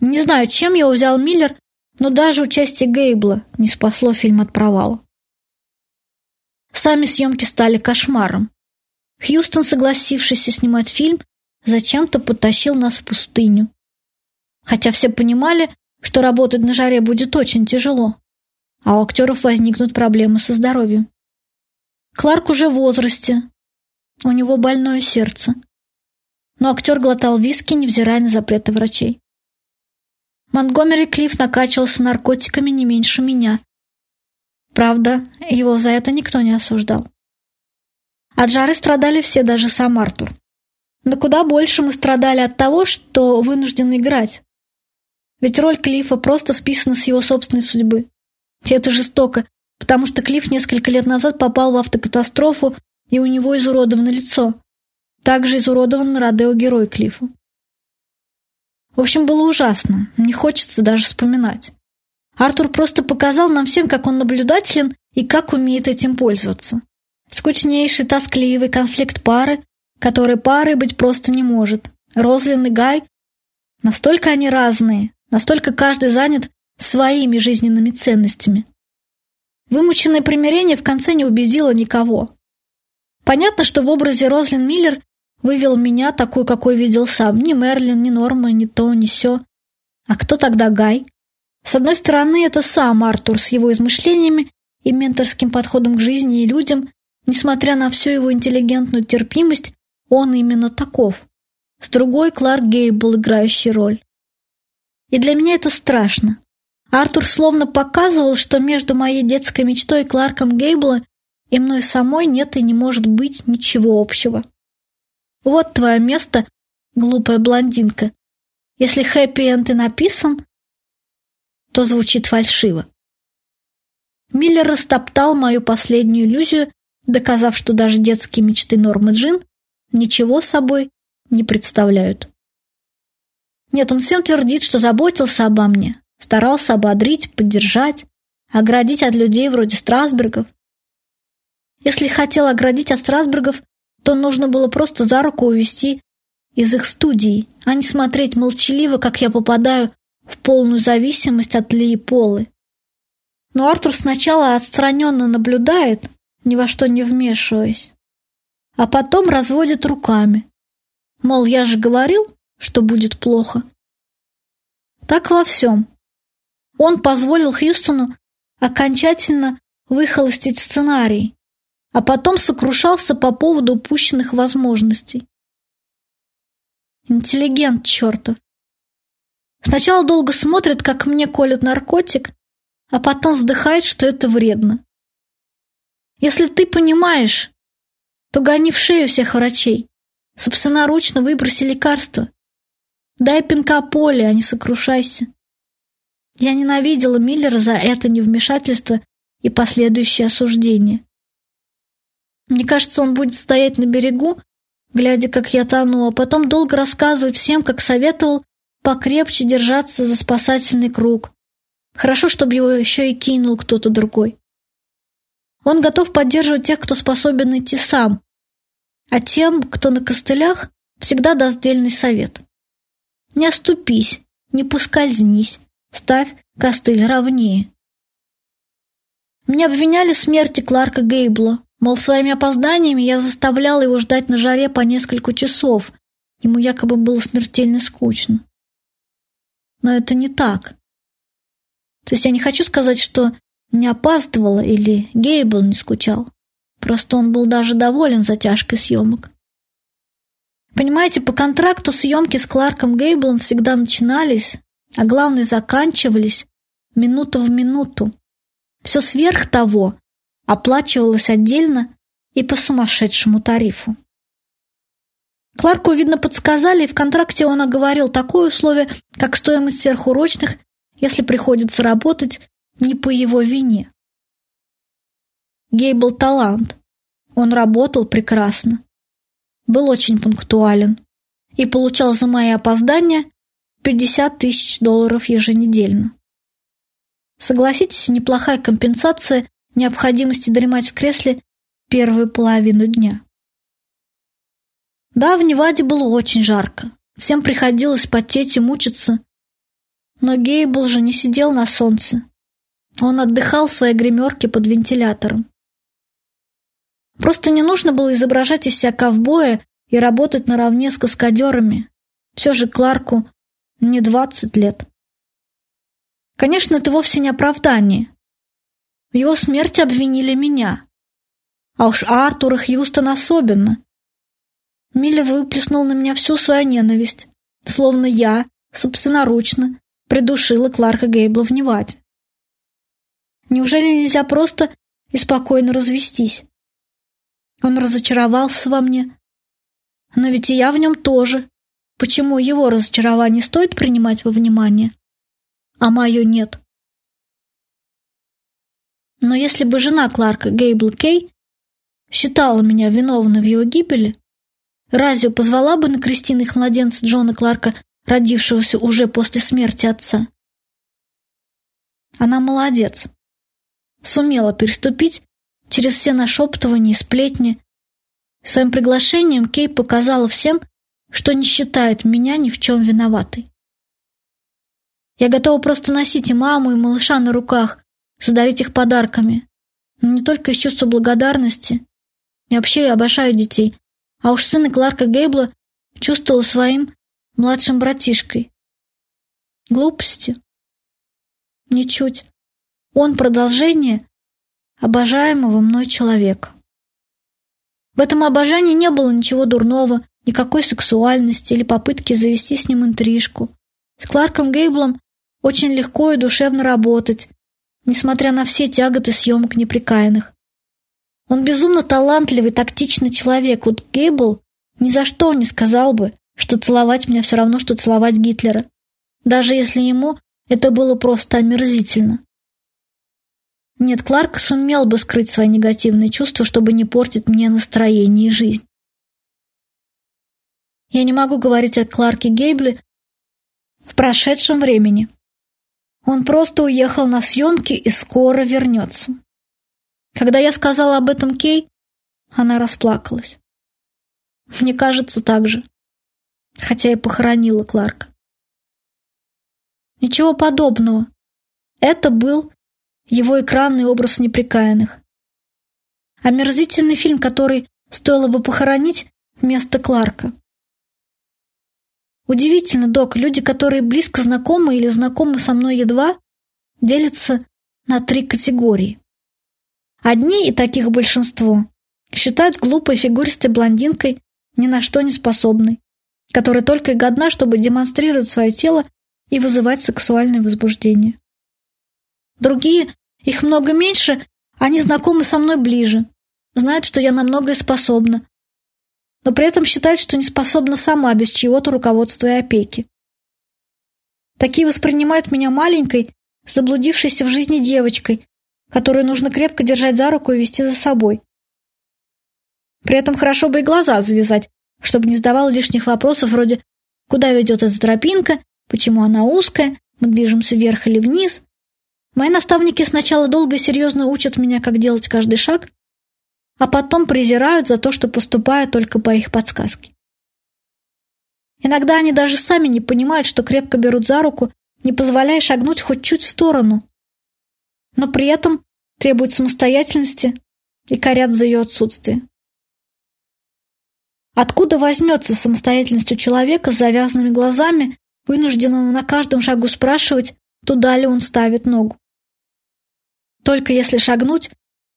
Не знаю, чем его взял Миллер, но даже участие Гейбла не спасло фильм от провала. Сами съемки стали кошмаром. Хьюстон, согласившийся снимать фильм, зачем-то потащил нас в пустыню. Хотя все понимали, что работать на жаре будет очень тяжело, а у актеров возникнут проблемы со здоровьем. Кларк уже в возрасте, у него больное сердце. Но актер глотал виски, невзирая на запреты врачей. Монтгомери Клифф накачивался наркотиками не меньше меня. Правда, его за это никто не осуждал. От жары страдали все, даже сам Артур. Но куда больше мы страдали от того, что вынуждены играть. Ведь роль Клиффа просто списана с его собственной судьбы. Это жестоко, потому что Клифф несколько лет назад попал в автокатастрофу, и у него изуродовано лицо. Также изуродован Родео герой Клиффа. В общем, было ужасно, не хочется даже вспоминать. Артур просто показал нам всем, как он наблюдателен и как умеет этим пользоваться. Скучнейший, тоскливый конфликт пары, который парой быть просто не может. Розлин и Гай. Настолько они разные, настолько каждый занят своими жизненными ценностями. Вымученное примирение в конце не убедило никого. Понятно, что в образе Розлин Миллер вывел меня такой, какой видел сам. Ни Мерлин, ни Норма, ни то, ни сё. А кто тогда Гай? С одной стороны, это сам Артур с его измышлениями и менторским подходом к жизни и людям, Несмотря на всю его интеллигентную терпимость, он именно таков. С другой Кларк Гейбл, играющий роль. И для меня это страшно. Артур словно показывал, что между моей детской мечтой и Кларком Гейбла и мной самой нет и не может быть ничего общего. Вот твое место, глупая блондинка. Если хэппи-энд и написан, то звучит фальшиво. Миллер растоптал мою последнюю иллюзию доказав, что даже детские мечты Нормы Джин ничего собой не представляют. Нет, он всем твердит, что заботился обо мне, старался ободрить, поддержать, оградить от людей вроде Страсбергов. Если хотел оградить от Страсбергов, то нужно было просто за руку увести из их студии, а не смотреть молчаливо, как я попадаю в полную зависимость от Ли и Полы. Но Артур сначала отстраненно наблюдает, ни во что не вмешиваясь. А потом разводит руками. Мол, я же говорил, что будет плохо. Так во всем. Он позволил Хьюстону окончательно выхолостить сценарий, а потом сокрушался по поводу упущенных возможностей. Интеллигент чертов. Сначала долго смотрит, как мне колют наркотик, а потом вздыхает, что это вредно. Если ты понимаешь, то гони в шею всех врачей. Собственноручно выброси лекарства. Дай пинка поле, а не сокрушайся. Я ненавидела Миллера за это невмешательство и последующее осуждение. Мне кажется, он будет стоять на берегу, глядя, как я тону, а потом долго рассказывать всем, как советовал покрепче держаться за спасательный круг. Хорошо, чтобы его еще и кинул кто-то другой. Он готов поддерживать тех, кто способен идти сам, а тем, кто на костылях, всегда даст дельный совет. Не оступись, не поскользнись, ставь костыль ровнее. Меня обвиняли в смерти Кларка Гейбла. Мол, своими опозданиями я заставляла его ждать на жаре по несколько часов. Ему якобы было смертельно скучно. Но это не так. То есть я не хочу сказать, что не опаздывала или Гейбл не скучал. Просто он был даже доволен затяжкой съемок. Понимаете, по контракту съемки с Кларком Гейблом всегда начинались, а главное заканчивались минута в минуту. Все сверх того оплачивалось отдельно и по сумасшедшему тарифу. Кларку, видно, подсказали, и в контракте он оговорил такое условие, как стоимость сверхурочных, если приходится работать не по его вине. Гейбл талант. Он работал прекрасно был очень пунктуален и получал за мои опоздания 50 тысяч долларов еженедельно. Согласитесь, неплохая компенсация необходимости дремать в кресле первую половину дня. Да, в Неваде было очень жарко. Всем приходилось потеть и мучиться. Но Гейбл же не сидел на солнце. Он отдыхал в своей гримерке под вентилятором. Просто не нужно было изображать из себя ковбоя и работать наравне с каскадерами. Все же Кларку не двадцать лет. Конечно, это вовсе не оправдание. В его смерти обвинили меня. А уж Артура Хьюстон особенно. Миллер выплеснул на меня всю свою ненависть, словно я, собственноручно, придушила Кларка Гейбла в Неваде. Неужели нельзя просто и спокойно развестись? Он разочаровался во мне. Но ведь и я в нем тоже. Почему его разочарование стоит принимать во внимание, а мое нет? Но если бы жена Кларка Гейбл Кей считала меня виновной в его гибели, разве позвала бы на крестиных младенца Джона Кларка, родившегося уже после смерти отца? Она молодец. Сумела переступить через все нашептывания и сплетни. Своим приглашением Кей показала всем, что не считает меня ни в чем виноватой. Я готова просто носить и маму, и малыша на руках, задарить их подарками. Но не только из чувства благодарности. Я вообще обожаю детей. А уж сына Кларка Гейбла чувствовал своим младшим братишкой. Глупости? Ничуть. Он продолжение обожаемого мной человека. В этом обожании не было ничего дурного, никакой сексуальности или попытки завести с ним интрижку. С Кларком Гейблом очень легко и душевно работать, несмотря на все тяготы съемок неприкаянных. Он безумно талантливый, тактичный человек. Вот Гейбл ни за что не сказал бы, что целовать меня все равно, что целовать Гитлера, даже если ему это было просто омерзительно. Нет, Кларк сумел бы скрыть свои негативные чувства, чтобы не портить мне настроение и жизнь. Я не могу говорить о Кларке Гейбле в прошедшем времени. Он просто уехал на съемки и скоро вернется. Когда я сказала об этом Кей, она расплакалась. Мне кажется, так же. Хотя и похоронила Кларка. Ничего подобного. Это был его экранный образ неприкаянных. Омерзительный фильм, который стоило бы похоронить вместо Кларка. Удивительно, док, люди, которые близко знакомы или знакомы со мной едва, делятся на три категории. Одни, и таких большинство, считают глупой фигуристой блондинкой ни на что не способной, которая только и годна, чтобы демонстрировать свое тело и вызывать сексуальное возбуждение. Другие, их много меньше, они знакомы со мной ближе, знают, что я на многое способна, но при этом считают, что не способна сама без чьего-то руководства и опеки. Такие воспринимают меня маленькой, заблудившейся в жизни девочкой, которую нужно крепко держать за руку и вести за собой. При этом хорошо бы и глаза завязать, чтобы не задавал лишних вопросов вроде «Куда ведет эта тропинка?», «Почему она узкая?», «Мы движемся вверх или вниз?», Мои наставники сначала долго и серьезно учат меня, как делать каждый шаг, а потом презирают за то, что поступаю только по их подсказке. Иногда они даже сами не понимают, что крепко берут за руку, не позволяя шагнуть хоть чуть в сторону. Но при этом требуют самостоятельности и корят за ее отсутствие. Откуда возьмется самостоятельность у человека с завязанными глазами, вынужденного на каждом шагу спрашивать, туда ли он ставит ногу? Только если шагнуть,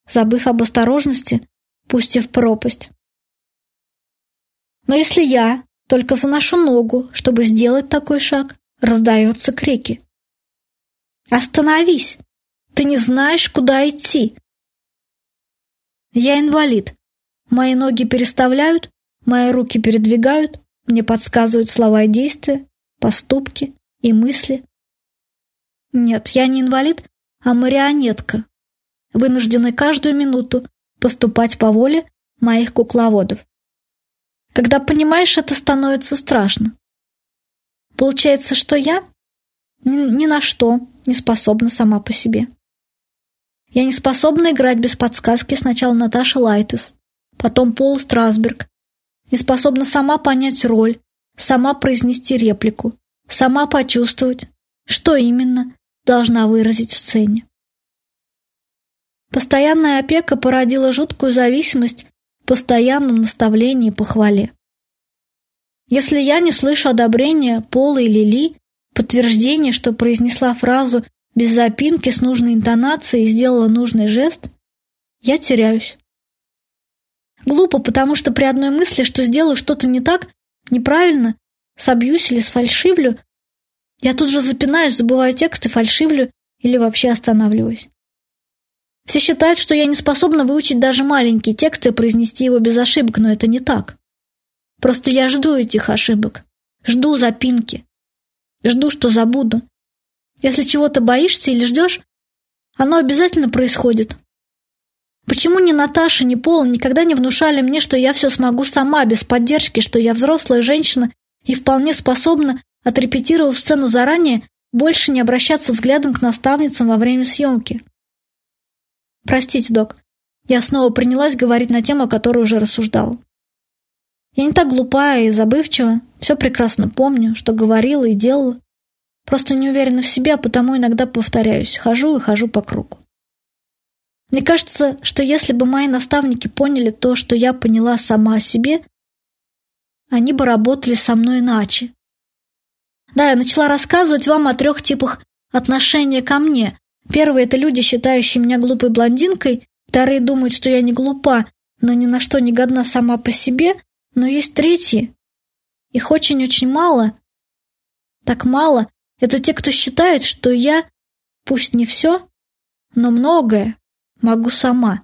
забыв об осторожности, пустив пропасть. Но если я только заношу ногу, чтобы сделать такой шаг, раздаются крики. «Остановись! Ты не знаешь, куда идти!» Я инвалид. Мои ноги переставляют, мои руки передвигают, мне подсказывают слова и действия, поступки и мысли. Нет, я не инвалид, а марионетка, вынужденная каждую минуту поступать по воле моих кукловодов. Когда понимаешь, это становится страшно. Получается, что я ни, ни на что не способна сама по себе. Я не способна играть без подсказки сначала Наташа Лайтес, потом Пол Страсберг. Не способна сама понять роль, сама произнести реплику, сама почувствовать, что именно должна выразить в сцене. Постоянная опека породила жуткую зависимость в постоянном наставлении и похвале. Если я не слышу одобрения Пола или Ли, подтверждения, что произнесла фразу без запинки с нужной интонацией и сделала нужный жест, я теряюсь. Глупо, потому что при одной мысли, что сделаю что-то не так, неправильно, собьюсь или сфальшивлю, я тут же запинаюсь, забываю тексты, фальшивлю или вообще останавливаюсь. Все считают, что я не способна выучить даже маленькие тексты и произнести его без ошибок, но это не так. Просто я жду этих ошибок. Жду запинки. Жду, что забуду. Если чего-то боишься или ждешь, оно обязательно происходит. Почему ни Наташа, ни Пола никогда не внушали мне, что я все смогу сама, без поддержки, что я взрослая женщина и вполне способна, отрепетировав сцену заранее, больше не обращаться взглядом к наставницам во время съемки? Простите, док, я снова принялась говорить на тему, о которой уже рассуждала. Я не так глупая и забывчива, все прекрасно помню, что говорила и делала. Просто не уверена в себе, а потому иногда повторяюсь, хожу и хожу по кругу. Мне кажется, что если бы мои наставники поняли то, что я поняла сама о себе, они бы работали со мной иначе. Да, я начала рассказывать вам о трех типах отношения ко мне, Первые — это люди, считающие меня глупой блондинкой, вторые думают, что я не глупа, но ни на что не годна сама по себе, но есть третьи. Их очень-очень мало. Так мало — это те, кто считает, что я, пусть не все, но многое могу сама.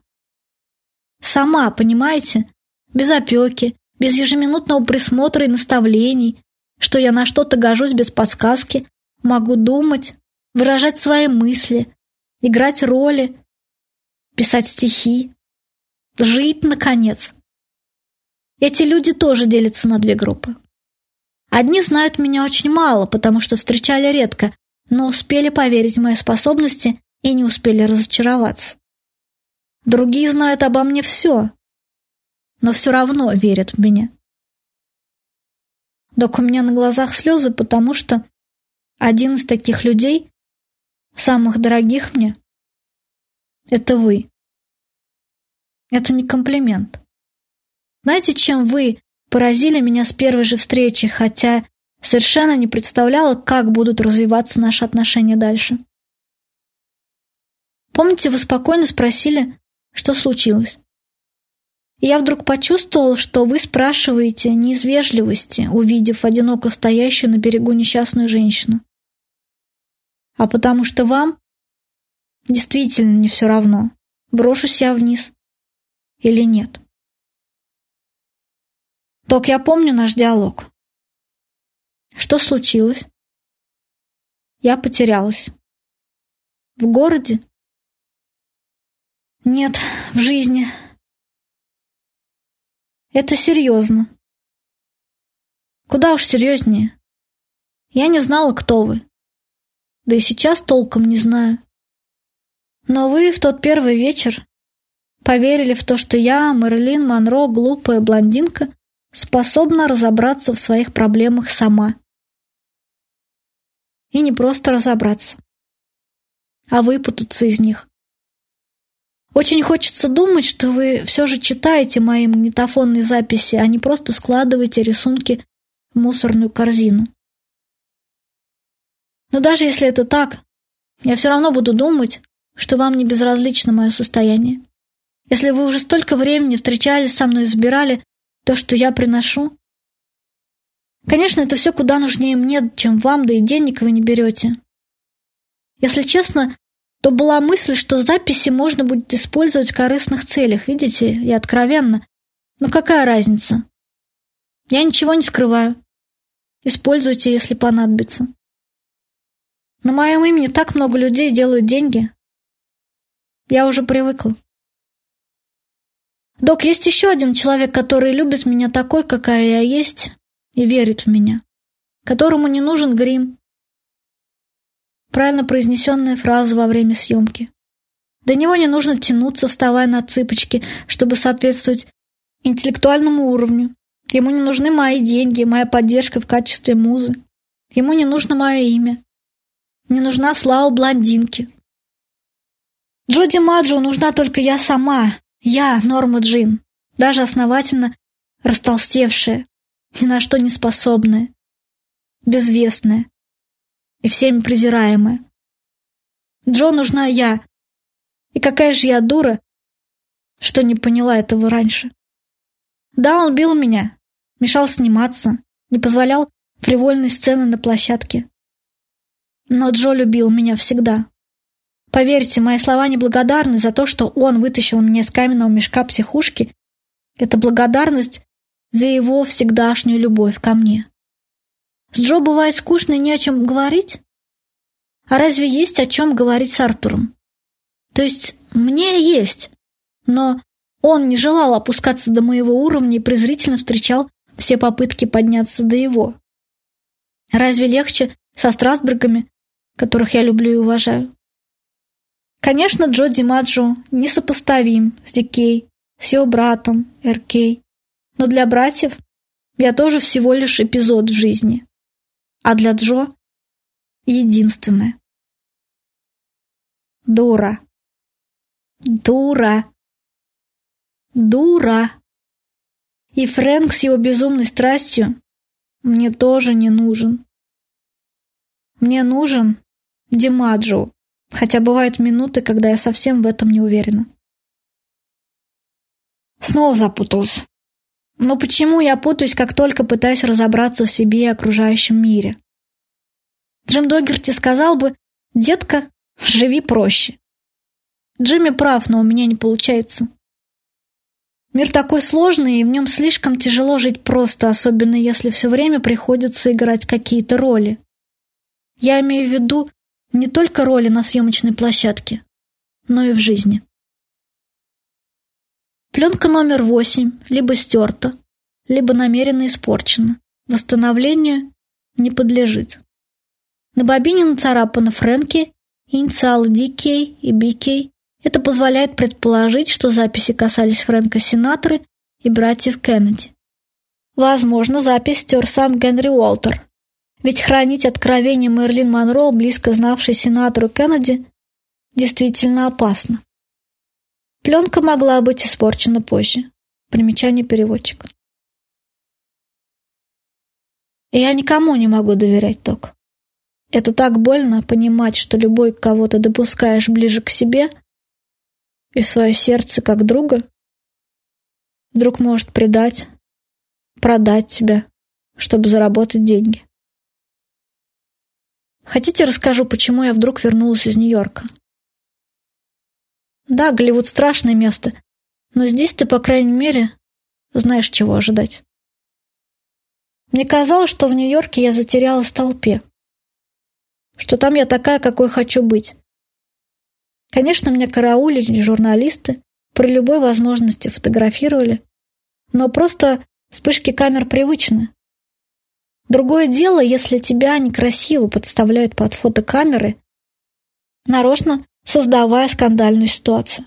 Сама, понимаете? Без опеки, без ежеминутного присмотра и наставлений, что я на что-то гожусь без подсказки, могу думать, выражать свои мысли, играть роли, писать стихи, жить, наконец. Эти люди тоже делятся на две группы. Одни знают меня очень мало, потому что встречали редко, но успели поверить в мои способности и не успели разочароваться. Другие знают обо мне все, но все равно верят в меня. Док, у меня на глазах слезы, потому что один из таких людей самых дорогих мне, это вы. Это не комплимент. Знаете, чем вы поразили меня с первой же встречи, хотя совершенно не представляла, как будут развиваться наши отношения дальше? Помните, вы спокойно спросили, что случилось? И я вдруг почувствовал, что вы спрашиваете не из вежливости, увидев одиноко стоящую на берегу несчастную женщину а потому что вам действительно не все равно, брошусь я вниз или нет. Док, я помню наш диалог. Что случилось? Я потерялась. В городе? Нет, в жизни. Это серьезно. Куда уж серьезнее. Я не знала, кто вы да и сейчас толком не знаю. Но вы в тот первый вечер поверили в то, что я, Мэрилин Монро, глупая блондинка, способна разобраться в своих проблемах сама. И не просто разобраться, а выпутаться из них. Очень хочется думать, что вы все же читаете мои магнитофонные записи, а не просто складываете рисунки в мусорную корзину. Но даже если это так, я все равно буду думать, что вам не безразлично мое состояние. Если вы уже столько времени встречались со мной и забирали то, что я приношу. Конечно, это все куда нужнее мне, чем вам, да и денег вы не берете. Если честно, то была мысль, что записи можно будет использовать в корыстных целях, видите, и откровенно. Но какая разница? Я ничего не скрываю. Используйте, если понадобится. На моем имени так много людей делают деньги. Я уже привыкла. Док, есть еще один человек, который любит меня такой, какая я есть, и верит в меня, которому не нужен грим. Правильно произнесенная фраза во время съемки. До него не нужно тянуться, вставая на цыпочки, чтобы соответствовать интеллектуальному уровню. Ему не нужны мои деньги, моя поддержка в качестве музы. Ему не нужно мое имя. Не нужна слава блондинки. Джоди Маджо нужна только я сама, я, Норма Джин, даже основательно растолстевшая, ни на что не способная, безвестная и всеми презираемая. Джо нужна я. И какая же я дура, что не поняла этого раньше. Да, он бил меня, мешал сниматься, не позволял фривольной сцены на площадке. Но Джо любил меня всегда. Поверьте, мои слова не благодарны за то, что он вытащил меня из каменного мешка психушки. Это благодарность за его всегдашнюю любовь ко мне. С Джо бывает скучно и не о чем говорить? А разве есть о чем говорить с Артуром? То есть мне есть, но он не желал опускаться до моего уровня и презрительно встречал все попытки подняться до его. Разве легче со Страсбергами, которых я люблю и уважаю? Конечно, Джо Димаджо несопоставим с Дикей, с его братом Эркей. Но для братьев я тоже всего лишь эпизод в жизни. А для Джо — единственное. Дура. Дура. Дура. И Фрэнк с его безумной страстью мне тоже не нужен. Мне нужен Димаджо. Хотя бывают минуты, когда я совсем в этом не уверена. Снова запуталась. Но почему я путаюсь, как только пытаюсь разобраться в себе и окружающем мире? Джим Догерти сказал бы, детка, живи проще. Джимми прав, но у меня не получается. Мир такой сложный, и в нем слишком тяжело жить просто, особенно если все время приходится играть какие-то роли. Я имею в виду не только роли на съемочной площадке, но и в жизни. Пленка номер восемь либо стерта, либо намеренно испорчена. Восстановлению не подлежит. На бобине нацарапано Фрэнки, инициалы DK и BK. Это позволяет предположить, что записи касались Фрэнка Синатры и братьев Кеннеди. Возможно, запись стер сам Генри Уолтер, ведь хранить откровение Мерлин Монро, близко знавшей сенатору Кеннеди, действительно опасно. Пленка могла быть испорчена позже. Примечание переводчика. Я никому не могу доверять, Ток. Это так больно понимать, что любой, кого ты допускаешь ближе к себе и свое сердце как друга, вдруг может предать, продать тебя, чтобы заработать деньги. Хотите, расскажу, почему я вдруг вернулась из Нью-Йорка? Да, Голливуд страшное место, но здесь ты, по крайней мере, знаешь, чего ожидать. Мне казалось, что в Нью-Йорке я затерялась в толпе. Что там я такая, какой хочу быть. Конечно, меня караулили журналисты, при любой возможности фотографировали. Но просто вспышки камер привычны. Другое дело, если тебя некрасиво подставляют под фотокамеры, нарочно создавая скандальную ситуацию.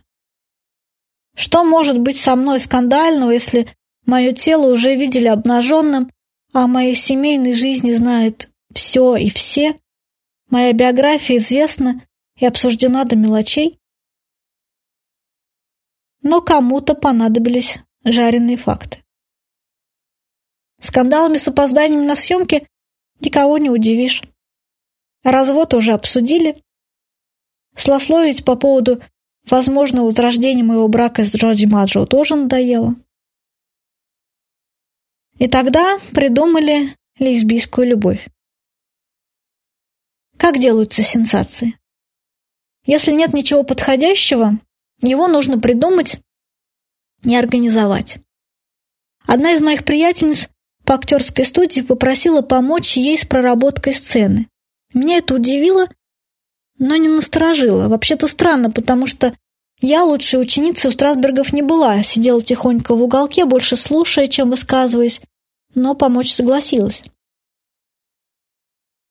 Что может быть со мной скандального, если Мое тело уже видели обнаженным, а о моей семейной жизни знают все и все. Моя биография известна и обсуждена до мелочей. Но кому-то понадобились жареные факты. Скандалами с опозданием на съемки никого не удивишь. Развод уже обсудили. Слословить по поводу возможного возрождения моего брака с Джорджи Маджо тоже надоело. И тогда придумали лесбийскую любовь. Как делаются сенсации? Если нет ничего подходящего, его нужно придумать и организовать. Одна из моих приятельниц по актерской студии попросила помочь ей с проработкой сцены. Меня это удивило, но не насторожило. Вообще-то странно, потому что я лучшей ученицей у Страсбергов не была, сидела тихонько в уголке, больше слушая, чем высказываясь, но помочь согласилась.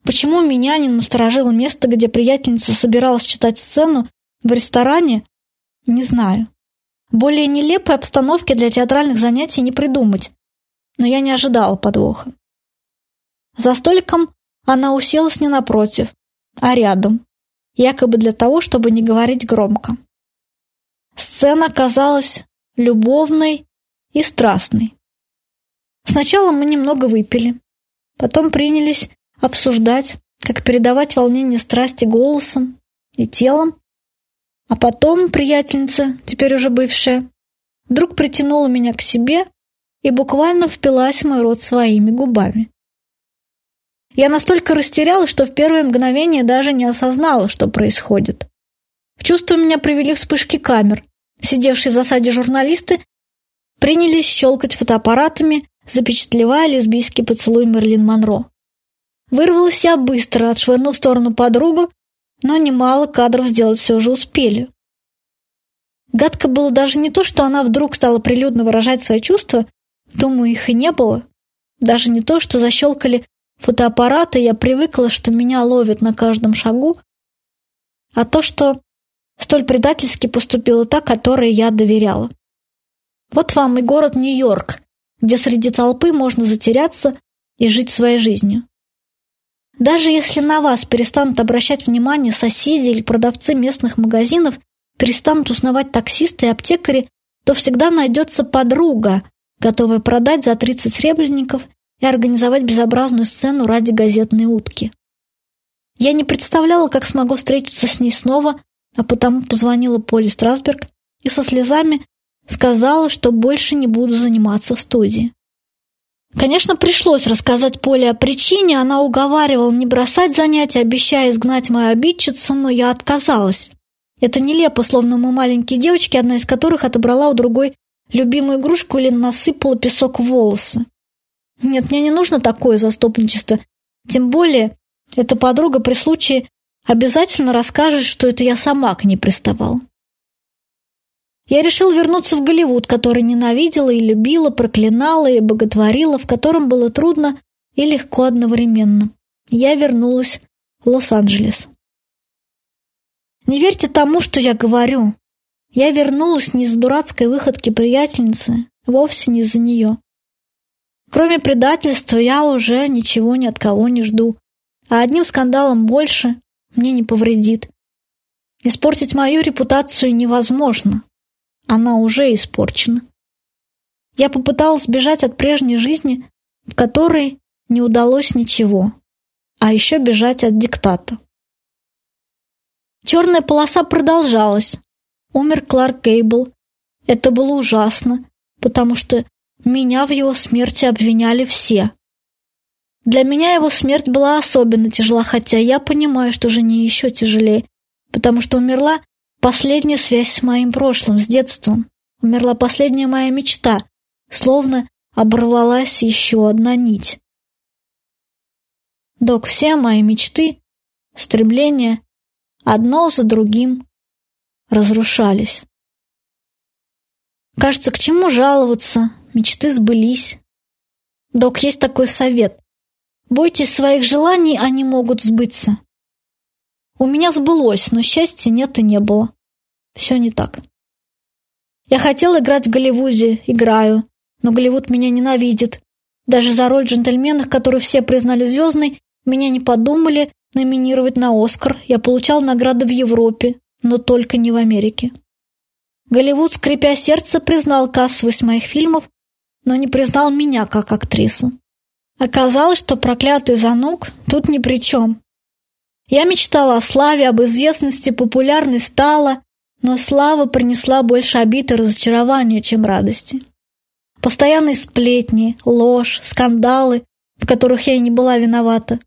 Почему меня не насторожило место, где приятельница собиралась читать сцену в ресторане, не знаю. Более нелепой обстановки для театральных занятий не придумать, но я не ожидала подвоха. За столиком она уселась не напротив, а рядом, якобы для того, чтобы не говорить громко. Сцена казалась любовной и страстной. Сначала мы немного выпили, потом принялись обсуждать, как передавать волнение страсти голосом и телом, а потом приятельница, теперь уже бывшая, вдруг притянула меня к себе и буквально впилась в мой рот своими губами. Я настолько растерялась, что в первое мгновение даже не осознала, что происходит. В чувство меня привели вспышки камер. Сидевшие в засаде журналисты принялись щелкать фотоаппаратами, запечатлевая лесбийский поцелуй Мерлин Монро. Вырвалась я быстро, отшвырнув в сторону подругу, но немало кадров сделать все же успели. Гадко было даже не то, что она вдруг стала прилюдно выражать свои чувства, думаю, их и не было. Даже не то, что защелкали фотоаппараты, я привыкла, что меня ловят на каждом шагу, а то, что столь предательски поступила та, которой я доверяла. Вот вам и город Нью-Йорк, где среди толпы можно затеряться и жить своей жизнью. Даже если на вас перестанут обращать внимание соседи или продавцы местных магазинов, перестанут узнавать таксисты и аптекари, то всегда найдется подруга, готовая продать за 30 сребреников и организовать безобразную сцену ради газетной утки. Я не представляла, как смогу встретиться с ней снова, а потому позвонила Поле Страсберг и со слезами сказала, что больше не буду заниматься в студии. Конечно, пришлось рассказать Поле о причине, она уговаривала не бросать занятия, обещая изгнать мою обидчицу, но я отказалась. Это нелепо, словно мы маленькие девочки, одна из которых отобрала у другой любимую игрушку или насыпала песок в волосы. Нет, мне не нужно такое заступничество. Тем более, эта подруга при случае обязательно расскажет, что это я сама к ней приставал. Я решил вернуться в Голливуд, который ненавидела и любила, проклинала и боготворила, в котором было трудно и легко одновременно. Я вернулась в Лос-Анджелес. Не верьте тому, что я говорю. Я вернулась не из-за дурацкой выходки приятельницы, вовсе не из-за нее. Кроме предательства я уже ничего ни от кого не жду, а одним скандалом больше мне не повредит. Испортить мою репутацию невозможно. Она уже испорчена. Я попыталась бежать от прежней жизни, в которой не удалось ничего, а еще бежать от диктата. Черная полоса продолжалась. Умер Кларк Гейбл. Это было ужасно, потому что меня в его смерти обвиняли все. Для меня его смерть была особенно тяжела, хотя я понимаю, что жене еще тяжелее, потому что умерла Последняя связь с моим прошлым, с детством. Умерла последняя моя мечта, словно оборвалась еще одна нить. Док, все мои мечты, стремления, одно за другим разрушались. Кажется, к чему жаловаться, мечты сбылись. Док, есть такой совет. Бойтесь своих желаний, они могут сбыться. У меня сбылось, но счастья нет и не было. Все не так. Я хотел играть в Голливуде, играю. Но Голливуд меня ненавидит. Даже за роль джентльмена, которую все признали звездной, меня не подумали номинировать на «Оскар». Я получал награды в Европе, но только не в Америке. Голливуд, скрипя сердце, признал кассовость моих фильмов, но не признал меня как актрису. Оказалось, что проклятый Занук тут ни при чем. Я мечтала о славе, об известности, популярной стала, но слава принесла больше обид и разочарования, чем радости. Постоянные сплетни, ложь, скандалы, в которых я и не была виновата.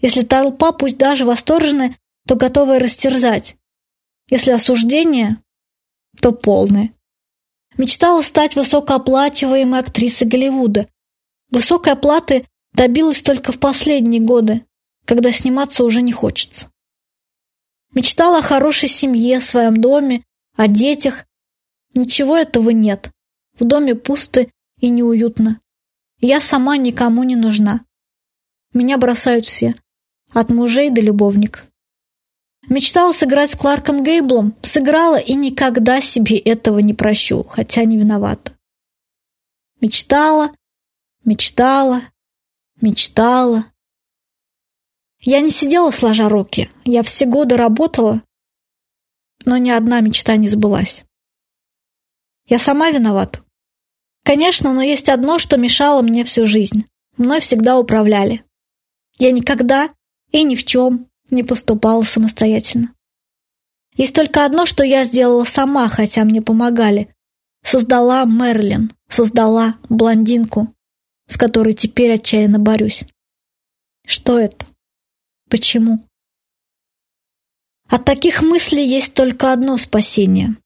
Если толпа, пусть даже восторженная, то готовая растерзать. Если осуждение, то полное. Мечтала стать высокооплачиваемой актрисой Голливуда. Высокой оплаты добилась только в последние годы, когда сниматься уже не хочется. Мечтала о хорошей семье, своем доме, о детях. Ничего этого нет. В доме пусто и неуютно. Я сама никому не нужна. Меня бросают все, от мужей до любовников. Мечтала сыграть с Кларком Гейблом, сыграла и никогда себе этого не прощу, хотя не виновата. Мечтала, мечтала, мечтала. Я не сидела сложа руки, я все годы работала, но ни одна мечта не сбылась. Я сама виновата. Конечно, но есть одно, что мешало мне всю жизнь. Мной всегда управляли. Я никогда и ни в чем не поступала самостоятельно. Есть только одно, что я сделала сама, хотя мне помогали. Создала Мерлин, создала блондинку, с которой теперь отчаянно борюсь. Что это? Почему? От таких мыслей есть только одно спасение.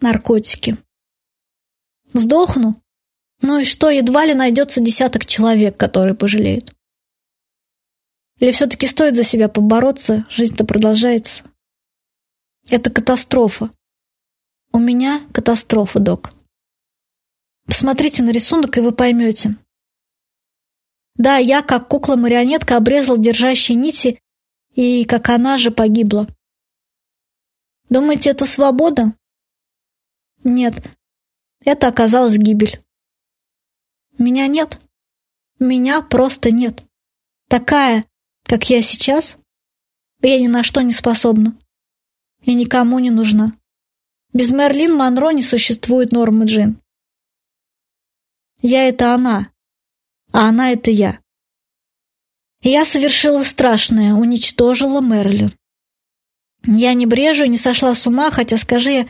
Наркотики. Сдохну? Ну и что, едва ли найдется десяток человек, которые пожалеют. Или все-таки стоит за себя побороться, жизнь-то продолжается. Это катастрофа. У меня катастрофа, док. Посмотрите на рисунок, и вы поймете. Да, я, как кукла-марионетка, обрезал держащие нити, и как она же погибла. Думаете, это свобода? Нет, это оказалась гибель. Меня нет. Меня просто нет. Такая, как я сейчас, я ни на что не способна. И никому не нужна. Без Мерлин Монро не существует Нормы Джин. Я — это она, а она — это я. Я совершила страшное, уничтожила Мерлин. Я не брежу, не сошла с ума, хотя, скажи я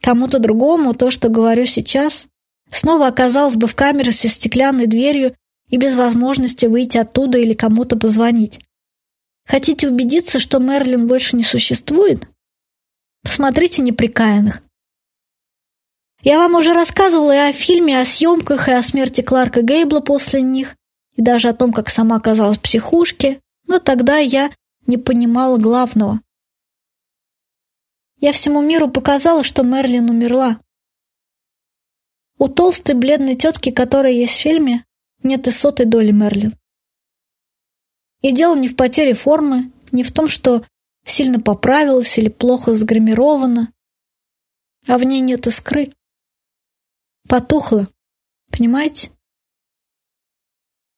кому-то другому то, что говорю сейчас, снова оказалась бы в камере со стеклянной дверью и без возможности выйти оттуда или кому-то позвонить. Хотите убедиться, что Мерлин больше не существует? Посмотрите «Неприкаянных». Я вам уже рассказывала и о фильме, о съемках, и о смерти Кларка Гейбла после них, и даже о том, как сама оказалась в психушке, но тогда я не понимала главного. Я всему миру показала, что Мерлин умерла. У толстой бледной тетки, которая есть в фильме, нет и сотой доли Мерлин. И дело не в потере формы, не в том, что сильно поправилась или плохо сгримирована, а в ней нет искры. Потухла, понимаете?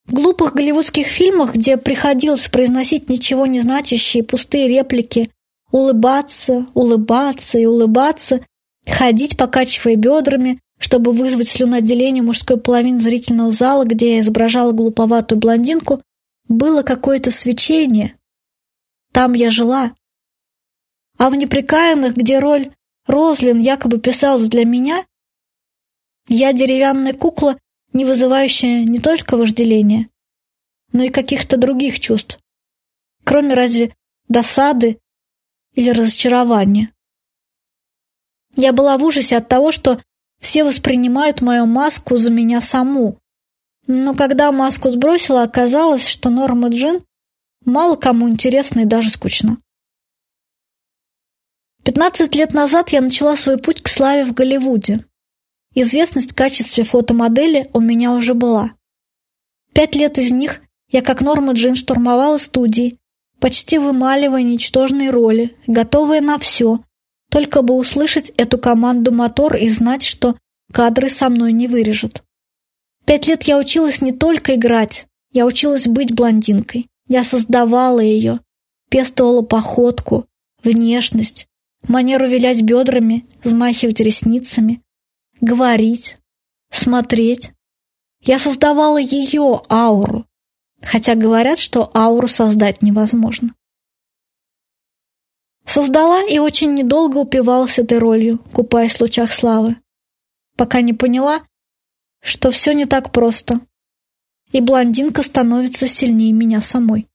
В глупых голливудских фильмах, где приходилось произносить ничего не значащие пустые реплики, улыбаться, улыбаться и улыбаться, ходить, покачивая бедрами, чтобы вызвать слюноотделение мужской половины зрительного зала, где я изображала глуповатую блондинку, было какое-то свечение. Там я жила. А в «Неприкаянных», где роль Розлин якобы писалась для меня, я деревянная кукла, не вызывающая не только вожделения, но и каких-то других чувств, кроме разве досады или разочарования. Я была в ужасе от того, что все воспринимают мою маску за меня саму, но когда маску сбросила, оказалось, что Норма Джин мало кому интересна и даже скучна. Пятнадцать лет назад я начала свой путь к славе в Голливуде. Известность в качестве фотомодели у меня уже была. Пять лет из них я как Норма Джин штурмовала студии, почти вымаливая ничтожные роли, готовая на все, только бы услышать эту команду мотор и знать, что кадры со мной не вырежут. Пять лет я училась не только играть, я училась быть блондинкой. Я создавала ее, пестовала походку, внешность, манеру вилять бедрами, взмахивать ресницами, говорить, смотреть. Я создавала ее ауру, хотя говорят, что ауру создать невозможно. Создала и очень недолго упивалась этой ролью, купаясь в лучах славы, пока не поняла, что все не так просто, и блондинка становится сильнее меня самой.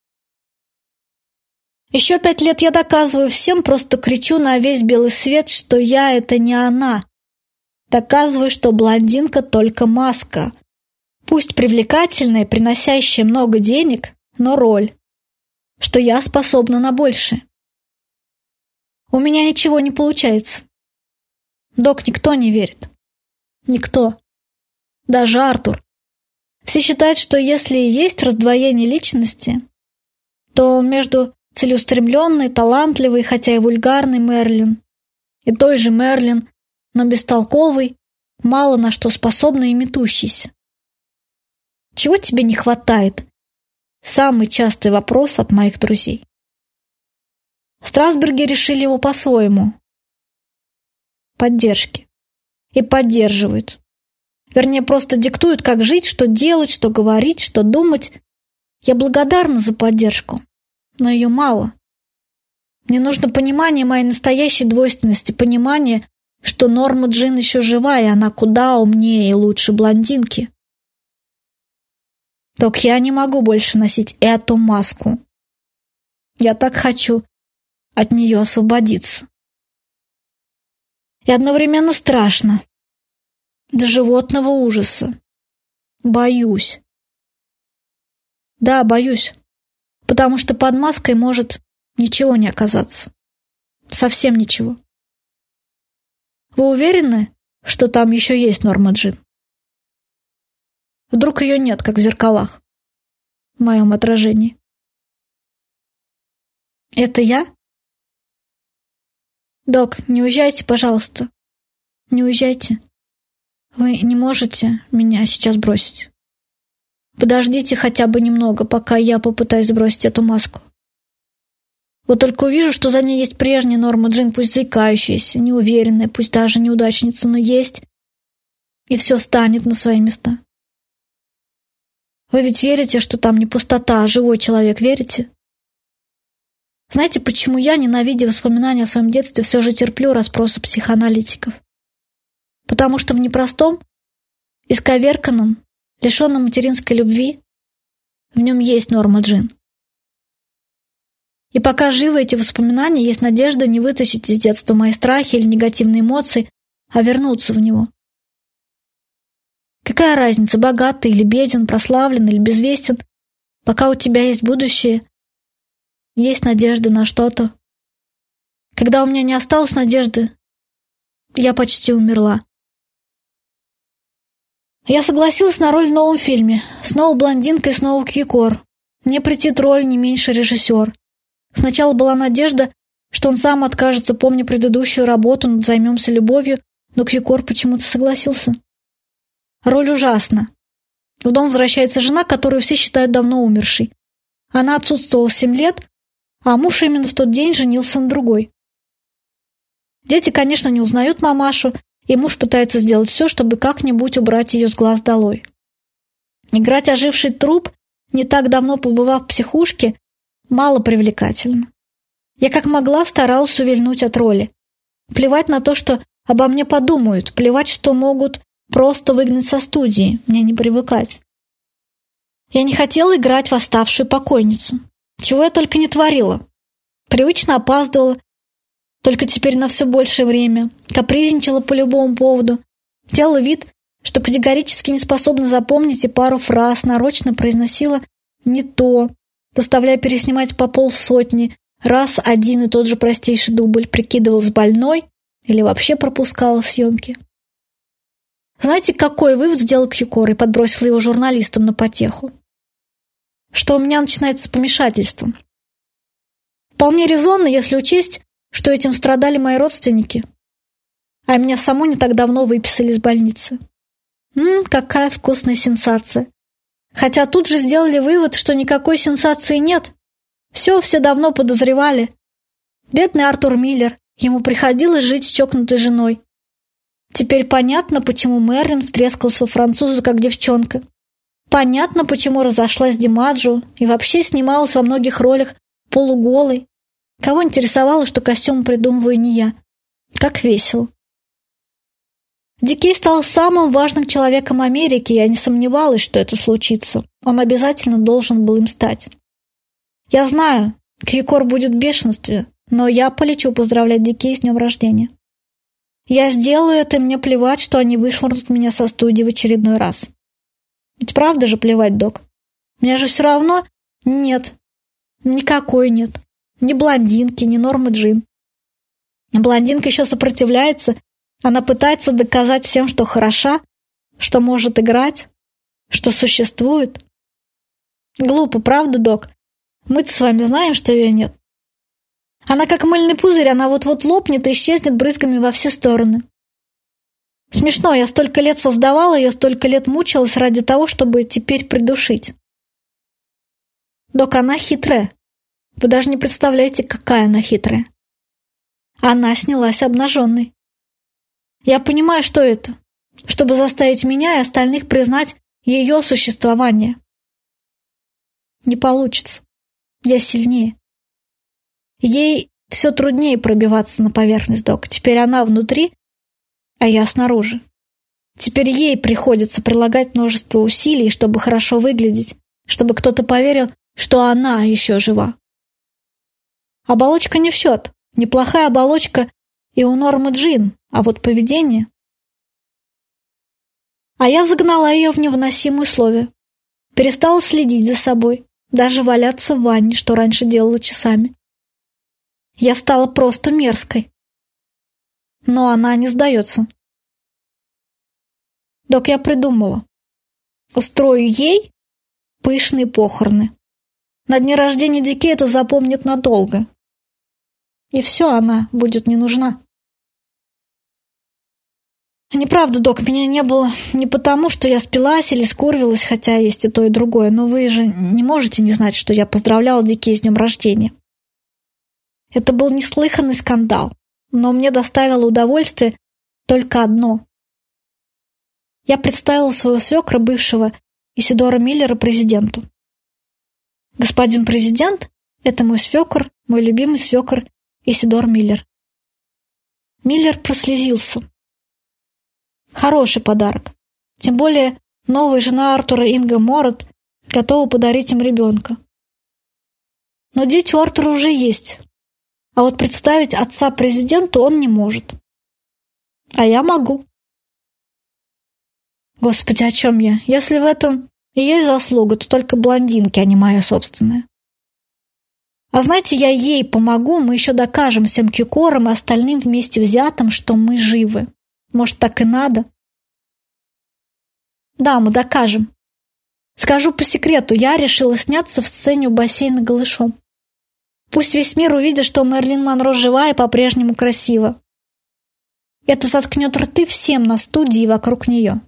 Еще пять лет я доказываю всем, просто кричу на весь белый свет, что я — это не она. Доказываю, что блондинка — только маска. Пусть привлекательная, приносящая много денег, но роль. Что я способна на большее. У меня ничего не получается. Док, никто не верит. Никто. Даже Артур. Все считают, что если есть раздвоение личности, то между целеустремленной, талантливой, хотя и вульгарной Мерлин и той же Мерлин, но бестолковый, мало на что способный и метущийся. Чего тебе не хватает? Самый частый вопрос от моих друзей. В решили его по-своему. Поддержки. И поддерживают. Вернее, просто диктуют, как жить, что делать, что говорить, что думать. Я благодарна за поддержку, но ее мало. Мне нужно понимание моей настоящей двойственности, понимание, что Норма Джин еще жива, и она куда умнее и лучше блондинки. Только я не могу больше носить эту маску. Я так хочу от нее освободиться. И одновременно страшно, до животного ужаса. Боюсь. Да, боюсь, потому что под маской может ничего не оказаться. Совсем ничего. Вы уверены, что там еще есть Норма Джин? Вдруг ее нет, как в зеркалах, в моем отражении. Это я? Док, не уезжайте, пожалуйста. Не уезжайте. Вы не можете меня сейчас бросить. Подождите хотя бы немного, пока я попытаюсь сбросить эту маску. Вот только увижу, что за ней есть прежняя норма Джин, пусть заикающаяся, неуверенная, пусть даже неудачница, но есть, и все станет на свои места. Вы ведь верите, что там не пустота, а живой человек, верите? Знаете, почему я, ненавидя воспоминания о своем детстве, все же терплю расспросы психоаналитиков? Потому что в непростом, исковерканном, лишенном материнской любви, в нем есть норма джин. И пока живы эти воспоминания, есть надежда не вытащить из детства мои страхи или негативные эмоции, а вернуться в него. Какая разница, богатый или беден, прославлен или безвестен, пока у тебя есть будущее, есть надежда на что-то. Когда у меня не осталось надежды, я почти умерла. Я согласилась на роль в новом фильме. Снова блондинка и снова Кьюкор. Мне претит роль не меньше режиссер. Сначала была надежда, что он сам откажется, помня предыдущую работу над «Займемся любовью», но Кьюкор почему-то согласился. Роль ужасна. В дом возвращается жена, которую все считают давно умершей. Она отсутствовала семь лет, а муж именно в тот день женился на другой. Дети, конечно, не узнают мамашу, и муж пытается сделать все, чтобы как-нибудь убрать ее с глаз долой. Играть оживший труп, не так давно побывав в психушке, мало привлекательно. Я как могла старалась увильнуть от роли. Плевать на то, что обо мне подумают, плевать, что могут просто выгнать со студии, мне не привыкать. Я не хотела играть в оставшую покойницу. Чего я только не творила. Привычно опаздывала, только теперь на все большее время, капризничала по любому поводу, делала вид, что категорически не способна запомнить и пару фраз, нарочно произносила не то, заставляя переснимать по полсотни, раз один и тот же простейший дубль, прикидывалась больной или вообще пропускала съемки. Знаете, какой вывод сделал Кьюкор и подбросил его журналистам на потеху? Что у меня начинается помешательство. Вполне резонно, если учесть, что этим страдали мои родственники. А меня саму не так давно выписали из больницы. Ммм, какая вкусная сенсация. Хотя тут же сделали вывод, что никакой сенсации нет. Все все давно подозревали. Бедный Артур Миллер, ему приходилось жить с чокнутой женой. Теперь понятно, почему Мерлин втрескался у француза как девчонка. Понятно, почему разошлась Димаджо и вообще снималась во многих ролях полуголой. Кого интересовало, что костюм придумываю не я. Как весело. Дикей стал самым важным человеком Америки, и я не сомневалась, что это случится. Он обязательно должен был им стать. Я знаю, Кьюкор будет в бешенстве, но я полечу поздравлять Дикей с днем рождения. Я сделаю это, и мне плевать, что они вышвырнут меня со студии в очередной раз. Ведь правда же плевать, док? Мне же все равно нет. Никакой нет. Ни блондинки, ни Нормы Джин. Блондинка еще сопротивляется она пытается доказать всем, что хороша, что может играть, что существует. Глупо, правда, док? Мы-то с вами знаем, что ее нет. Она как мыльный пузырь, она вот-вот лопнет и исчезнет брызгами во все стороны. Смешно, я столько лет создавала ее, столько лет мучилась ради того, чтобы теперь придушить. Док, она хитрая. Вы даже не представляете, какая она хитрая. Она снялась обнаженной. Я понимаю, что это, чтобы заставить меня и остальных признать ее существование. Не получится. Я сильнее. Ей все труднее пробиваться на поверхность, док. Теперь она внутри, а я снаружи. Теперь ей приходится прилагать множество усилий, чтобы хорошо выглядеть, чтобы кто-то поверил, что она еще жива. Оболочка не в счет. Неплохая оболочка и у Нормы Джин, а вот поведение... А я загнала ее в невыносимые условия. Перестала следить за собой, даже валяться в ванне, что раньше делала часами. Я стала просто мерзкой. Но она не сдается. Док, я придумала. Устрою ей пышные похороны. На дне рождения Дике это запомнит надолго. И все, она будет не нужна. Неправда, док, меня не было не потому, что я спилась или скурвилась, хотя есть и то, и другое, но вы же не можете не знать, что я поздравляла Дикей с днем рождения. Это был неслыханный скандал, но мне доставило удовольствие только одно. Я представила своего свекра, бывшего Исидора Миллера, президенту. Господин президент — это мой свекр, мой любимый свекр Исидор Миллер. Миллер прослезился. Хороший подарок. Тем более новая жена Артура Инга Морот готова подарить им ребенка. Но дети у Артура уже есть. А вот представить отца президенту он не может. А я могу. Господи, о чем я? Если в этом есть заслуга, то только блондинки, а не моя собственная. А знаете, я ей помогу, мы еще докажем всем кюкорам и остальным вместе взятым, что мы живы. Может, так и надо? Да, мы докажем. Скажу по секрету, я решила сняться в сцене у бассейна голышом. Пусть весь мир увидит, что Мерлин Монро жива и по-прежнему красива. Это заткнет рты всем на студии и вокруг нее.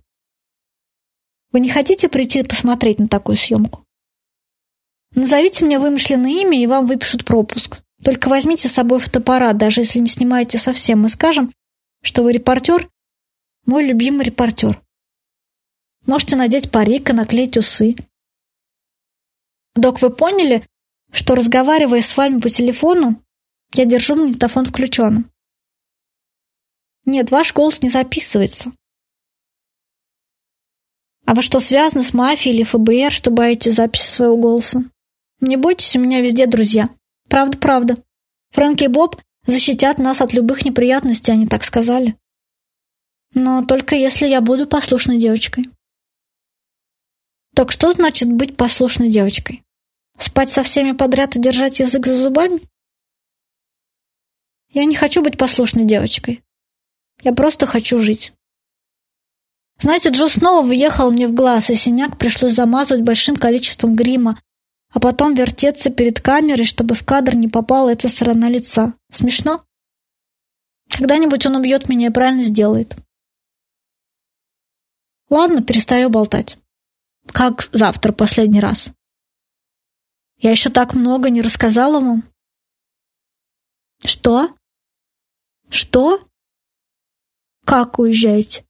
Вы не хотите прийти посмотреть на такую съемку? Назовите мне вымышленное имя, и вам выпишут пропуск. Только возьмите с собой фотоаппарат, даже если не снимаете совсем. Мы скажем, что вы репортер, мой любимый репортер. Можете надеть парик и наклеить усы. Док, вы поняли, что разговаривая с вами по телефону, я держу магнитофон включенным? Нет, ваш голос не записывается. А вы что, связаны с мафией или ФБР, чтобы эти записи своего голоса? Не бойтесь, у меня везде друзья. Правда-правда. Фрэнк и Боб защитят нас от любых неприятностей, они так сказали. Но только если я буду послушной девочкой. Так что значит быть послушной девочкой? Спать со всеми подряд и держать язык за зубами? Я не хочу быть послушной девочкой. Я просто хочу жить. Знаете, Джо снова въехал мне в глаз, и синяк пришлось замазывать большим количеством грима, а потом вертеться перед камерой, чтобы в кадр не попала эта сторона лица. Смешно? Когда-нибудь он убьет меня и правильно сделает. Ладно, перестаю болтать. Как завтра последний раз? Я еще так много не рассказала вам. Что? Что? Как уезжаете?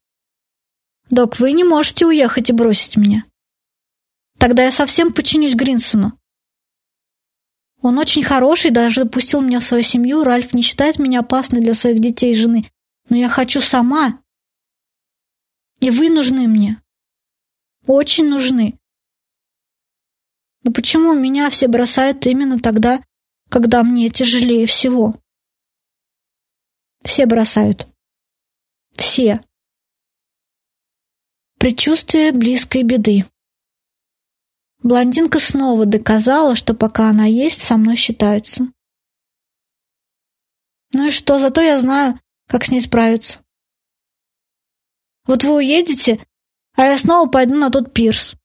Док, вы не можете уехать и бросить меня. Тогда я совсем подчинюсь Гринсону. Он очень хороший, даже допустил меня в свою семью. Ральф не считает меня опасной для своих детей и жены. Но я хочу сама. И вы нужны мне. Очень нужны. Но почему меня все бросают именно тогда, когда мне тяжелее всего? Все бросают. Все. Предчувствие близкой беды. Блондинка снова доказала, что пока она есть, со мной считаются. Ну и что, зато я знаю, как с ней справиться. Вот вы уедете, а я снова пойду на тот пирс.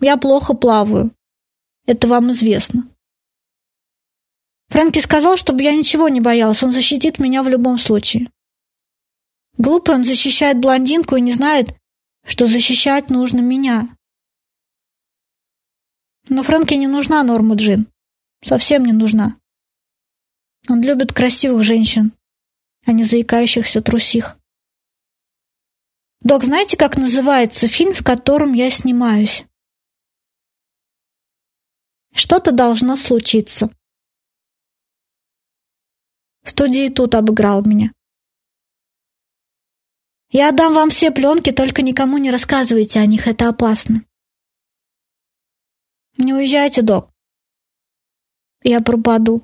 Я плохо плаваю. Это вам известно. Фрэнки сказал, чтобы я ничего не боялась, он защитит меня в любом случае. Глупый он защищает блондинку и не знает, что защищать нужно меня. Но Фрэнке не нужна Норма Джин. Совсем не нужна. Он любит красивых женщин, а не заикающихся трусих. Док, знаете, как называется фильм, в котором я снимаюсь? Что-то должно случиться. Студии тут обыграл меня. Я отдам вам все пленки, только никому не рассказывайте о них, это опасно. Не уезжайте, док. Я пропаду.